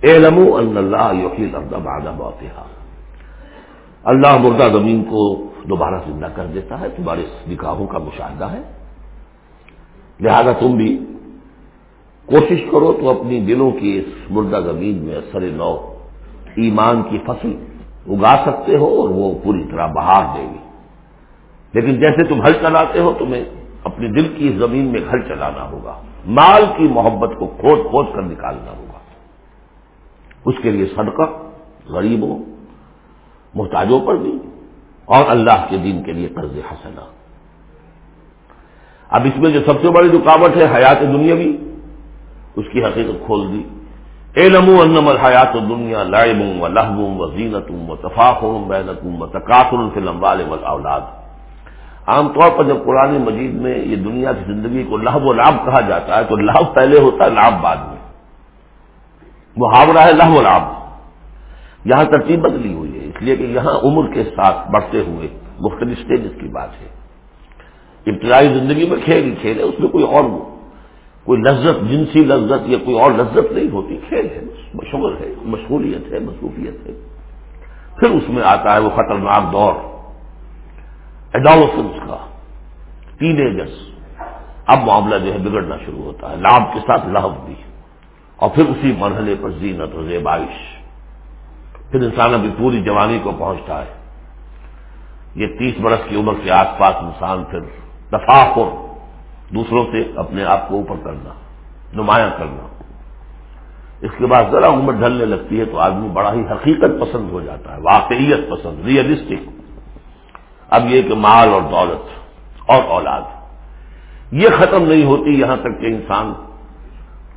اے لمو اللہ یقین بادہ بہت اللہ مردہ زمین کو دوبارہ زندہ کر دیتا ہے، تمہارے نکاحوں کا مشاہدہ ہے۔ لہذا تم بھی کوشش کرو تو اپنی دلوں کی اس مردہ زمین میں اثر نو ایمان کی فصل اگا سکتے ہو اور وہ پوری طرح بہار دے گی۔ لیکن جیسے تم ہل چلاتے ہو، تمہیں اپنے دل کی اس زمین میں گھر چلانا ہوگا۔ مال کی محبت کو کھود کھود کر نکالنا ہوگا۔ اس کے لیے صدقہ غریبوں، محتاجوں پر بھی اور اللہ کے دین کے لیے قرض حسنا اب اس میں جو سب سے بڑی رکاوٹ ہے حیات دنیا بھی اس کی حقیقت کھول دی۔ اے نمو انم الحیات دنیا لائبوں و لہبوں و زینتوں و تفاخر بینتوں و تقاصر سے لمبال اولاد عام طور پر جب قرآن مجید میں یہ دنیا کی زندگی کو لہب و لاب کہا جاتا ہے، تو لہب پہلے ہوتا ہے لاب بعد میں۔ محاورہ ہے لہو لاب یہاں ترتیب بدلی ہوئی ہے، اس لیے کہ یہاں عمر کے ساتھ بڑھتے ہوئے مختلف اسٹیجز کی بات ہے۔ ابتدائی زندگی میں کھیل ہی کھیل ہے، اس میں کوئی اور کوئی لذت، جنسی لذت یا کوئی اور لذت نہیں ہوتی، کھیل ہے مشغل ہے، مشغولیت ہے، مصروفیت ہے۔ پھر اس میں آتا ہے وہ خطرناک دور ایڈالوسنس کا ٹین ایجرس اب معاملہ جو ہے بگڑنا شروع ہوتا ہے لابھ کے ساتھ لہب بھی۔ اور پھر اسی مرحلے پر زینت و زیبائش۔ پھر انسان ابھی پوری جوانی کو پہنچتا ہے۔ یہ تیس برس کی عمر کے آس پاس انسان پھر دفاع دوسروں سے اپنے آپ کو اوپر کرنا، نمایاں کرنا۔ اس کے بعد ذرا عمر ڈھلنے لگتی ہے تو آدمی بڑا ہی حقیقت پسند ہو جاتا ہے، واقعیت پسند ریئلسٹک اب یہ کہ مال اور دولت اور اولاد، یہ ختم نہیں ہوتی یہاں تک کہ انسان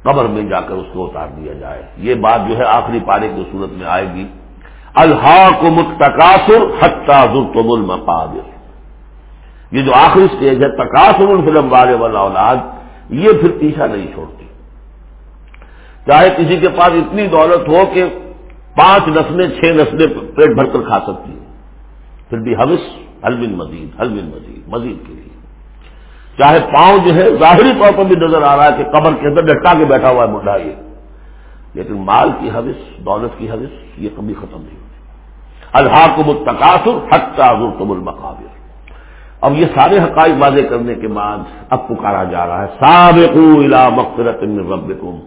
قبر میں جا کر اس کو اتار دیا جائے۔ یہ بات جو ہے آخری پارے کی صورت میں آئے گی۔ الحا کو متقاصر حتاظ القبل مقابر یہ جو آخری اسٹیج ہے تقاصر الفلم والے والا اولاد، یہ پھر پیچھا نہیں چھوڑتی۔ چاہے کسی کے پاس اتنی دولت ہو کہ پانچ نسلیں، چھ نسلیں پیٹ بھر کر کھا سکتی ہیں۔ پھر بھی حوث حلبن مزید حلبن مزید مزید کے لیے۔ چاہے پاؤں جو ہے، ظاہری طور پر بھی نظر آ رہا ہے کہ قبر کے اندر ڈٹا کے بیٹھا ہوا ہے بڈھا یہ۔ لیکن مال کی حوث، دولت کی حوث، یہ کبھی ختم نہیں ہوتی۔ الحاق متقاصر حق تم المقابر۔ اب یہ سارے حقائق واضح کرنے کے بعد اب پکارا جا رہا ہے سابق مغفرت من ربکم۔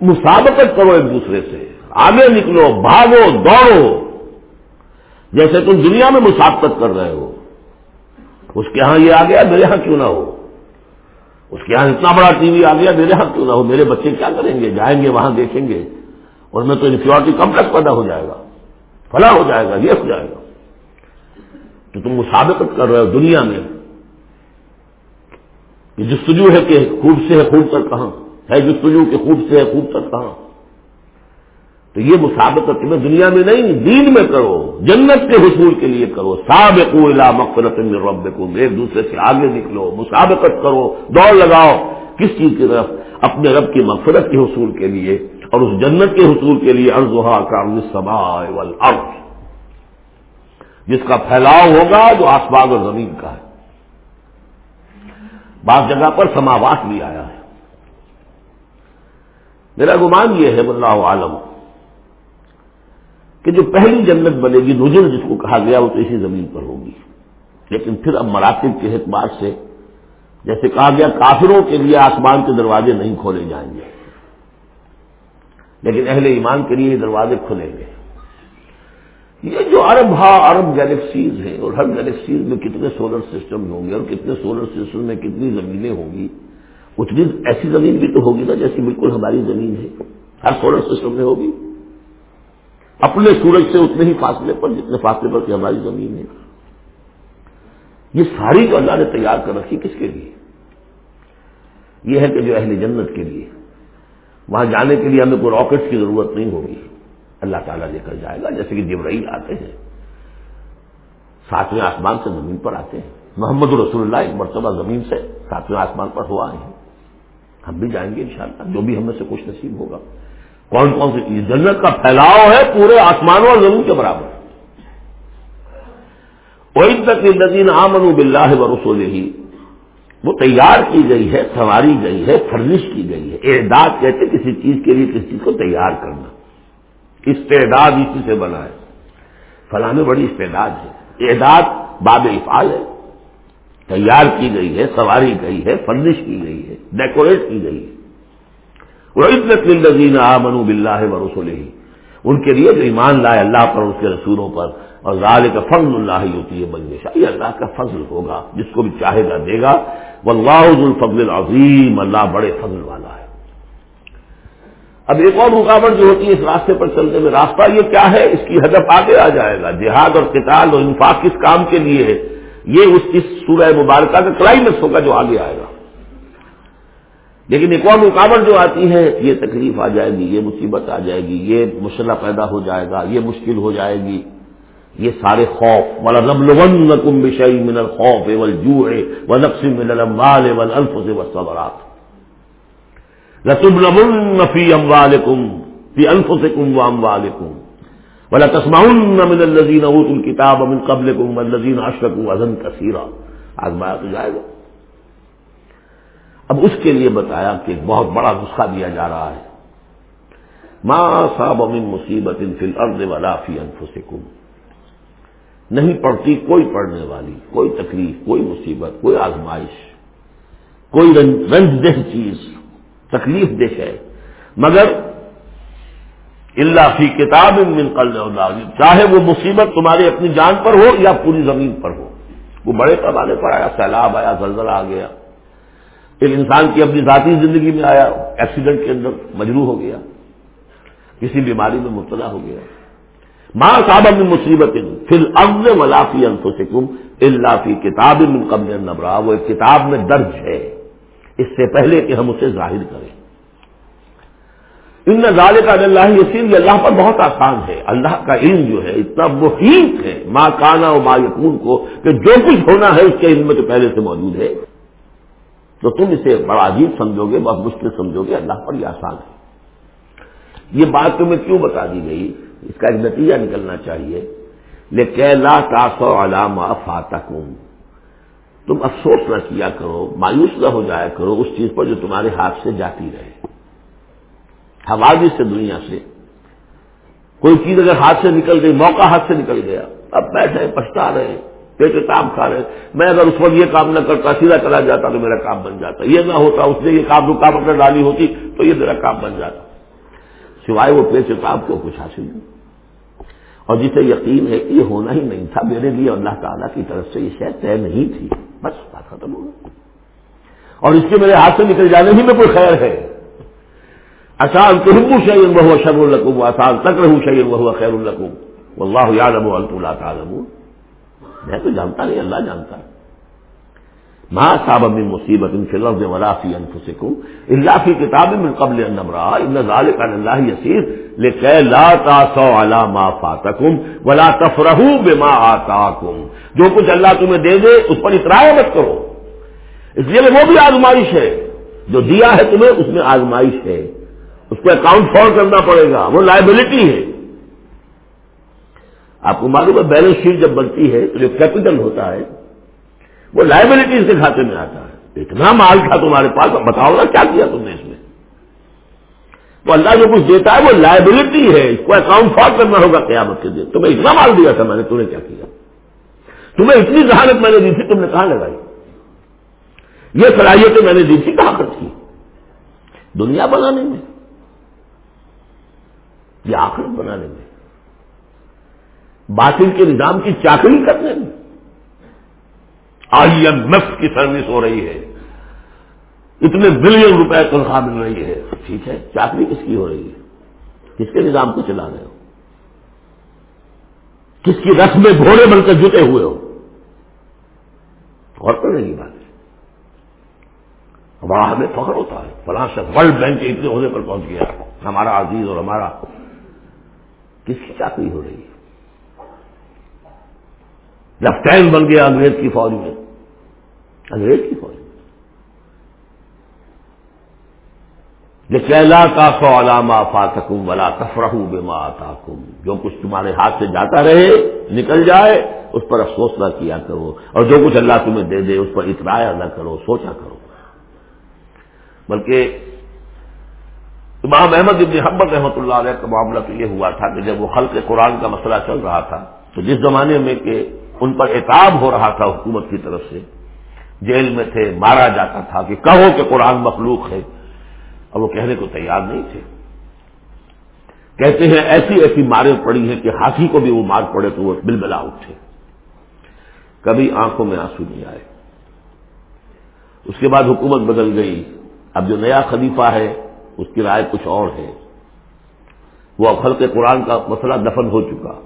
مسابقت کرو ایک دوسرے سے، آگے نکلو، بھاگو، دوڑو۔ جیسے تم دنیا میں مسابقت کر رہے ہو، اس کے ہاں یہ آ گیا، میرے ہاں کیوں نہ ہو؟ اس کے ہاں اتنا بڑا ٹی وی آ گیا، میرے ہاں کیوں نہ ہو؟ میرے بچے کیا کریں گے؟ جائیں گے، وہاں دیکھیں گے۔ اور میں تو انفیورٹی کمپلیکس پیدا ہو جائے گا۔ فلاں ہو جائے گا، یہ ہو جائے گا۔ تو تم مسابقت کر رہے ہو دنیا میں۔ یہ جستجو ہے کہ خوب سے ہے خوب تک کہاں؟ ہے جستجو کہ خوب سے ہے خوب تک کہاں؟ تو یہ مسابقت تمہیں دنیا میں نہیں، دین میں کرو۔ جنت کے حصول کے لیے کرو۔ الى مغفرت من ربکم۔ ایک دوسرے سے آگے نکلو مسابقت کرو، دوڑ لگاؤ۔ کس چیز کی طرف؟ اپنے رب کی مغفرت کے حصول کے لیے۔ اور اس جنت کے حصول کے لیے ارضا کا والارض۔ جس کا پھیلاؤ ہوگا جو آسمان اور زمین کا ہے۔ بعض جگہ پر سماوات بھی آیا ہے۔ میرا گمان یہ ہے اللہ عالم، کہ جو پہلی جنت بنے گی، نجل جس کو کہا گیا، وہ تو اسی زمین پر ہوگی۔ لیکن پھر اب مراتب کے اعتبار سے، جیسے کہا گیا، کافروں کے لیے آسمان کے دروازے نہیں کھولے جائیں گے۔ لیکن اہل ایمان کے لیے دروازے کھلیں گے۔ یہ جو ارب ہا ارب گیلیکسیز ہیں اور ہر گیلیکسیز میں کتنے سولر سسٹم ہوں گے اور کتنے سولر سسٹم میں کتنی زمینیں ہوں گی، اتنی ایسی زمین بھی تو ہوگی نا جیسی بالکل ہماری زمین ہے۔ ہر سولر سسٹم میں ہوگی۔ اپنے سورج سے اتنے ہی فاصلے پر جتنے فاصلے پر کہ ہماری زمین ہے۔ یہ ساری جو اللہ نے تیار کر رکھی کس کے لیے؟ یہ ہے کہ جو اہل جنت کے لیے۔ وہاں جانے کے لیے ہمیں کوئی راکٹ کی ضرورت نہیں ہوگی۔ اللہ تعالیٰ لے کر جائے گا، جیسے کہ جبرائیل آتے ہیں۔ ساتویں آسمان سے زمین پر آتے ہیں۔ محمد رسول اللہ ایک مرتبہ زمین سے ساتویں آسمان پر ہوا ہے۔ ہم بھی جائیں گے انشاءاللہ، جو بھی ہم میں سے کچھ نصیب ہوگا۔ کون کون سی جنت کا پھیلاؤ ہے پورے آسمانوں اور زمین کے برابر۔ کوئی تک نظین آمن بلّہ و رسول ہی وہ تیار کی گئی ہے سواری گئی ہے فرنش کی گئی ہے۔ اعداد کہتے کسی چیز کے لیے کسی چیز کو تیار کرنا۔ استعداد اسی سے بنا ہے۔ فلاں بڑی استعداد ہے۔ اعداد باب افعال ہے۔ تیار کی گئی ہے، سواری گئی ہے، فرنش کی گئی ہے، ڈیکوریٹ کی گئی ہے۔ وہ عزت للذین آمنوا باللہ و رسول ہی ان کے لیے جو ایمان لائے اللہ پر اس کے رسولوں پر۔ اور ظال کا فضل اللہ ہی ہوتی ہے بنگشہ یہ اللہ کا فضل ہوگا، جس کو بھی چاہے گا دے گا۔ وہ اللہ الفضل العظیم اللہ بڑے فضل والا ہے۔ اب ایک اور رکاوٹ جو ہوتی ہے اس راستے پر چلتے ہوئے، راستہ یہ کیا ہے؟ اس کی ہدف آگے آ جائے گا۔ جہاد اور قتال اور انفاق کس کام کے لیے ہے؟ یہ اس کی سورہ مبارکہ کا کلائمیکس ہوگا جو آگے آئے گا۔ لیکن ایک اور رکاوٹ جو آتی ہے، یہ تکلیف آ جائے گی، یہ مصیبت آ جائے گی، یہ مسئلہ پیدا ہو جائے گا، یہ مشکل ہو جائے گی۔ یہ سارے خوف والا رب لکم بشئی من الخوف والجوع ونقص من الاموال والانفس والصبرات لتبلغن في اموالكم في انفسكم واموالكم ولا تسمعن من الذين اوتوا الكتاب من قبلكم والذين اشركوا اذى كثيرا. آزمایا تو جائے گا اب اس کے لیے بتایا کہ ایک بہت بڑا نسخہ دیا جا رہا ہے۔ ما صاب من مصیبت فی الارض ولا فی انفسکم۔ نہیں پڑتی کوئی پڑھنے والی، کوئی تکلیف، کوئی مصیبت، کوئی آزمائش، کوئی رنج دہ چیز۔ تکلیف دہ ہے۔ مگر اللہ فی کتاب من قل چاہے وہ مصیبت تمہاری اپنی جان پر ہو یا پوری زمین پر ہو۔ وہ بڑے پیمانے پر آیا، سیلاب آیا، زلزلہ آ گیا۔ ایک انسان کی اپنی ذاتی زندگی میں آیا، ایکسیڈنٹ کے اندر مجروح ہو گیا۔ کسی بیماری میں مبتلا ہو گیا۔ ماں صاحب میں مصیبت پھر اب ولافی انفسکم اللہ فی کتاب من قبل نبرا وہ ایک کتاب میں درج ہے۔ اس سے پہلے کہ ہم اسے ظاہر کریں۔ ان نظارے کا اللہ یسیر، یہ اللہ پر بہت آسان ہے۔ اللہ کا علم جو ہے، اتنا محیط ہے ماں کانا اور ماں یقون کو، کہ جو کچھ ہونا ہے، اس کے علم میں تو پہلے سے موجود ہے۔ تو تم اسے بڑا عجیب سمجھو گے، بہت مشکل سمجھو گے۔ اللہ پر یہ آسان ہے۔ یہ بات تمہیں کیوں بتا دی گئی؟ اس کا ایک نتیجہ نکلنا چاہیے۔ لیکن لا تاسو علامہ فاتح تم افسوس نہ کیا کرو، مایوس نہ ہو جایا کرو، اس چیز پر جو تمہارے ہاتھ سے جاتی رہے۔ حوادث سے دنیا سے۔ کوئی چیز اگر ہاتھ سے نکل گئی، موقع ہاتھ سے نکل گیا، اب بیٹھے، پچھتا رہے، پیٹ کام کھا رہے۔ میں اگر اس وقت یہ کام نہ کرتا، سیدھا چلا جاتا تو میرا کام بن جاتا۔ یہ نہ ہوتا، اس نے یہ کام رکاوٹ کر ڈالی ہوتی تو یہ میرا کام بن جاتا۔ سوائے وہ پیٹ کام کو کچھ حاصل۔ نہیں اور جسے یقین ہے کہ یہ ہونا ہی نہیں تھا، میرے لیے اللہ تعالیٰ کی طرف سے یہ شاید طے نہیں تھی۔ بس بات ختم ہو گئی۔ اور اس کے میرے ہاتھ سے نکل جانے ہی میں کوئی خیر ہے۔ آسان تو ہوں شعین بہو شر القوم آسان تک رہوں شعین بہو خیر القوم اللہ یادم ابو تعالم میں تو جانتا نہیں، اللہ جانتا ہے۔ ماں صاحب من مصیبت ان فی الارض ولا فی انفسکم الا فی کتاب من قبل ان نبرا ان ذلک علی اللہ یسیر لکہ لا تاسو علی ما فاتکم ولا تفرحوا بما آتاکم جو کچھ اللہ تمہیں دے دے اس پر اطراع مت کرو۔ اس لیے وہ بھی آزمائش ہے۔ جو دیا ہے تمہیں اس میں آزمائش ہے۔ اس کو اکاؤنٹ فال کرنا پڑے گا۔ وہ لائبلٹی ہے۔ آپ کو معلوم ہے بیلنس شیٹ جب بنتی ہے تو جو کیپٹل ہوتا ہے وہ لائبلٹیز کے کھاتے میں آتا ہے۔ اتنا مال تھا تمہارے پاس، اب بتاؤ نا کیا کیا تم نے اس میں؟ تو اللہ جو کچھ دیتا ہے وہ لائبلٹی ہے۔ اس کو اکاؤنٹ فار کرنا ہوگا قیامت کے دن۔ تمہیں اتنا مال دیا تھا میں نے، تمہیں کیا کیا؟ تمہیں اتنی ذہانت میں نے دی تھی، تم نے کہاں لگائی؟ یہ صلاحیتیں میں نے دی تھی، کہاں خرچ کی؟ دنیا بنانے میں۔ یا آخرت بنانے میں۔ باطل کے نظام کی چاکری کرنے میں۔ آئی ایم ایف کی سروس ہو رہی ہے۔ اتنے بلین روپے تنخواہ مل رہی ہے۔ ٹھیک ہے، چاکری کس کی ہو رہی ہے؟ کس کے نظام کو چلا رہے ہو؟ کس کی رس میں گھوڑے بن کر جتے ہوئے ہو؟ اور کرنے کی بات ہے۔ ہمارا ہمیں فخر ہوتا ہے۔ فلاں سے ورلڈ بینک کے اتنے عہدے پر پہنچ گیا، ہمارا عزیز اور ہمارا، کس کی چاکری ہو رہی ہے؟ لیفٹینٹ بن گیا انگریز کی فوج میں۔ انگریز کی فوج کیلا کا سو علامہ فاتکم ولا تفرح بے آتا جو کچھ تمہارے ہاتھ سے جاتا رہے، نکل جائے، اس پر افسوس نہ کیا کرو۔ اور جو کچھ اللہ تمہیں دے دے، اس پر اطراع نہ کرو، سوچا کرو۔ بلکہ امام احمد ابن حمد رحمۃ اللہ علیہ کا معاملہ تو یہ ہوا تھا کہ جب وہ خلق قرآن کا مسئلہ چل رہا تھا، تو جس زمانے میں کہ ان پر اعتاب ہو رہا تھا حکومت کی طرف سے۔ جیل میں تھے، مارا جاتا تھا کہ کہو کہ قرآن مخلوق ہے۔ اور وہ کہنے کو تیار نہیں تھے۔ کہتے ہیں، ایسی ایسی ماریں پڑی ہیں کہ ہاتھی کو بھی وہ مار پڑے تو وہ بل بلا اٹھے۔ کبھی آنکھوں میں آنسو نہیں آئے۔ اس کے بعد حکومت بدل گئی۔ اب جو نیا خلیفہ ہے، اس کی رائے کچھ اور ہے۔ وہ اب خلق قرآن کا مسئلہ دفن ہو چکا۔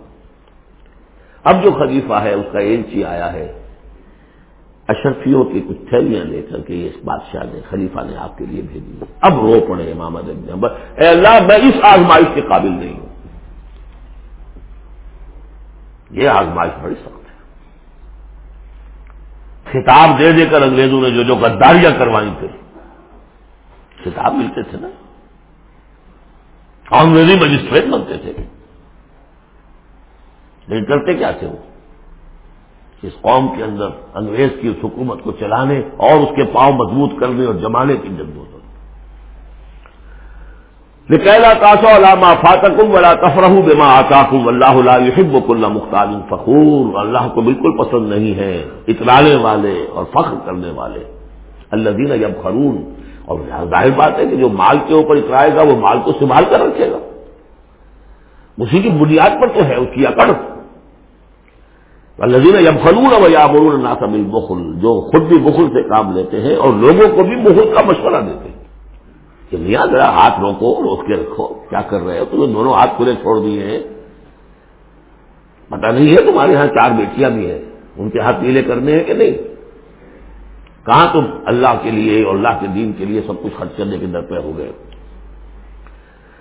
اب جو خلیفہ ہے، اس کا ایلچی آیا ہے۔ اشرفیوں کی کچھ تھیلیاں لے کر کے اس بادشاہ نے، خلیفہ نے آپ کے لیے بھیجی۔ اب رو پڑے امام اے اللہ، میں اس آزمائش کے قابل نہیں ہوں۔ یہ آزمائش بڑی سخت ہے۔ خطاب دے دے کر انگریزوں نے جو جو غداریاں کروائی تھے خطاب ملتے تھے نا۔ انگریزی مجسٹریٹ بنتے تھے۔ لیکن کرتے کیا تھے وہ؟ اس قوم کے اندر انگریز کی اس حکومت کو چلانے اور اس کے پاؤں مضبوط کرنے اور جمانے کی جدو نکیلا تاسو علامہ فاتکم ولا تفرح بما آتاکم اللہ يحب كل مختال فخور۔ اللہ کو بالکل پسند نہیں ہے اترانے والے اور فخر کرنے والے۔ اللہ دینا جب خرون اور ظاہر بات ہے کہ جو مال کے اوپر اترائے گا وہ مال کو سنبھال کر رکھے گا۔ اسی کی بنیاد پر تو ہے اس کی اکڑ۔ الزین جب خلون و یا مرون ناسم بخل، جو خود بھی بخل سے کام لیتے ہیں اور لوگوں کو بھی بخل کا مشورہ دیتے ہیں۔ کہ میاں ذرا ہاتھ روکو روک کے رکھو، کیا کر رہے ہو؟ تمہیں دونوں ہاتھ کھلے چھوڑ دیے ہیں۔ پتا نہیں ہے تمہارے یہاں چار بیٹیاں بھی ہیں، ان کے ہاتھ نیلے کرنے ہیں کہ نہیں؟ کہاں تم اللہ کے لیے اور اللہ کے دین کے لیے سب کچھ خرچ کرنے کے در پہ ہو گئے؟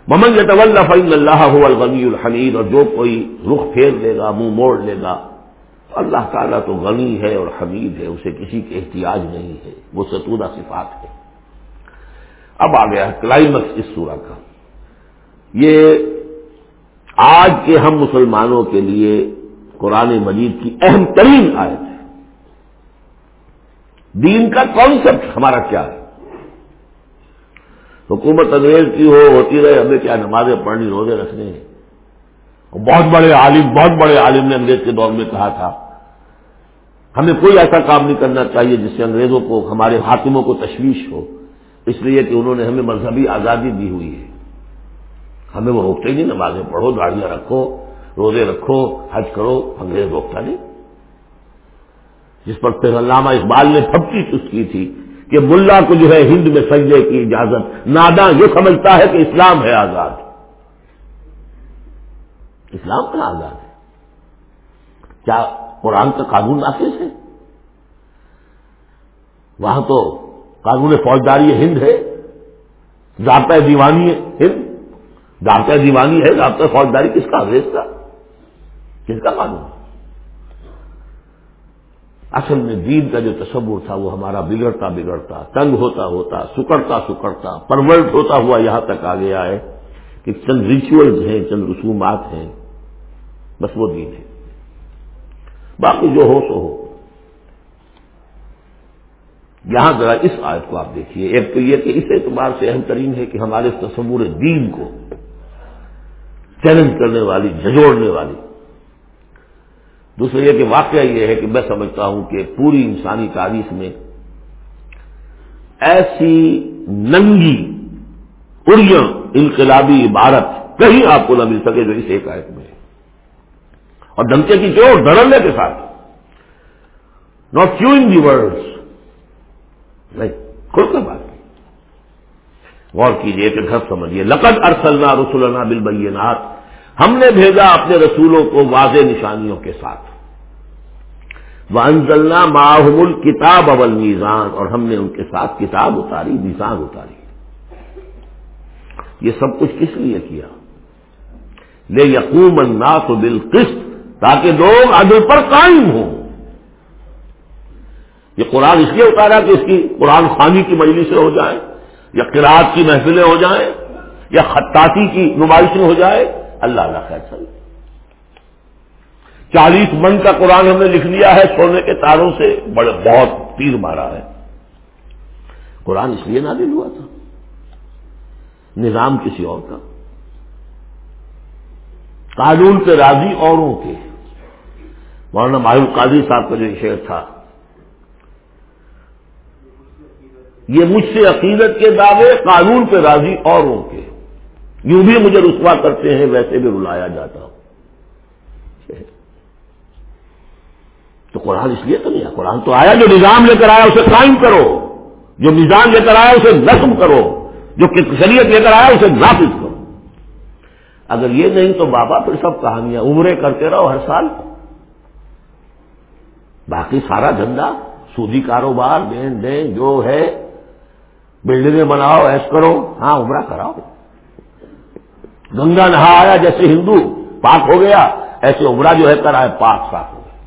ممن طول فعین اللہ الغنی الحمید اور جو کوئی رخ پھیر لے گا، منہ موڑ لے گا اللہ تعالیٰ تو غنی ہے اور حمید ہے، اسے کسی کے احتیاج نہیں ہے۔ وہ ستودہ صفات ہے اب آ گیا کلائمیکس اس سورہ کا۔ یہ آج کے ہم مسلمانوں کے لیے قرآن مجید کی اہم ترین آیت ہے۔ دین کا کانسیپٹ ہمارا کیا ہے؟ حکومت انگریز کی ہو، ہوتی رہے، ہمیں کیا نمازیں پڑھنی، روزے رکھنے ہیں؟ بہت بڑے عالم، بہت بڑے عالم نے انگریز کے دور میں کہا تھا، ہمیں کوئی ایسا کام نہیں کرنا چاہیے جس سے انگریزوں کو، ہمارے حاکموں کو تشویش ہو۔ اس لیے کہ انہوں نے ہمیں مذہبی آزادی دی ہوئی ہے۔ ہمیں وہ روکتے نہیں، نمازیں پڑھو گاڑیاں رکھو، روزے رکھو، حج کرو، انگریز روکتا نہیں۔ جس پر پھر علامہ اقبال نے پھپکی چس کی تھی کہ ملا کو جو ہے ہند میں سجدے کی اجازت نادا یہ سمجھتا ہے کہ اسلام ہے آزاد۔ اسلام کا آزاد ہے۔ کیا قرآن کا قانون نافذ ہے؟ وہاں تو قانون فوجداری ہند ہے ضابطۂ دیوانی ہے، ہند۔ ضابطۂ دیوانی ہے ضابطۂ فوجداری کس کا؟ انگریز کا۔ کس کا قانون؟ اصل میں دین کا جو تصور تھا، وہ ہمارا بگڑتا بگڑتا، تنگ ہوتا ہوتا، سکڑتا سکڑتا پرورٹ ہوتا ہوا یہاں تک آ گیا ہے کہ چند ریچولز ہیں، چند رسومات ہیں۔ بس وہ دین ہے۔ باقی جو ہو سو ہو۔ یہاں ذرا اس آیت کو آپ دیکھیے۔ ایک تو یہ کہ اس اعتبار سے اہم ترین ہے کہ ہمارے تصور دین کو چیلنج کرنے والی جھجوڑنے والی۔ دوسرا یہ کہ واقعہ یہ ہے کہ میں سمجھتا ہوں کہ پوری انسانی تاریخ میں ایسی ننگی، اڑیاں، انقلابی عبارت کہیں آپ کو نہ مل سکے جو اس ایک آیت میں اور دمکے کی چور ڈرنے کے ساتھ۔ ناٹ کیو دی ورڈ نہیں کھل کر بات غور کیجیے کہ گھر سمجھیے لقد ارسلنا رسولنا بالبینات۔ ہم نے بھیجا اپنے رسولوں کو واضح نشانیوں کے ساتھ۔ وہ انزلنا ماہم کتاب اول میزان اور ہم نے ان کے ساتھ کتاب اتاری، میزان اتاری۔ یہ سب کچھ کس لیے کیا؟ لے یقوم الناس بالقسط۔ تاکہ لوگ عدل پر قائم ہوں۔ یہ قرآن اس لیے اتارا کہ اس کی قرآن خانی کی مجلس ہو جائے یا قرآد کی محفلیں ہو جائیں، یا خطاطی کی نمائشیں ہو جائے اللہ اللہ خیر سر چالیس من کا قرآن ہم نے لکھ لیا ہے سونے کے تاروں سے، بڑے بہت تیر مارا ہے۔ قرآن اس لیے نازل ہوا تھا۔ نظام کسی اور کا۔ قانون کے راضی اوروں کے۔ مولانا ماہر قاضی صاحب کا جو شعر تھا۔ یہ مجھ سے عقیدت کے دعوے، قانون پہ راضی اوروں کے۔ یوں بھی مجھے رسوا کرتے ہیں، ویسے بھی رلایا جاتا ہوں۔ تو قرآن اس لیے تو نہیں ہے، قرآن تو آیا جو نظام لے کر آیا، اسے قائم کرو۔ جو نظام لے کر آیا، اسے نظم کرو۔ جو شریعت لے کر آیا، اسے نافذ کرو۔ اگر یہ نہیں تو بابا پھر سب کہانیاں عمریں کرتے رہو ہر سال۔ باقی سارا دھندا سودی کاروبار دین دین جو ہے، بلڈنگیں بناؤ ایس کرو ہاں عمرہ کراؤ۔ گنگا نہا آیا جیسے ہندو، پاک ہو گیا، ایسے عمرہ جو ہے کرائے، پاک صاف ہو گیا۔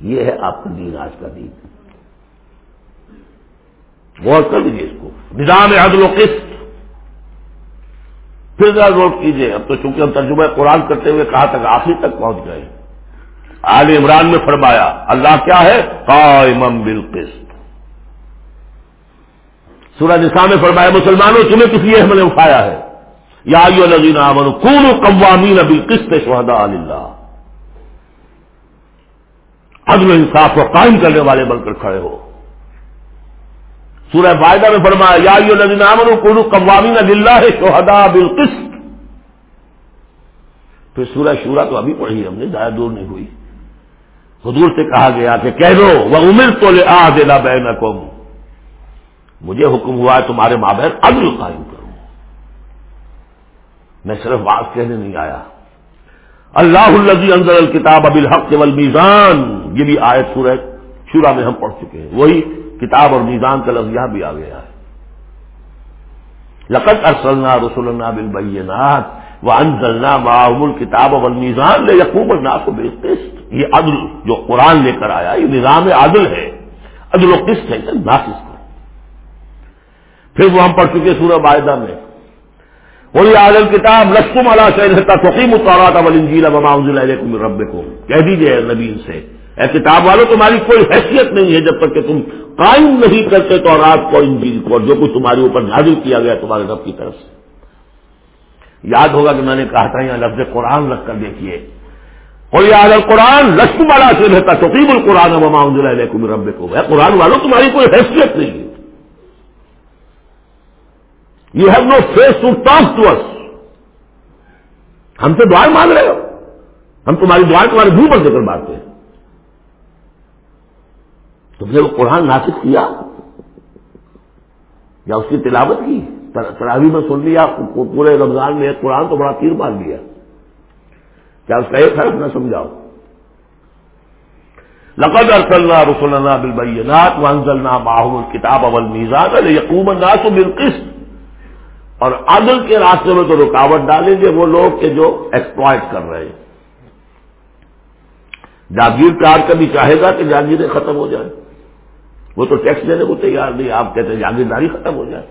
یہ ہے آپ کا دین، آج کا دین۔ غور کر لیجیے اس کو۔ نظام عدل و قسط۔ پھر ذرا نوٹ کیجیے اب تو چونکہ ہم ترجمہ قرآن کرتے ہوئے کہا تک، آخری تک پہنچ گئے آل عمران میں فرمایا، اللہ کیا ہے؟ قائم بالقسط۔ سورہ نساء میں فرمایا، مسلمانوں، تمہیں کس لیے ہم نے اٹھایا ہے؟ یا لذین امن کون قوامین ابھی قسط شہدا اللہ عدل انصاف کو قائم کرنے والے بن کر کھڑے ہو۔ سورہ فائدہ میں فرمایا، یا لذین امن کون قوامین اللہ شہدا بالقسط۔ پھر سورہ شورا تو ابھی پڑھی ہم نے، زیادہ دور نہیں ہوئی۔ حضور سے کہا گیا کہ کہہ دو وہ عمر تو لے آ دینا بہن مجھے حکم ہوا ہے تمہارے مابین عدل قائم کروں میں صرف بات کہنے نہیں آیا۔ اللہ الزی انضر الکتاب اب الحق والمیزان، یہ بھی آئے سورہ شورا میں ہم پڑھ چکے ہیں۔ وہی کتاب اور میزان کا لفظ یہاں بھی آ گیا ہے۔ لقت ارسلنا رسول اللہ بالبینات وہ انزلنا معاہم الکتاب اب المیزان لے یقوب الناس کو یہ عدل جو قرآن لے کر آیا، یہ نظام عدل ہے، عدل و قسط ہے ناقص کا پھر وہ ہم پڑھ چکے سورہ معاہدہ میں۔ وہی عالم کتاب لسکم اللہ سے توقیم اتارا ولنجیلا علیکم رب کو کہہ دیجیے نبی سے، اے کتاب والوں تمہاری کوئی حیثیت نہیں ہے جب تک کہ تم قائم نہیں کرتے تو رات کو، انجیل کو جو کچھ تمہارے اوپر نازل کیا گیا تمہارے رب کی طرف سے۔ یاد ہوگا کہ میں نے کہا تھا یہاں لفظ قرآن رکھ کر دیکھیے۔ کوئی عالم قرآن لسکم والا سے رہتا توقیم القرآن علیکم رب کو قرآن والوں تمہاری کوئی حیثیت نہیں ہے۔ You have no face to talk to اس ہم سے دعائیں مانگ رہے ہو۔ ہم تمہاری دعائیں، تمہارے منہ پر ذکر مارتے ہیں تم نے وہ قرآن ناسک کیا؟ یا اس کی تلاوت کی؟ تراوی میں سن لیا، پورے رمضان میں قرآن تو بڑا تیر مار دیا کیا اس کا ایک حرف نہ سمجھاؤ۔ لقد ارسلنا رسولنا بالبینات وانزلنا معهم الكتاب والميزان ليقوم الناس بالقسط۔ اور عدل کے راستے میں تو رکاوٹ ڈالیں گے وہ لوگ کہ جو ایکسپلائٹ کر رہے ہیں۔ جاگیر کار کبھی چاہے گا کہ جاگیریں ختم ہو جائیں۔ وہ تو ٹیکس دینے کو تیار نہیں، آپ کہتے ہیں جاگیرداری ختم ہو جائے۔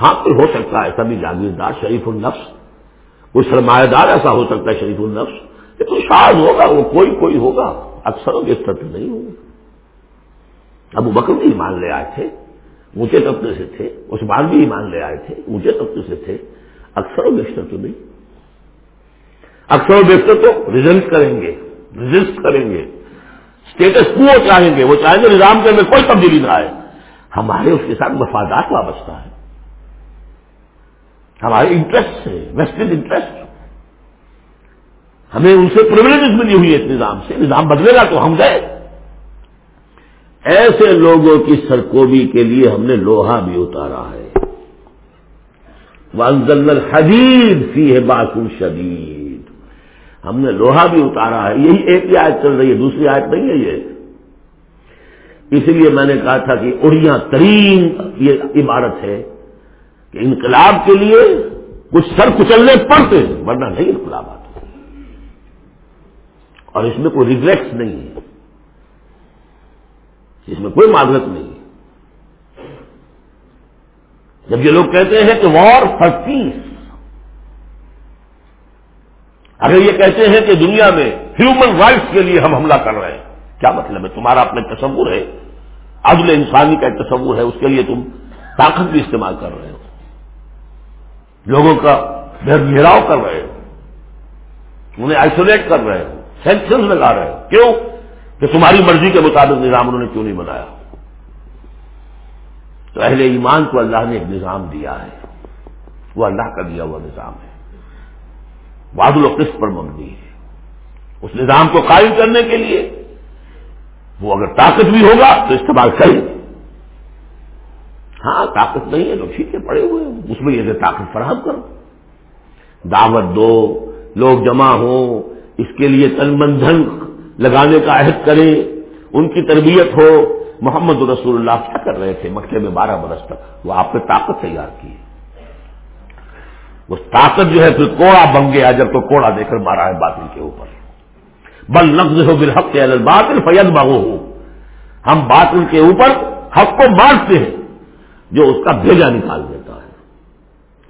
ہاں کوئی ہو سکتا ہے ایسا بھی جاگیردار شریف النفس، کوئی سرمایہ دار ایسا ہو سکتا ہے شریف النفس، یہ تو شاید ہوگا، وہ کوئی کوئی ہوگا اکثر اس طرح نہیں ہوگا۔ ابو بکر بھی ایمان لے آئے تھے، اونچے طبقے سے تھے، عثمان بھی ایمان لے آئے تھے، اونچے طبقے سے تھے اکثر و بیشتر تو نہیں۔ اکثر و بیشتر تو ریزلٹ کریں گے ریزسٹ کریں گے۔ اسٹیٹس کو چاہیں گے، وہ چاہیں گے نظام کے اندر کوئی تبدیلی نہ آئے۔ ہمارے اس کے ساتھ مفادات وابستہ ہے ہمارے انٹرسٹ ہے ویسٹرن انٹرسٹ ہمیں ان سے پرولیجز ملی ہوئی ہے اس نظام سے۔ نظام بدلے گا تو ہم گئے۔ ایسے لوگوں کی سرکوبی کے لیے ہم نے لوہا بھی اتارا ہے۔ وانزل الحدید فی ہے باقل شدید ہم نے لوہا بھی اتارا ہے۔ یہی ایک ہی آیت چل رہی ہے، دوسری آیت نہیں ہے یہ۔ اسی لیے میں نے کہا تھا کہ اڑیاں ترین یہ عبارت ہے۔ کہ انقلاب کے لیے کچھ سر کچلنے پڑتے ہیں، ورنہ نہیں انقلاب آتا اور اس میں کوئی ریگریٹس نہیں ہے۔ اس میں کوئی معذرت نہیں ہے۔ جب یہ لوگ کہتے ہیں کہ وار فار پیس اگر یہ کہتے ہیں کہ دنیا میں ہیومن رائٹس کے لیے ہم حملہ کر رہے ہیں، کیا مطلب ہے؟ تمہارا اپنے تصور ہے۔ عدل انسانی کا ایک تصور ہے، اس کے لیے تم طاقت بھی استعمال کر رہے ہو۔ لوگوں کا گھیراؤ کر رہے ہو، انہیں آئسولیٹ کر رہے ہو سینکشن لگا رہے ہو۔ کیوں؟ کہ تمہاری مرضی کے مطابق نظام انہوں نے کیوں نہیں بنایا؟ تو اہل ایمان کو اللہ نے ایک نظام دیا ہے۔ وہ اللہ کا دیا ہوا نظام ہے۔ وادل و قسط پر مبنی ہے۔ اس نظام کو قائم کرنے کے لیے وہ اگر طاقت بھی ہوگا تو استعمال کریں۔ ہاں طاقت نہیں ہے تو ٹھیک ہے، پڑے ہوئے اس میں یہ طاقت فراہم کرو۔ دعوت دو، لوگ جمع ہوں، اس کے لیے تن بندھن لگانے کا عہد کریں۔ ان کی تربیت ہو۔ محمد رسول اللہ کیا کر رہے تھے؟ مکے میں بارہ برس تک۔ وہ آپ نے طاقت تیار کی۔ وہ طاقت جو ہے، پھر کوڑا بن گیا، جب تو کوڑا دے کر مارا ہے باطل کے اوپر۔ بل نقض ہو بالحق کے باطل فید ہو ہم باطل کے اوپر حق کو مارتے ہیں۔ جو اس کا بھیجا نکال دیتا ہے۔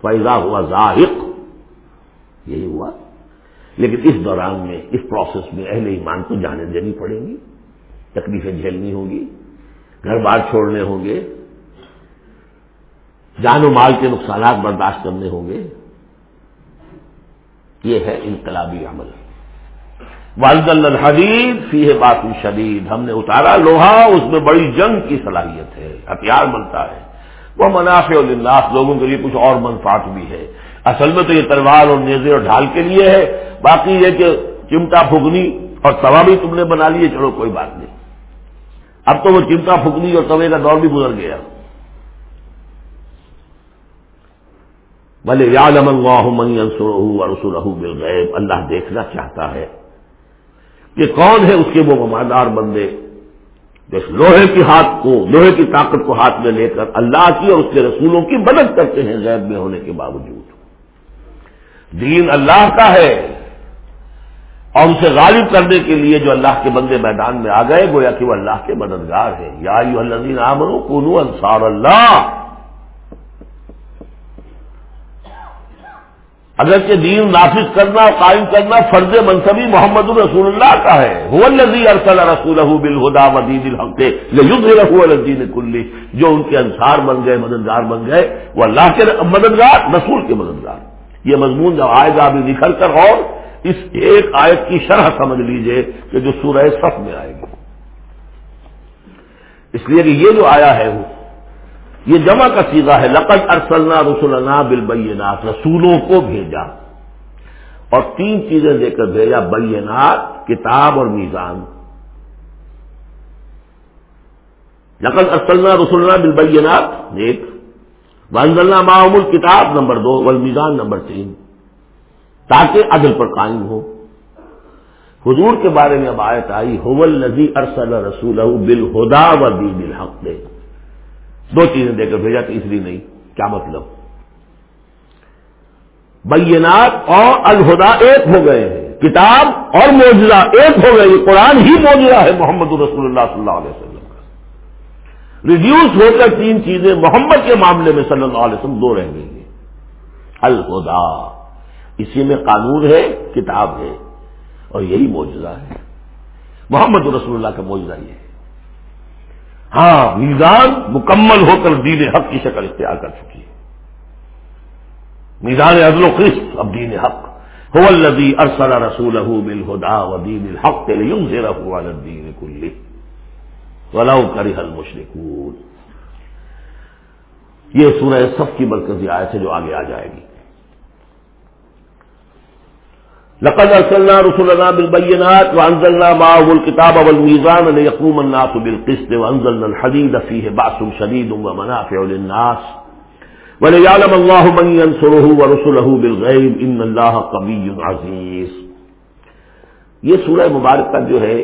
فیضا ہوا ظاہر یہی ہوا۔ لیکن اس دوران میں، اس پروسیس میں اہل ایمان کو جانے دینی پڑیں گی۔ تکلیفیں جھیلنی ہوگی۔ گھر بار چھوڑنے ہوں گے۔ جان و مال کے نقصانات برداشت کرنے ہوں گے۔ یہ ہے انقلابی عمل۔ والد الحدید فی ہے باقی شدید ہم نے اتارا لوہا، اس میں بڑی جنگ کی صلاحیت ہے۔ ہتھیار بنتا ہے۔ وہ منافع الناس لوگوں کے لیے کچھ اور منفاط بھی ہے۔ اصل میں تو یہ تلوار اور نیزے اور ڈھال کے لیے ہے۔ باقی یہ کہ چمٹا پھگنی اور توا بھی تم نے بنا لیے، چلو کوئی بات نہیں۔ اب تو وہ چمٹا پھگنی اور توے کا دور بھی گزر گیا۔ بھلے یاد امن اور رسول مل گئے اللہ دیکھنا چاہتا ہے کہ کون ہے اس کے وہ ممادار بندے۔ جو لوہے کی ہاتھ کو، لوہے کی طاقت کو ہاتھ میں لے کر اللہ کی اور اس کے رسولوں کی مدد کرتے ہیں غیب میں ہونے کے باوجود۔ دین اللہ کا ہے۔ اور اسے غالب کرنے کے لیے جو اللہ کے بندے میدان میں آ گئے، گویا کہ وہ اللہ کے مددگار ہیں۔ یا یو الدین عامر کنو انصار اللہ۔ اگرچہ دین نافذ کرنا قائم کرنا فرض منصبی محمد الرسول اللہ کا ہے۔ الزی ارسل الحق کلی۔ جو ان کے انصار بن گئے، مددگار بن گئے، وہ اللہ کے مددگار، رسول کے مددگار۔ یہ مضمون جب آئے گا، ابھی نکل کر اور اس ایک آیت کی شرح سمجھ لیجیے کہ جو سورہ صف میں آئے گی۔ اس لیے کہ یہ جو آیا ہے وہ یہ جمع کا سیدھا ہے، لقد ارسلنا رسولنا بالبینات، رسولوں کو بھیجا۔ اور تین چیزیں دے کر بھیجا، بینات، کتاب اور میزان۔ لقد ارسلنا رسولنا بالبینات ایک بنزلنا معمول کتاب نمبر دو، والمیزان، نمبر تین۔ تاکہ عدل پر قائم ہو۔ حضور کے بارے میں اب آیت آئی حول نزی ارسل رسول بالہدا و دین الحق دے۔ دو چیزیں دے کر بھیجا تیسری نہیں، کیا مطلب؟ بینات اور الہدا ایک ہو گئے ہیں، کتاب اور موجودہ ایک ہو گئے قرآن ہی موجودہ ہے محمد رسول اللہ صلی اللہ علیہ وسلم کا۔ ریڈیوس ہو کر تین چیزیں محمد کے معاملے میں صلی اللہ علیہ وسلم دو رہ گئی ہیں۔ الہدا، اسی میں قانون ہے، کتاب ہے، اور یہی موجودہ ہے۔ محمد رسول اللہ کا موجودہ یہ ہے۔ ہاں میزان مکمل ہو کر دین حق کی شکل اختیار کر چکی ہے۔ میزان عدل و قسط اب دین حق۔ هو الذي ارسل رسوله بالهدى ودين الحق لينذره على الدين كله ولو كره المشركون یہ سورہ صف کی مرکزی آیت ہے جو آگے آ جائے گی۔ لقد ارسلنا رسلنا بالبينات وانزلنا معه الكتاب والميزان ليقوم الناس بالقسط وانزلنا الحديد فيه باس شديد ومنافع للناس وليعلم الله من ينصره ورسله بالغيب ان الله قوي عزيز یہ سورہ مبارکہ جو ہے،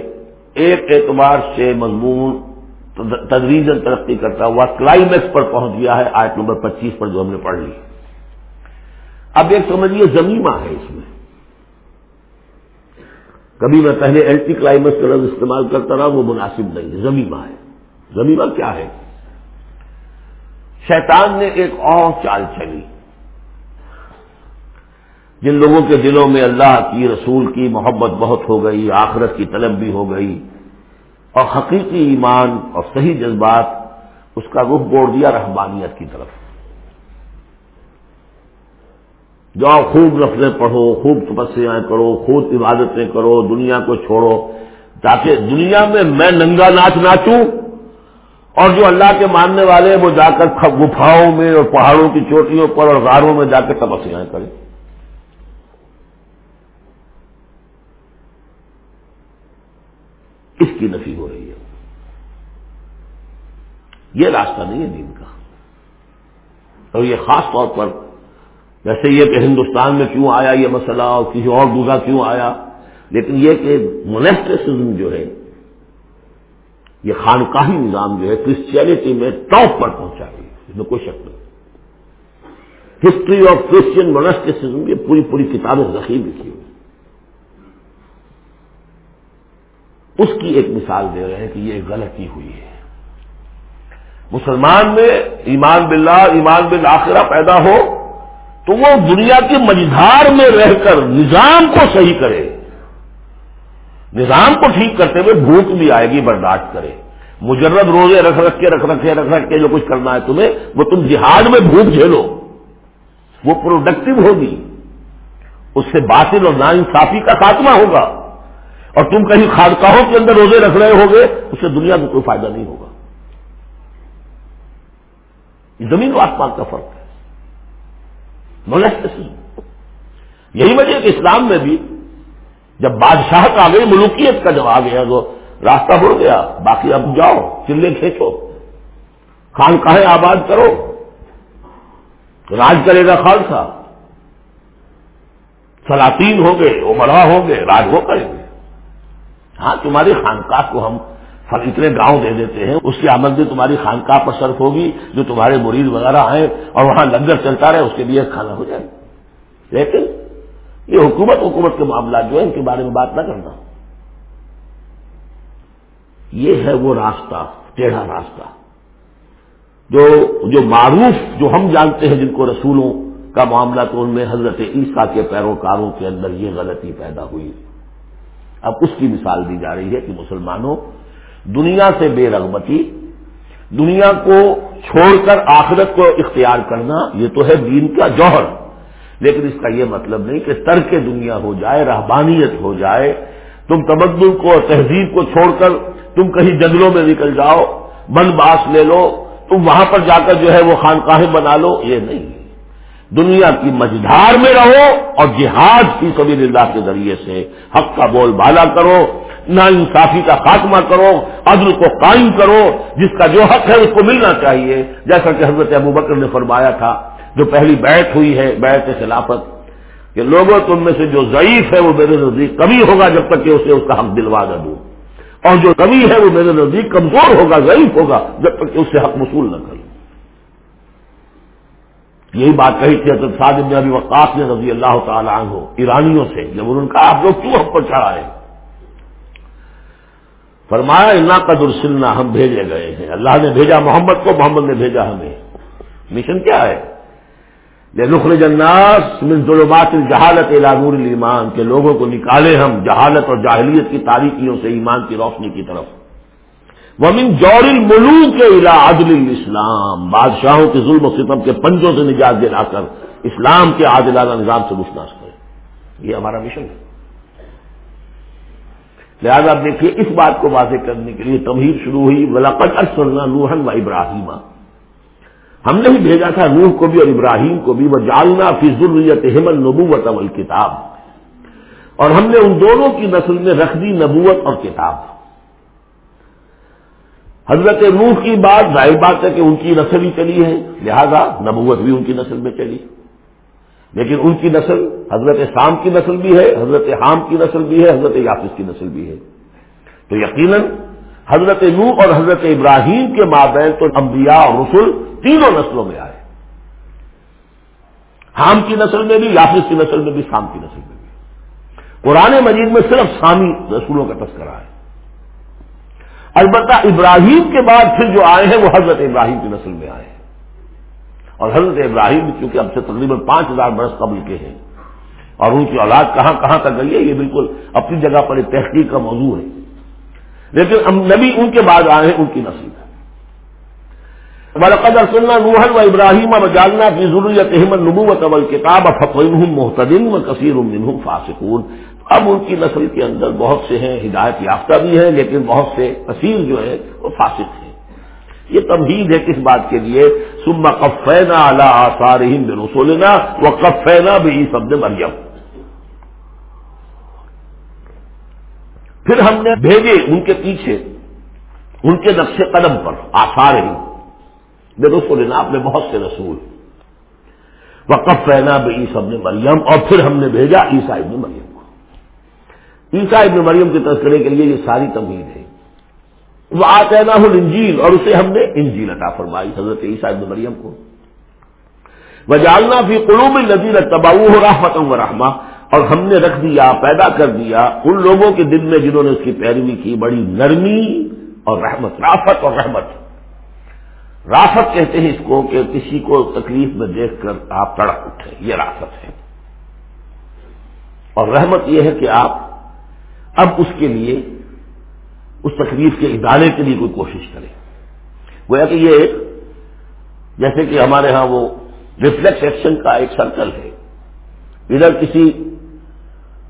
ایک اعتبار سے مضمون تدریجن ترقی کرتا ہوا کلائمیکس پر پہنچ گیا ہے، آیت نمبر پچیس پر جو ہم نے پڑھ لی۔ اب ایک سمجھیے زمیمہ ہے اس میں۔ کبھی میں پہلے اینٹی کلائمیکس کا لفظ استعمال کرتا رہا، وہ مناسب نہیں ہے۔ زمیمہ ہے۔ زمیمہ کیا ہے؟ شیطان نے ایک اور چال چلی۔ جن لوگوں کے دلوں میں اللہ کی، رسول کی محبت بہت ہو گئی، آخرت کی طلب بھی ہو گئی، اور حقیقی ایمان اور صحیح جذبات، اس کا رخ بوڑ دیا رحمانیت کی طرف۔ جاؤ خوب نفلیں پڑھو، خوب تپسیاں کرو، خوب عبادتیں کرو، دنیا کو چھوڑو، تاکہ دنیا میں میں ننگا ناچ ناچوں اور جو اللہ کے ماننے والے وہ جا کر گفاؤں میں اور پہاڑوں کی چوٹیوں پر اور غاروں میں جا کے تپسیاں کریں۔ اس کی نفی ہو رہی ہے۔ یہ راستہ نہیں ہے دین کا۔ اور یہ خاص طور پر جیسے یہ کہ ہندوستان میں کیوں آیا یہ مسئلہ اور کسی اور دوسرا کیوں آیا؟ لیکن یہ کہ مونیسٹسزم جو ہے، یہ خانقاہی نظام جو ہے کرسچینٹی میں ٹاپ پر پہنچا گئی اس میں کوئی شک نہیں۔ ہسٹری آف کرسچین مونسٹسزم یہ پوری پوری کتابیں ذخیر لکھی ہوئی اس کی ایک مثال دے رہے ہیں کہ یہ غلطی ہوئی ہے۔ مسلمان میں ایمان باللہ ایمان بالآخرہ پیدا ہو تو وہ دنیا کے مجدار میں رہ کر نظام کو صحیح کرے۔ نظام کو ٹھیک کرتے ہوئے بھوک بھی آئے گی، برداشت کرے۔ مجرد روزے رکھ رکھ کے، رکھ رکھے رکھ رکھ کے جو کچھ کرنا ہے تمہیں، وہ تم جہاد میں بھوک جھیلو۔ وہ پروڈکٹیو ہوگی۔ اس سے باطل اور ناانصافی کا خاتمہ ہوگا۔ اور تم کہیں خادکاہوں کے اندر روزے رکھ رہے ہوگے، اس سے دنیا کو کوئی فائدہ نہیں ہوگا۔ زمین و آسمان کا فرق ہے۔ یہی وجہ کہ اسلام میں بھی جب بادشاہ کا گئی ملوکیت کا جب آ گیا تو راستہ بڑھ گیا، باقی اب جاؤ، چلے کھینچو۔ خان کہیں آباد کرو۔ راج کرے گا خالصہ۔ سلاطین ہوں گے، وہ بڑا ہوں گے، راج وہ کریں گے۔ ہاں تمہاری خانقاہ کو ہم ہم اتنے گاؤں دے دیتے ہیں، اس کی آمدنی تمہاری خانقاہ پر صرف ہوگی، جو تمہارے مریض وغیرہ آئے اور وہاں لنگر چلتا رہے، اس کے لیے کھانا ہو جائے۔ لیکن یہ حکومت حکومت کے معاملات جو ہے ان کے بارے میں بات نہ کرنا۔ یہ ہے وہ راستہ، ٹیڑھا راستہ۔ جو جو معروف، جو ہم جانتے ہیں، جن کو رسولوں کا معاملہ تو ان میں حضرت عیسیٰ کے پیروکاروں کے اندر یہ غلطی پیدا ہوئی۔ اب اس کی مثال دی جا رہی ہے کہ مسلمانوں دنیا سے بے رغبتی، دنیا کو چھوڑ کر آخرت کو اختیار کرنا، یہ تو ہے دین کا جوہر۔ لیکن اس کا یہ مطلب نہیں کہ ترک دنیا ہو جائے، رہبانیت ہو جائے، تم تمدن کو تہذیب کو چھوڑ کر تم کہیں جنگلوں میں نکل جاؤ، بند باس لے لو، تم وہاں پر جا کر جو ہے وہ خانقاہیں بنا لو، یہ نہیں۔ دنیا کی مجدار میں رہو اور جہاد کی سبھی اللہ کے ذریعے سے حق کا بول بالا کرو۔ نا انصافی کا خاتمہ کرو، عدل کو قائم کرو، جس کا جو حق ہے اس کو ملنا چاہیے۔ جیسا کہ حضرت ابو بکر نے فرمایا تھا، جو پہلی بیعت ہوئی ہے، بیعت خلافت، کہ لوگوں تم میں سے جو ضعیف ہے، وہ میرے نزدیک کمی ہوگا، جب تک کہ اسے اس کا حق دلوا نہ دوں۔ اور جو کمی ہے، وہ میرے نزدیک کمزور ہوگا، ضعیف ہوگا، جب تک کہ اس سے حق وصول نہ کروں یہی بات کہی تھی حضرت صادم نے ابھی وقاف نے رضی اللہ تعالیٰ عنہ، ایرانیوں سے، جب انہوں نے کہا، آپ لوگ کیوں ہم پر چڑھائے فرمایا، انا قدر سلنا ہم بھیجے گئے ہیں۔ اللہ نے بھیجا محمد کو، محمد نے بھیجا ہمیں۔ مشن کیا ہے؟ نخرج الناس من ظلمات الجہالت الى نور الایمان کے لوگوں کو نکالے ہم جہالت اور جاہلیت کی تاریخیوں سے ایمان کی روشنی کی طرف۔ ومن جور الملوک کے علا عدل اسلام بادشاہوں کے ظلم و ستم کے پنجوں سے نجات دلا کر اسلام کے عادلانہ نظام سے مشناس کرے۔ یہ ہمارا مشن ہے۔ لہٰذا آپ دیکھیے، اس بات کو واضح کرنے کے لیے تمہید شروع ہوئی ولاقت ارسلنا نوہن و ابراہیم ہم نے ہی بھیجا تھا نوح کو بھی اور ابراہیم کو بھی وہ جالنا فی ضروریت نبوت اول کتاب اور ہم نے ان دونوں کی نسل میں رکھ دی نبوت اور کتاب۔ حضرت نوح کی بات ظاہر بات ہے کہ ان کی نسل ہی چلی ہے، لہذا نبوت بھی ان کی نسل میں چلی۔ لیکن ان کی نسل حضرت شام کی نسل بھی ہے، حضرت حام کی نسل بھی ہے، حضرت یافس کی نسل بھی ہے۔ تو یقیناً حضرت نو اور حضرت ابراہیم کے مابین تو انبیاء اور رسول تینوں نسلوں میں آئے۔ حام کی نسل میں بھی یافس کی نسل میں بھی شام کی نسل میں بھی۔ قرآن مجید میں صرف سامی رسولوں کا تذکرہ ہے۔ البتہ ابراہیم کے بعد پھر جو آئے ہیں وہ حضرت ابراہیم کی نسل میں آئے ہیں۔ اور حضرت ابراہیم چونکہ اب سے تقریباً پانچ ہزار برس قبل کے ہیں، اور ان کی اولاد کہاں کہاں تک گئی ہے، یہ بالکل اپنی جگہ پر ایک تحقیق کا موضوع ہے۔ لیکن نبی ان کے بعد آئے ہیں، ان کی نسل ہے۔ مرقد ارسلنا نوحل و ابراہیم اب جالنا کی ضروریت احمد نبوت اول کتاب افقین محتدن و کثیر منہم فاسقون۔ اب ان کی نسل کے اندر بہت سے ہیں، ہدایت یافتہ بھی ہیں، لیکن بہت سے کثیر جو ہے وہ فاسق ہیں۔ یہ تمہید ہے کس بات کے لیے؟ سما کفینا اللہ آثار ہند رسولنا وہ کفینا بھی سب نے مریم۔ پھر ہم نے بھیجے ان کے پیچھے، ان کے نقش قدم پر آثار ہی بے رسولنا اپنے بہت سے رسول۔ وقف فینا بے سب نے مریم، اور پھر ہم نے بھیجا عیسا ابن مریم کو۔ عیسا ابن مریم کے تذکرے کے لیے یہ ساری تمہید ہے۔ وہ آتے نہ انجیل اور اسے ہم نے انجیل عطا فرمائی، حضرت عیسیٰ ابن مریم کو۔ وہ جالنا بھی قلوب نظیر تباؤ ہو رحمت و رحمہ اور ہم نے رکھ دیا، پیدا کر دیا ان لوگوں کے دل میں جنہوں نے اس کی پیروی کی، بڑی نرمی اور رحمت، رافت اور رحمت۔ رافت کہتے ہیں اس کو کہ کسی کو تکلیف میں دیکھ کر آپ تڑپ اٹھے یہ رافت ہے۔ اور رحمت یہ ہے کہ آپ اب اس کے لیے اس تکلیف کے ادارے کے لیے کوئی کوشش کرے۔ گویا کہ یہ جیسے کہ ہمارے ہاں وہ ریفلیکس ایکشن کا ایک سرکل ہے۔ ادھر کسی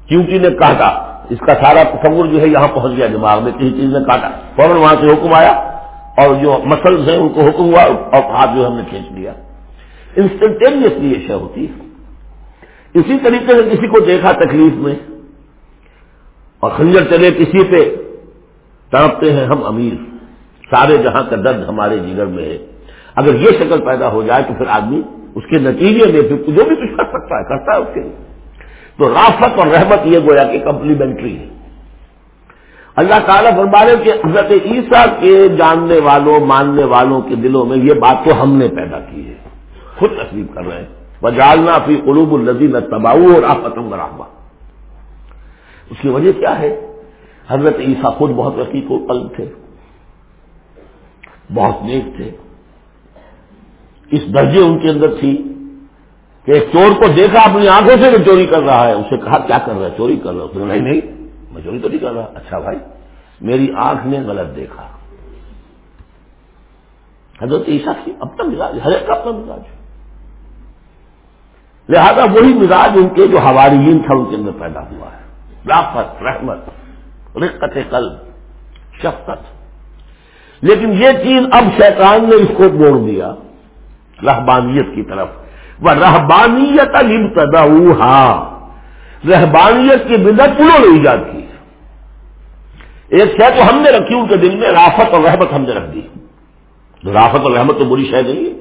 چیوٹی نے کاٹا، اس کا سارا تصور جو ہے یہاں پہنچ گیا دماغ میں، کسی چیز نے کاٹا۔ فوراً وہاں سے حکم آیا اور جو مسلس ہیں ان کو حکم ہوا اور ہاتھ جو ہم نے کھینچ لیا۔ انسٹنٹینیسلی یہ شے ہوتی ہے۔ اسی طریقے سے کسی کو دیکھا تکلیف میں اور خنجر چلے کسی پہ تڑپتے ہیں ہم امیر۔ سارے جہاں کا درد ہمارے جگر میں ہے۔ اگر یہ شکل پیدا ہو جائے تو پھر آدمی اس کے نتیجے میں پھر جو بھی کچھ کر سکتا ہے، کرتا ہے اس کے لیے۔ تو رافت اور رحمت یہ گویا کہ کمپلیمنٹری ہے۔ اللہ تعالیٰ فرمانے کے حضرت عیسیٰ کے جاننے والوں، ماننے والوں کے دلوں میں یہ بات تو ہم نے پیدا کی ہے۔ خود تصویر کر رہے ہیں۔ وہ جالنا فی قلوب النزی میں تباؤ اور آفتم رحمہ۔ اس کی وجہ کیا ہے؟ حضرت عیسیٰ خود بہت رقیق و قلب تھے، بہت نیک تھے۔ اس درجے ان کے اندر تھی کہ ایک چور کو دیکھا اپنی آنکھوں سے کہ چوری کر رہا ہے، اسے کہا، کیا کر رہا ہے؟ چوری کر رہا ہے؟ نہیں نہیں، میں چوری تو نہیں کر رہا۔ اچھا بھائی، میری آنکھ نے غلط دیکھا۔ حضرت عیسیٰ کی اپنا مزاج، ہر ایک کا اپنا مزاج۔ لہذا وہی مزاج ان کے جو ہماری تھا، ان کے اندر پیدا ہوا ہے۔ رافت رحمت۔ رقت قلب، شفقت۔ لیکن یہ چیز اب شیطان نے اس کو موڑ دیا، رہبانیت کی طرف۔ وہ رہبانیت البتدا رہبانیت کی بدت انہوں نے ایجاد کی ایک شے تو ہم نے رکھی، ان کے دل میں رافت اور رحمت ہم نے رکھ دی۔ رافت اور رحمت تو بری شے نہیں ہے۔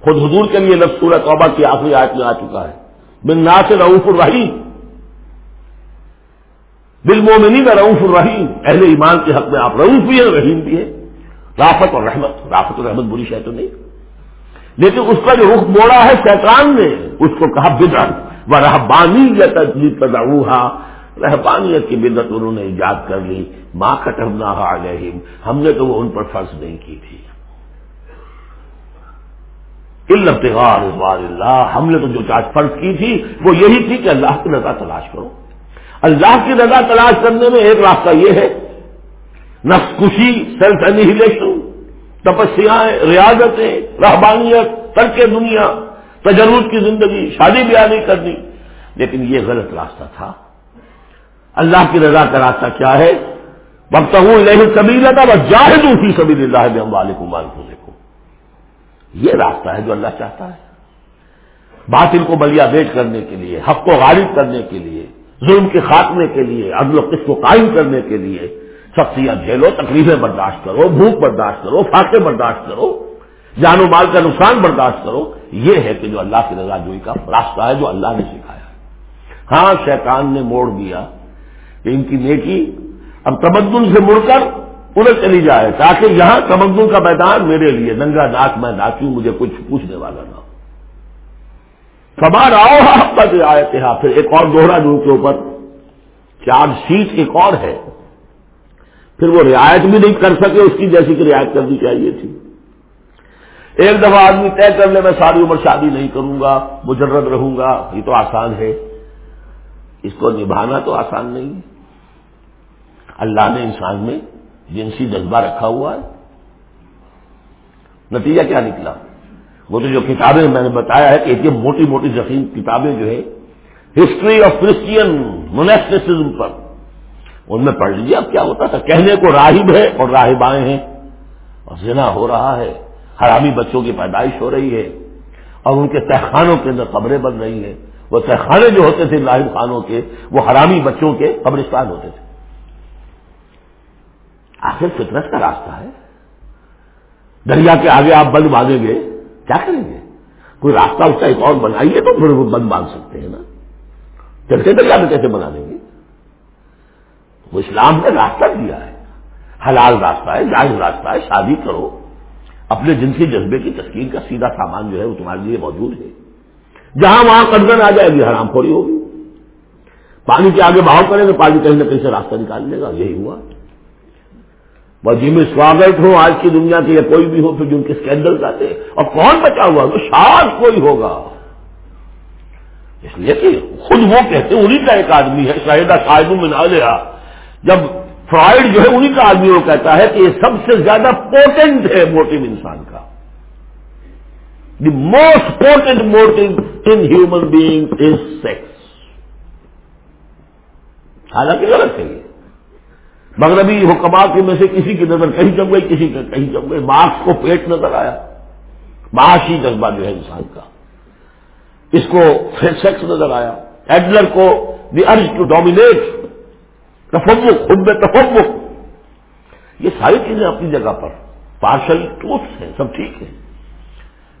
خود حضور کے لیے لفظ سورہ توبہ کی آخری آیت میں آ چکا ہے۔ بن ناصر رعوف الرحیم دل مومنی میں رعوف الرحیم اہل ایمان کے حق میں آپ رعوف بھی ہیں، رحیم بھی ہے رافت اور رحمت، رافت اور رحمت بری شہ تو نہیں۔ لیکن اس کا جو رخ موڑا ہے شیطان نے، اس کو کہا بدر و رحبانی یا رحبانیت کی بدت انہوں نے ایجاد کر لی۔ ماں کٹمنا علیہم ہم نے تو وہ ان پر فرض نہیں کی تھی۔ اللہ ہم نے تو جو چاٹ فرض کی تھی، وہ یہی تھی کہ اللہ کی رضا تلاش کرو۔ اللہ کی رضا تلاش کرنے میں ایک راستہ یہ ہے۔ نفس کشی سیلف انہیلیشن تپسیاں، ریاضتیں رحبانیت ترک دنیا، تجرد کی زندگی، شادی بیاہ نہیں کرنی۔ لیکن یہ غلط راستہ تھا۔ اللہ کی رضا کا راستہ کیا ہے؟ وقت ہوں نہیں کبھی تھا وہ جاہد ہوں سبھی اللہ ہم والم کو یہ راستہ ہے جو اللہ چاہتا ہے۔ باطل کو بلیا بیچ کرنے کے لیے، حق کو غالب کرنے کے لیے ظلم کے خاتمے کے لیے، عدل و قسط کو قائم کرنے کے لیے سختیاں جھیلو، تکلیفیں برداشت کرو، بھوک برداشت کرو، فاقے برداشت کرو، جان و مال کا نقصان برداشت کرو، یہ ہے کہ جو اللہ کی رضا جوئی کا راستہ ہے جو اللہ نے سکھایا۔ ہاں شیطان نے موڑ دیا کہ ان کی نیکی اب تمدن سے مڑ کر ادھر چلی جائے، تاکہ یہاں تمدن کا میدان میرے لیے، ننگا ناک میں ناچوں، مجھے کچھ پوچھنے والا نہ ہو۔ سبار آؤ آپ آئے تھے پھر ایک اور دوہرا دور کے اوپر چارج شیٹ ایک اور ہے۔ پھر وہ رعایت بھی نہیں کر سکے، اس کی جیسی کہ رعایت کرنی چاہیے تھی۔ ایک دفعہ آدمی طے کر لے، میں ساری عمر شادی نہیں کروں گا، مجرد رہوں گا، یہ تو آسان ہے۔ اس کو نبھانا تو آسان نہیں۔ ہے اللہ نے انسان میں جنسی جذبہ رکھا ہوا ہے۔ نتیجہ کیا نکلا؟ وہ تو جو کتابیں میں نے بتایا ہے کہ یہ موٹی موٹی ذخیم کتابیں جو ہے ہسٹری آف کرسچین مونیسٹسزم پر، ان میں پڑھ لیجیے اب کیا ہوتا تھا؟ کہنے کو راہب ہے اور راہبائیں ہیں۔ اور زنا ہو رہا ہے، حرامی بچوں کی پیدائش ہو رہی ہے۔ اور ان کے تہخانوں کے اندر قبریں بن رہی ہیں۔ وہ تہخانے جو ہوتے تھے لاہب خانوں کے، وہ حرامی بچوں کے قبرستان ہوتے تھے۔ آخر فطرت کا راستہ ہے۔ دریا کے آگے آپ بند باندھیں گے۔ کیا کریں گے؟ کوئی راستہ اس کا ایک اور بنائیے تو پھر وہ بند باندھ سکتے ہیں نا۔ چلتے دریا میں کیسے بنا دیں گے؟ وہ اسلام نے راستہ دیا ہے۔ حلال راستہ ہے، جائز راستہ ہے، شادی کرو۔ اپنے جنسی جذبے کی تسکین کا سیدھا سامان جو ہے وہ تمہارے لیے موجود ہے۔ جہاں وہاں قدر آ جائے گی، حرام خوری ہوگی۔ پانی کے آگے بہاؤ کریں تو پانی کہیں نہ کہیں سے راستہ نکال لے گا۔ یہی ہوا۔ بس جی میں سواگت ہوں، آج کی دنیا کے یا کوئی بھی ہو، پھر جن کے اسکینڈل آتے اور کون بچا ہوا تو شاید کوئی ہوگا۔ اس لیے کہ خود وہ کہتے ہیں انہیں کا ایک آدمی ہے، شاہدہ شاہد میں نہ لیا جب فرائڈ جو ہے انہیں کا آدمی وہ کہتا ہے کہ یہ سب سے زیادہ پوٹنٹ ہے موٹو انسان کا۔ The most important motto in human being is sex حالانکہ غلط ہے یہ۔ مغربی حکمات کے میں سے کسی کی نظر کہیں چم گئی، کسی کا کہیں چم گئی۔ مارکس کو پیٹ نظر آیا۔ معاشی جذبہ جو ہے انسان کا۔ اس کو سیکس نظر آیا۔ ایڈلر کو دی ارج ٹو ڈومینیٹ تفوق، خود میں تفوق۔ یہ ساری چیزیں اپنی جگہ پر۔ پارشل ٹروتھ ہیں، سب ٹھیک ہے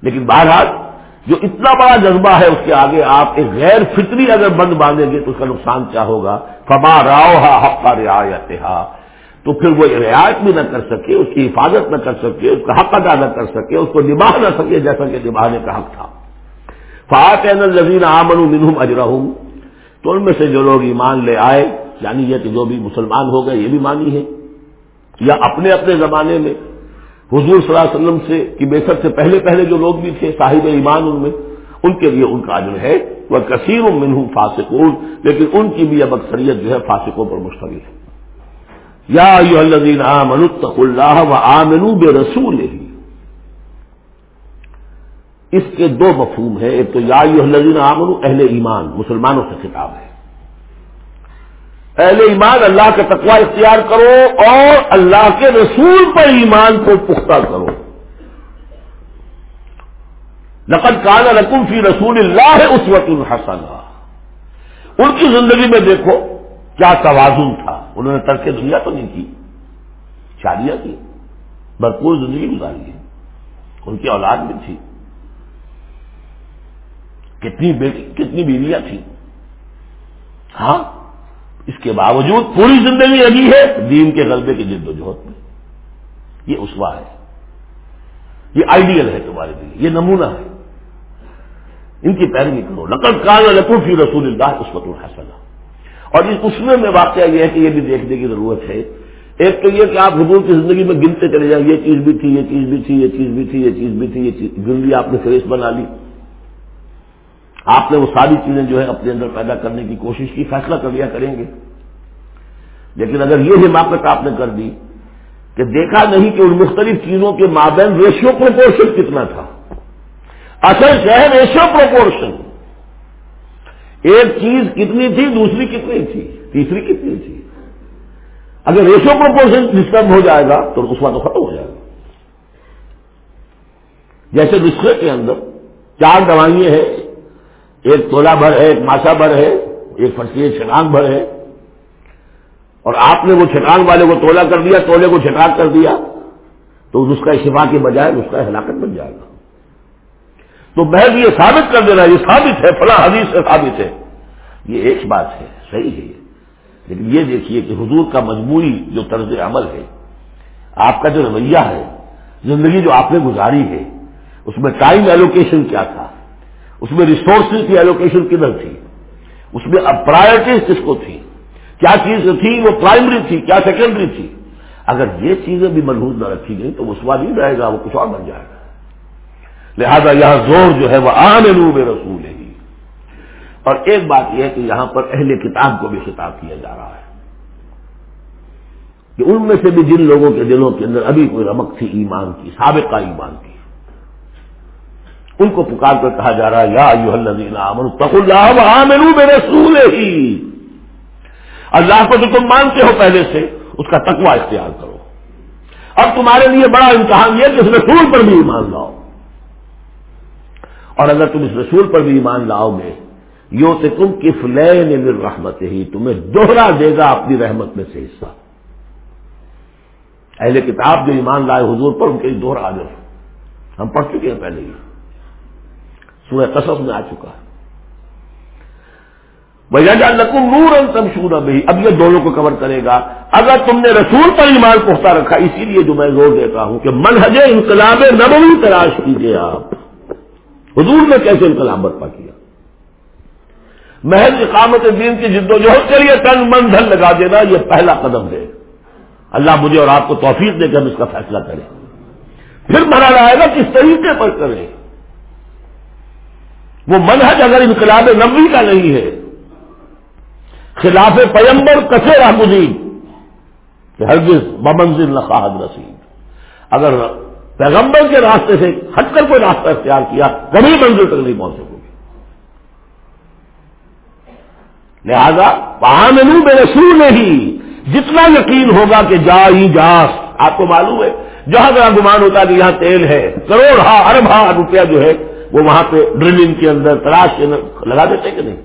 لیکن بہرحال جو اتنا بڑا جذبہ ہے اس کے آگے آپ ایک غیر فطری اگر بند باندھیں گے تو اس کا نقصان کیا ہوگا؟ فما راؤ ہا حق کا رعایت تو پھر وہ رعایت بھی نہ کر سکے، اس کی حفاظت نہ کر سکے، اس کا حق ادا نہ کر سکے، اس کو نبھا نہ سکے جیسا کہ نبھانے کا حق تھا۔ فاتح لذین آمن منہم اجرحم تو ان میں سے جو لوگ ایمان لے آئے یعنی یہ کہ جو بھی مسلمان ہو گئے، یہ بھی مانی ہے۔ یا اپنے اپنے زمانے میں حضور صلی اللہ علیہ وسلم سے کی بے سے پہلے پہلے جو لوگ بھی تھے، صاحب ایمان ان میں، ان کے لیے ان کا جو ہے۔ وہ کثیر منہ فاسقون، لیکن ان کی بھی اب اکثریت جو ہے فاسقوں پر مشتمل ہے۔ یا الذین آمنوا اللہ و آمنوا بے رسول ہی اس کے دو مفہوم ہیں۔ ایک تو یا الذین آمنوا، اہل ایمان، مسلمانوں سے خطاب ہے۔ اہل ایمان اللہ کا تقوی اختیار کرو اور اللہ کے رسول پر ایمان کو پختہ کرو۔ نقد کان رقم فی رسول اللہ اس وقت الحسن ان کی زندگی میں دیکھو کیا توازن تھا۔ انہوں نے ترک دنیا تو نہیں کی، شادیاں کی، بھرپور زندگی گزاری ہے۔ ان کی اولاد بھی تھی۔ کتنی بیٹی، کتنی بیویاں تھیں۔ ہاں؟ اس کے باوجود پوری زندگی لگی ہے دین کے غلبے کی جد و جہد میں۔ یہ اسوا ہے۔ یہ آئیڈیل ہے تمہارے لیے۔ یہ نمونہ ہے۔ ان کی پیروی کرو۔ نقل کال فی رسول اللہ اس وقت الحسن اور اس میں میں واقعہ یہ ہے کہ یہ بھی دیکھنے کی ضرورت ہے۔ ایک تو یہ کہ آپ حضور کی زندگی میں گنتے چلے جائیں۔ یہ چیز بھی تھی، یہ چیز بھی تھی، یہ چیز بھی تھی، یہ چیز بھی تھی، یہ چیز گن لی، آپ نے فریش بنا لی۔ آپ نے وہ ساری چیزیں جو ہے اپنے اندر پیدا کرنے کی کوشش کی، فیصلہ کر لیا کریں گے۔ لیکن اگر یہ حماقت آپ نے کر دی کہ دیکھا نہیں کہ ان مختلف چیزوں کے مابین ریشیو پروپورشن کتنا تھا۔ اصل شہر ریشیو پروپورشن۔ ایک چیز کتنی تھی، دوسری کتنی تھی، تیسری کتنی تھی۔ اگر ریشو پروپورشن ڈسٹرب ہو جائے گا تو اس تو ختم ہو جائے گا۔ جیسے نسخے کے اندر چار دوائیاں ہیں ایک تولا بھر ہے، ایک ماسا بھر ہے، ایک فرسی چھٹانگ بھر ہے۔ اور آپ نے وہ چھٹانگ والے کو تولا کر دیا تولے کو چھٹانگ کر دیا، تو اس کا شفا کے بجائے اس کا ہلاکت بن جائے گا۔ تو محض یہ ثابت کر دینا، یہ ثابت ہے، فلاں حدیث سے ثابت ہے۔ یہ ایک بات ہے، صحیح ہے لیکن یہ دیکھیے کہ حضور کا مجموعی جو طرز عمل ہے، آپ کا جو رویہ ہے، زندگی جو آپ نے گزاری ہے، اس میں ٹائم ایلوکیشن کیا تھا؟ اس میں ریسورسز کی ایلوکیشن کدھر تھی؟ اس میں اب پرائرٹیز کس کو تھی؟ کیا چیز تھی وہ پرائمری تھی، کیا سیکنڈری تھی؟ اگر یہ چیزیں بھی ملحوظ نہ رکھی گئی تو وہ سوال نہیں رہے گا، وہ کچھ اور بن جائے گا۔ لہذا یہاں زور جو ہے وہ عام روب رسول ہے اور ایک بات یہ ہے کہ یہاں پر اہل کتاب کو بھی خطاب کیا جا رہا ہے کہ ان میں سے بھی جن لوگوں کے دلوں کے اندر ابھی کوئی رمک تھی ایمان کی، سابقہ ایمان کی ان کو پکار کر کہا جا رہا ہے، یا یو اللہ بے رسول ہی اللہ کو جو تم مانتے ہو پہلے سے، اس کا تقوی اختیار کرو۔ اب تمہارے لیے بڑا امتحان یہ کہ اس رسول پر بھی ایمان لاؤ۔ اور اگر تم اس رسول پر بھی ایمان لاؤ گے یو سے تم کف لے رحمت ہی تمہیں دوہرا دے گا اپنی رحمت میں سے حصہ۔ اہل کتاب جو ایمان لائے حضور پر، ان کے دوہرا آ ہم پڑھ چکے ہیں پہلے ہی۔ سورہ قصص میں آ چکا ہے۔ بھیا لکم نور تم شور ابھی اب یہ دونوں کو کور کرے گا۔ اگر تم نے رسول پر ایمان پختہ رکھا، اسی لیے جو میں زور دیتا ہوں کہ منہج انقلاب نبوی تلاش کیجیے آپ۔ حضور نے کیسے انقلاب برپا کیا؟ محض اقامت دین کی جد و جہد کے لیے تن من دھن لگا دینا، یہ پہلا قدم ہے۔ اللہ مجھے اور آپ کو توفیق دے کر ہم اس کا فیصلہ کریں۔ پھر مرا رہے گا کس طریقے پر کریں۔ وہ منہج اگر انقلاب نبوی کا نہیں ہے، خلاف پیمبر کسے رحمدین کہ ہرگز بمنزل نقاہد رسید اگر پیغمبر کے راستے سے ہٹ کر کوئی راستہ اختیار کیا کبھی منزل تک نہیں پہنچ سکو گی۔ لہذا پہانو بے رسول نہیں جتنا یقین ہوگا کہ جا ہی جا، آپ کو معلوم ہے، جہاں جہاں گمان ہوتا ہے کہ یہاں تیل ہے، کروڑ ہاں ارب ہاں روپیہ جو ہے وہ وہاں پہ ڈرلنگ کے اندر تلاش کے اندر لگا دیتے کہ نہیں؟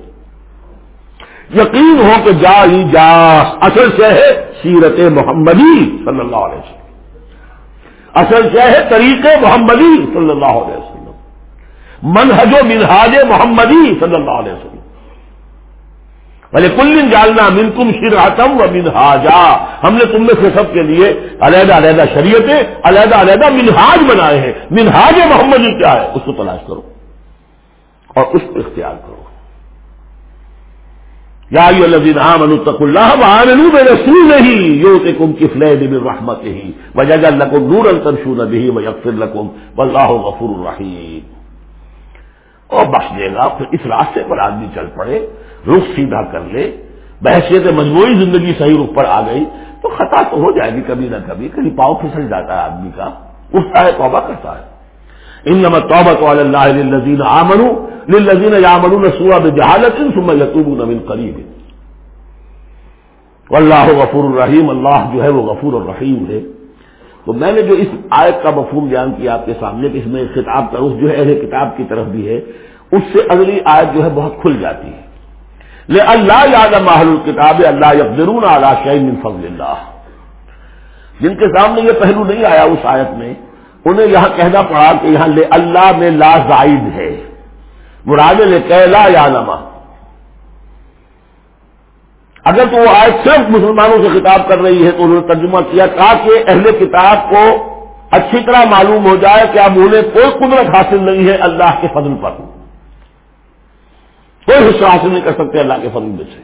یقین ہو کہ جا ہی جا، اصل سے ہے سیرت محمدی صلی اللہ علیہ وسلم۔ اصل سے ہے طریق محمدی صلی اللہ علیہ وسلم۔ منہج و منہاج محمدی صلی اللہ علیہ وسلم۔ بھلے کل جالنا من کم شراتم و منہاجا ہم نے تم میں سے سب کے لیے علیحدہ علیحدہ شریعتیں، علیحدہ علیحدہ منہاج بنائے ہیں۔ منہاج محمدی کیا ہے؟ اس کو تلاش کرو۔ اور اس کو اختیار کرو۔ یا الذین آمنوا اتقوا اللہ وآمنوا برسول ہی یوتکم من رحمت ہی وجعل لکم نورا تمشون به ویغفر لکم واللہ غفور الرحیم اور بخش دے گا، پھر اس راستے پر آدمی چل پڑے۔ رخ سیدھا کر لے، بحثیت مجموعی زندگی صحیح رخ پر آ گئی، تو خطا تو ہو جائے گی کبھی نہ کبھی کبھی پاؤ پھسل جاتا ہے آدمی کا، اٹھتا ہے، توبہ کرتا ہے۔ ان نمت توبت اللہ للذین آمنوا، للذین یعملون سوا بجہالت ثم یتوبون من قریب۔ واللہ غفور الرحیم، اللہ جو ہے وہ غفور الرحیم ہے۔ تو میں نے جو اس آیت کا مفہوم بیان کیا آپ کے سامنے، کہ اس میں خطاب کا رخ جو ہے اہل کتاب کی طرف بھی ہے، اس سے اگلی آیت جو ہے بہت کھل جاتی ہے۔ لے اللہ یاد محل الکتاب اللہ یقدرون اعلیٰ شعین من فضل اللہ۔ جن کے سامنے یہ پہلو نہیں آیا اس آیت میں، انہیں یہاں کہنا پڑا کہ یہاں لے اللہ میں لا زائد ہے۔ مراد لے کہلا یا اگر تو وہ آج صرف مسلمانوں سے خطاب کر رہی ہے تو انہوں نے ترجمہ کیا، تاکہ اہل کتاب کو اچھی طرح معلوم ہو جائے کہ اب انہیں کوئی قدرت حاصل نہیں ہے اللہ کے فضل پر۔ کوئی حصہ حاصل نہیں کر سکتے اللہ کے فضل میں سے۔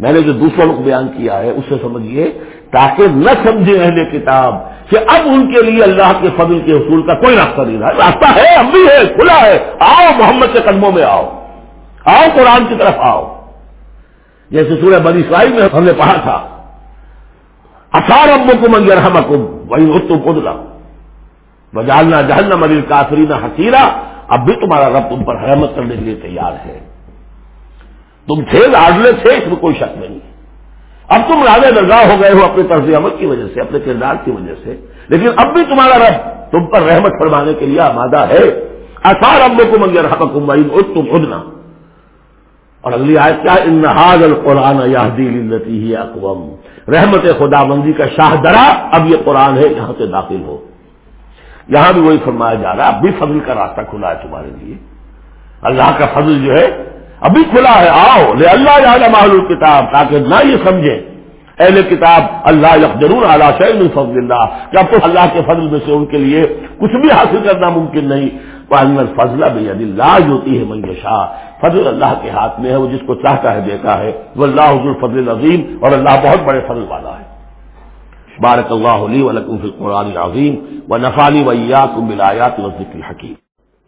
میں نے جو دوسروں کو بیان کیا ہے، اس سے سمجھیے، تاکہ نہ سمجھے اہل کتاب کہ اب ان کے لیے اللہ کے فضل کے حصول کا کوئی راستہ نہیں رہا۔ راستہ ہے اب بھی ہے کھلا ہے۔ آؤ محمد کے قدموں میں آؤ۔ آؤ قرآن کی طرف آؤ۔ جیسے سورہ بنی اسرائیل میں ہم نے پڑھا تھا اثار اب کو منگر ہم وہی ہو تو پودلا بجالنا جہنم علی کافرین حسیرہ اب بھی تمہارا رب تم پر حرمت کرنے کے لیے تیار ہے۔ تم تھے لاڈلے، تھے اس میں کوئی شک نہیں۔ اب تم راجے درگاہ ہو گئے ہو اپنے طرز عمل کی وجہ سے، اپنے کردار کی وجہ سے۔ لیکن اب بھی تمہارا رب تم پر رحمت فرمانے کے لیے آمادہ ہے۔ اثار اب کو منگر حکم تم ادنا اور اگلی آیت کیا انہاز القرآن التی اقوام رحمت خدا مندی کا شاہ درا اب یہ قرآن ہے یہاں سے داخل ہو۔ یہاں بھی وہی فرمایا جا رہا ہے، اب بھی فضل کا راستہ کھلا ہے تمہارے لیے۔ اللہ کا فضل جو ہے، ابھی کھلا ہے، آؤ، لے اللہ جانا معلوم کتاب تاکہ نہ یہ سمجھے۔ اہل کتاب، اللہ ضرور اعلیٰ شعین فضل اللہ۔ کہ اب تو اللہ کے فضل میں سے ان کے لیے کچھ بھی حاصل کرنا ممکن نہیں۔ فضل بھی اللہ ہوتی ہے منگشا فضل اللہ کے ہاتھ میں ہے، وہ جس کو چاہتا ہے، دیتا ہے۔ وہ اللہ حضر فضل عظیم اور اللہ بہت بڑے فضل والا ہے۔ بارک اللہ علی ولکم فی القرآن العظیم و نفالی ویا کم بلایات و ذکر حکیم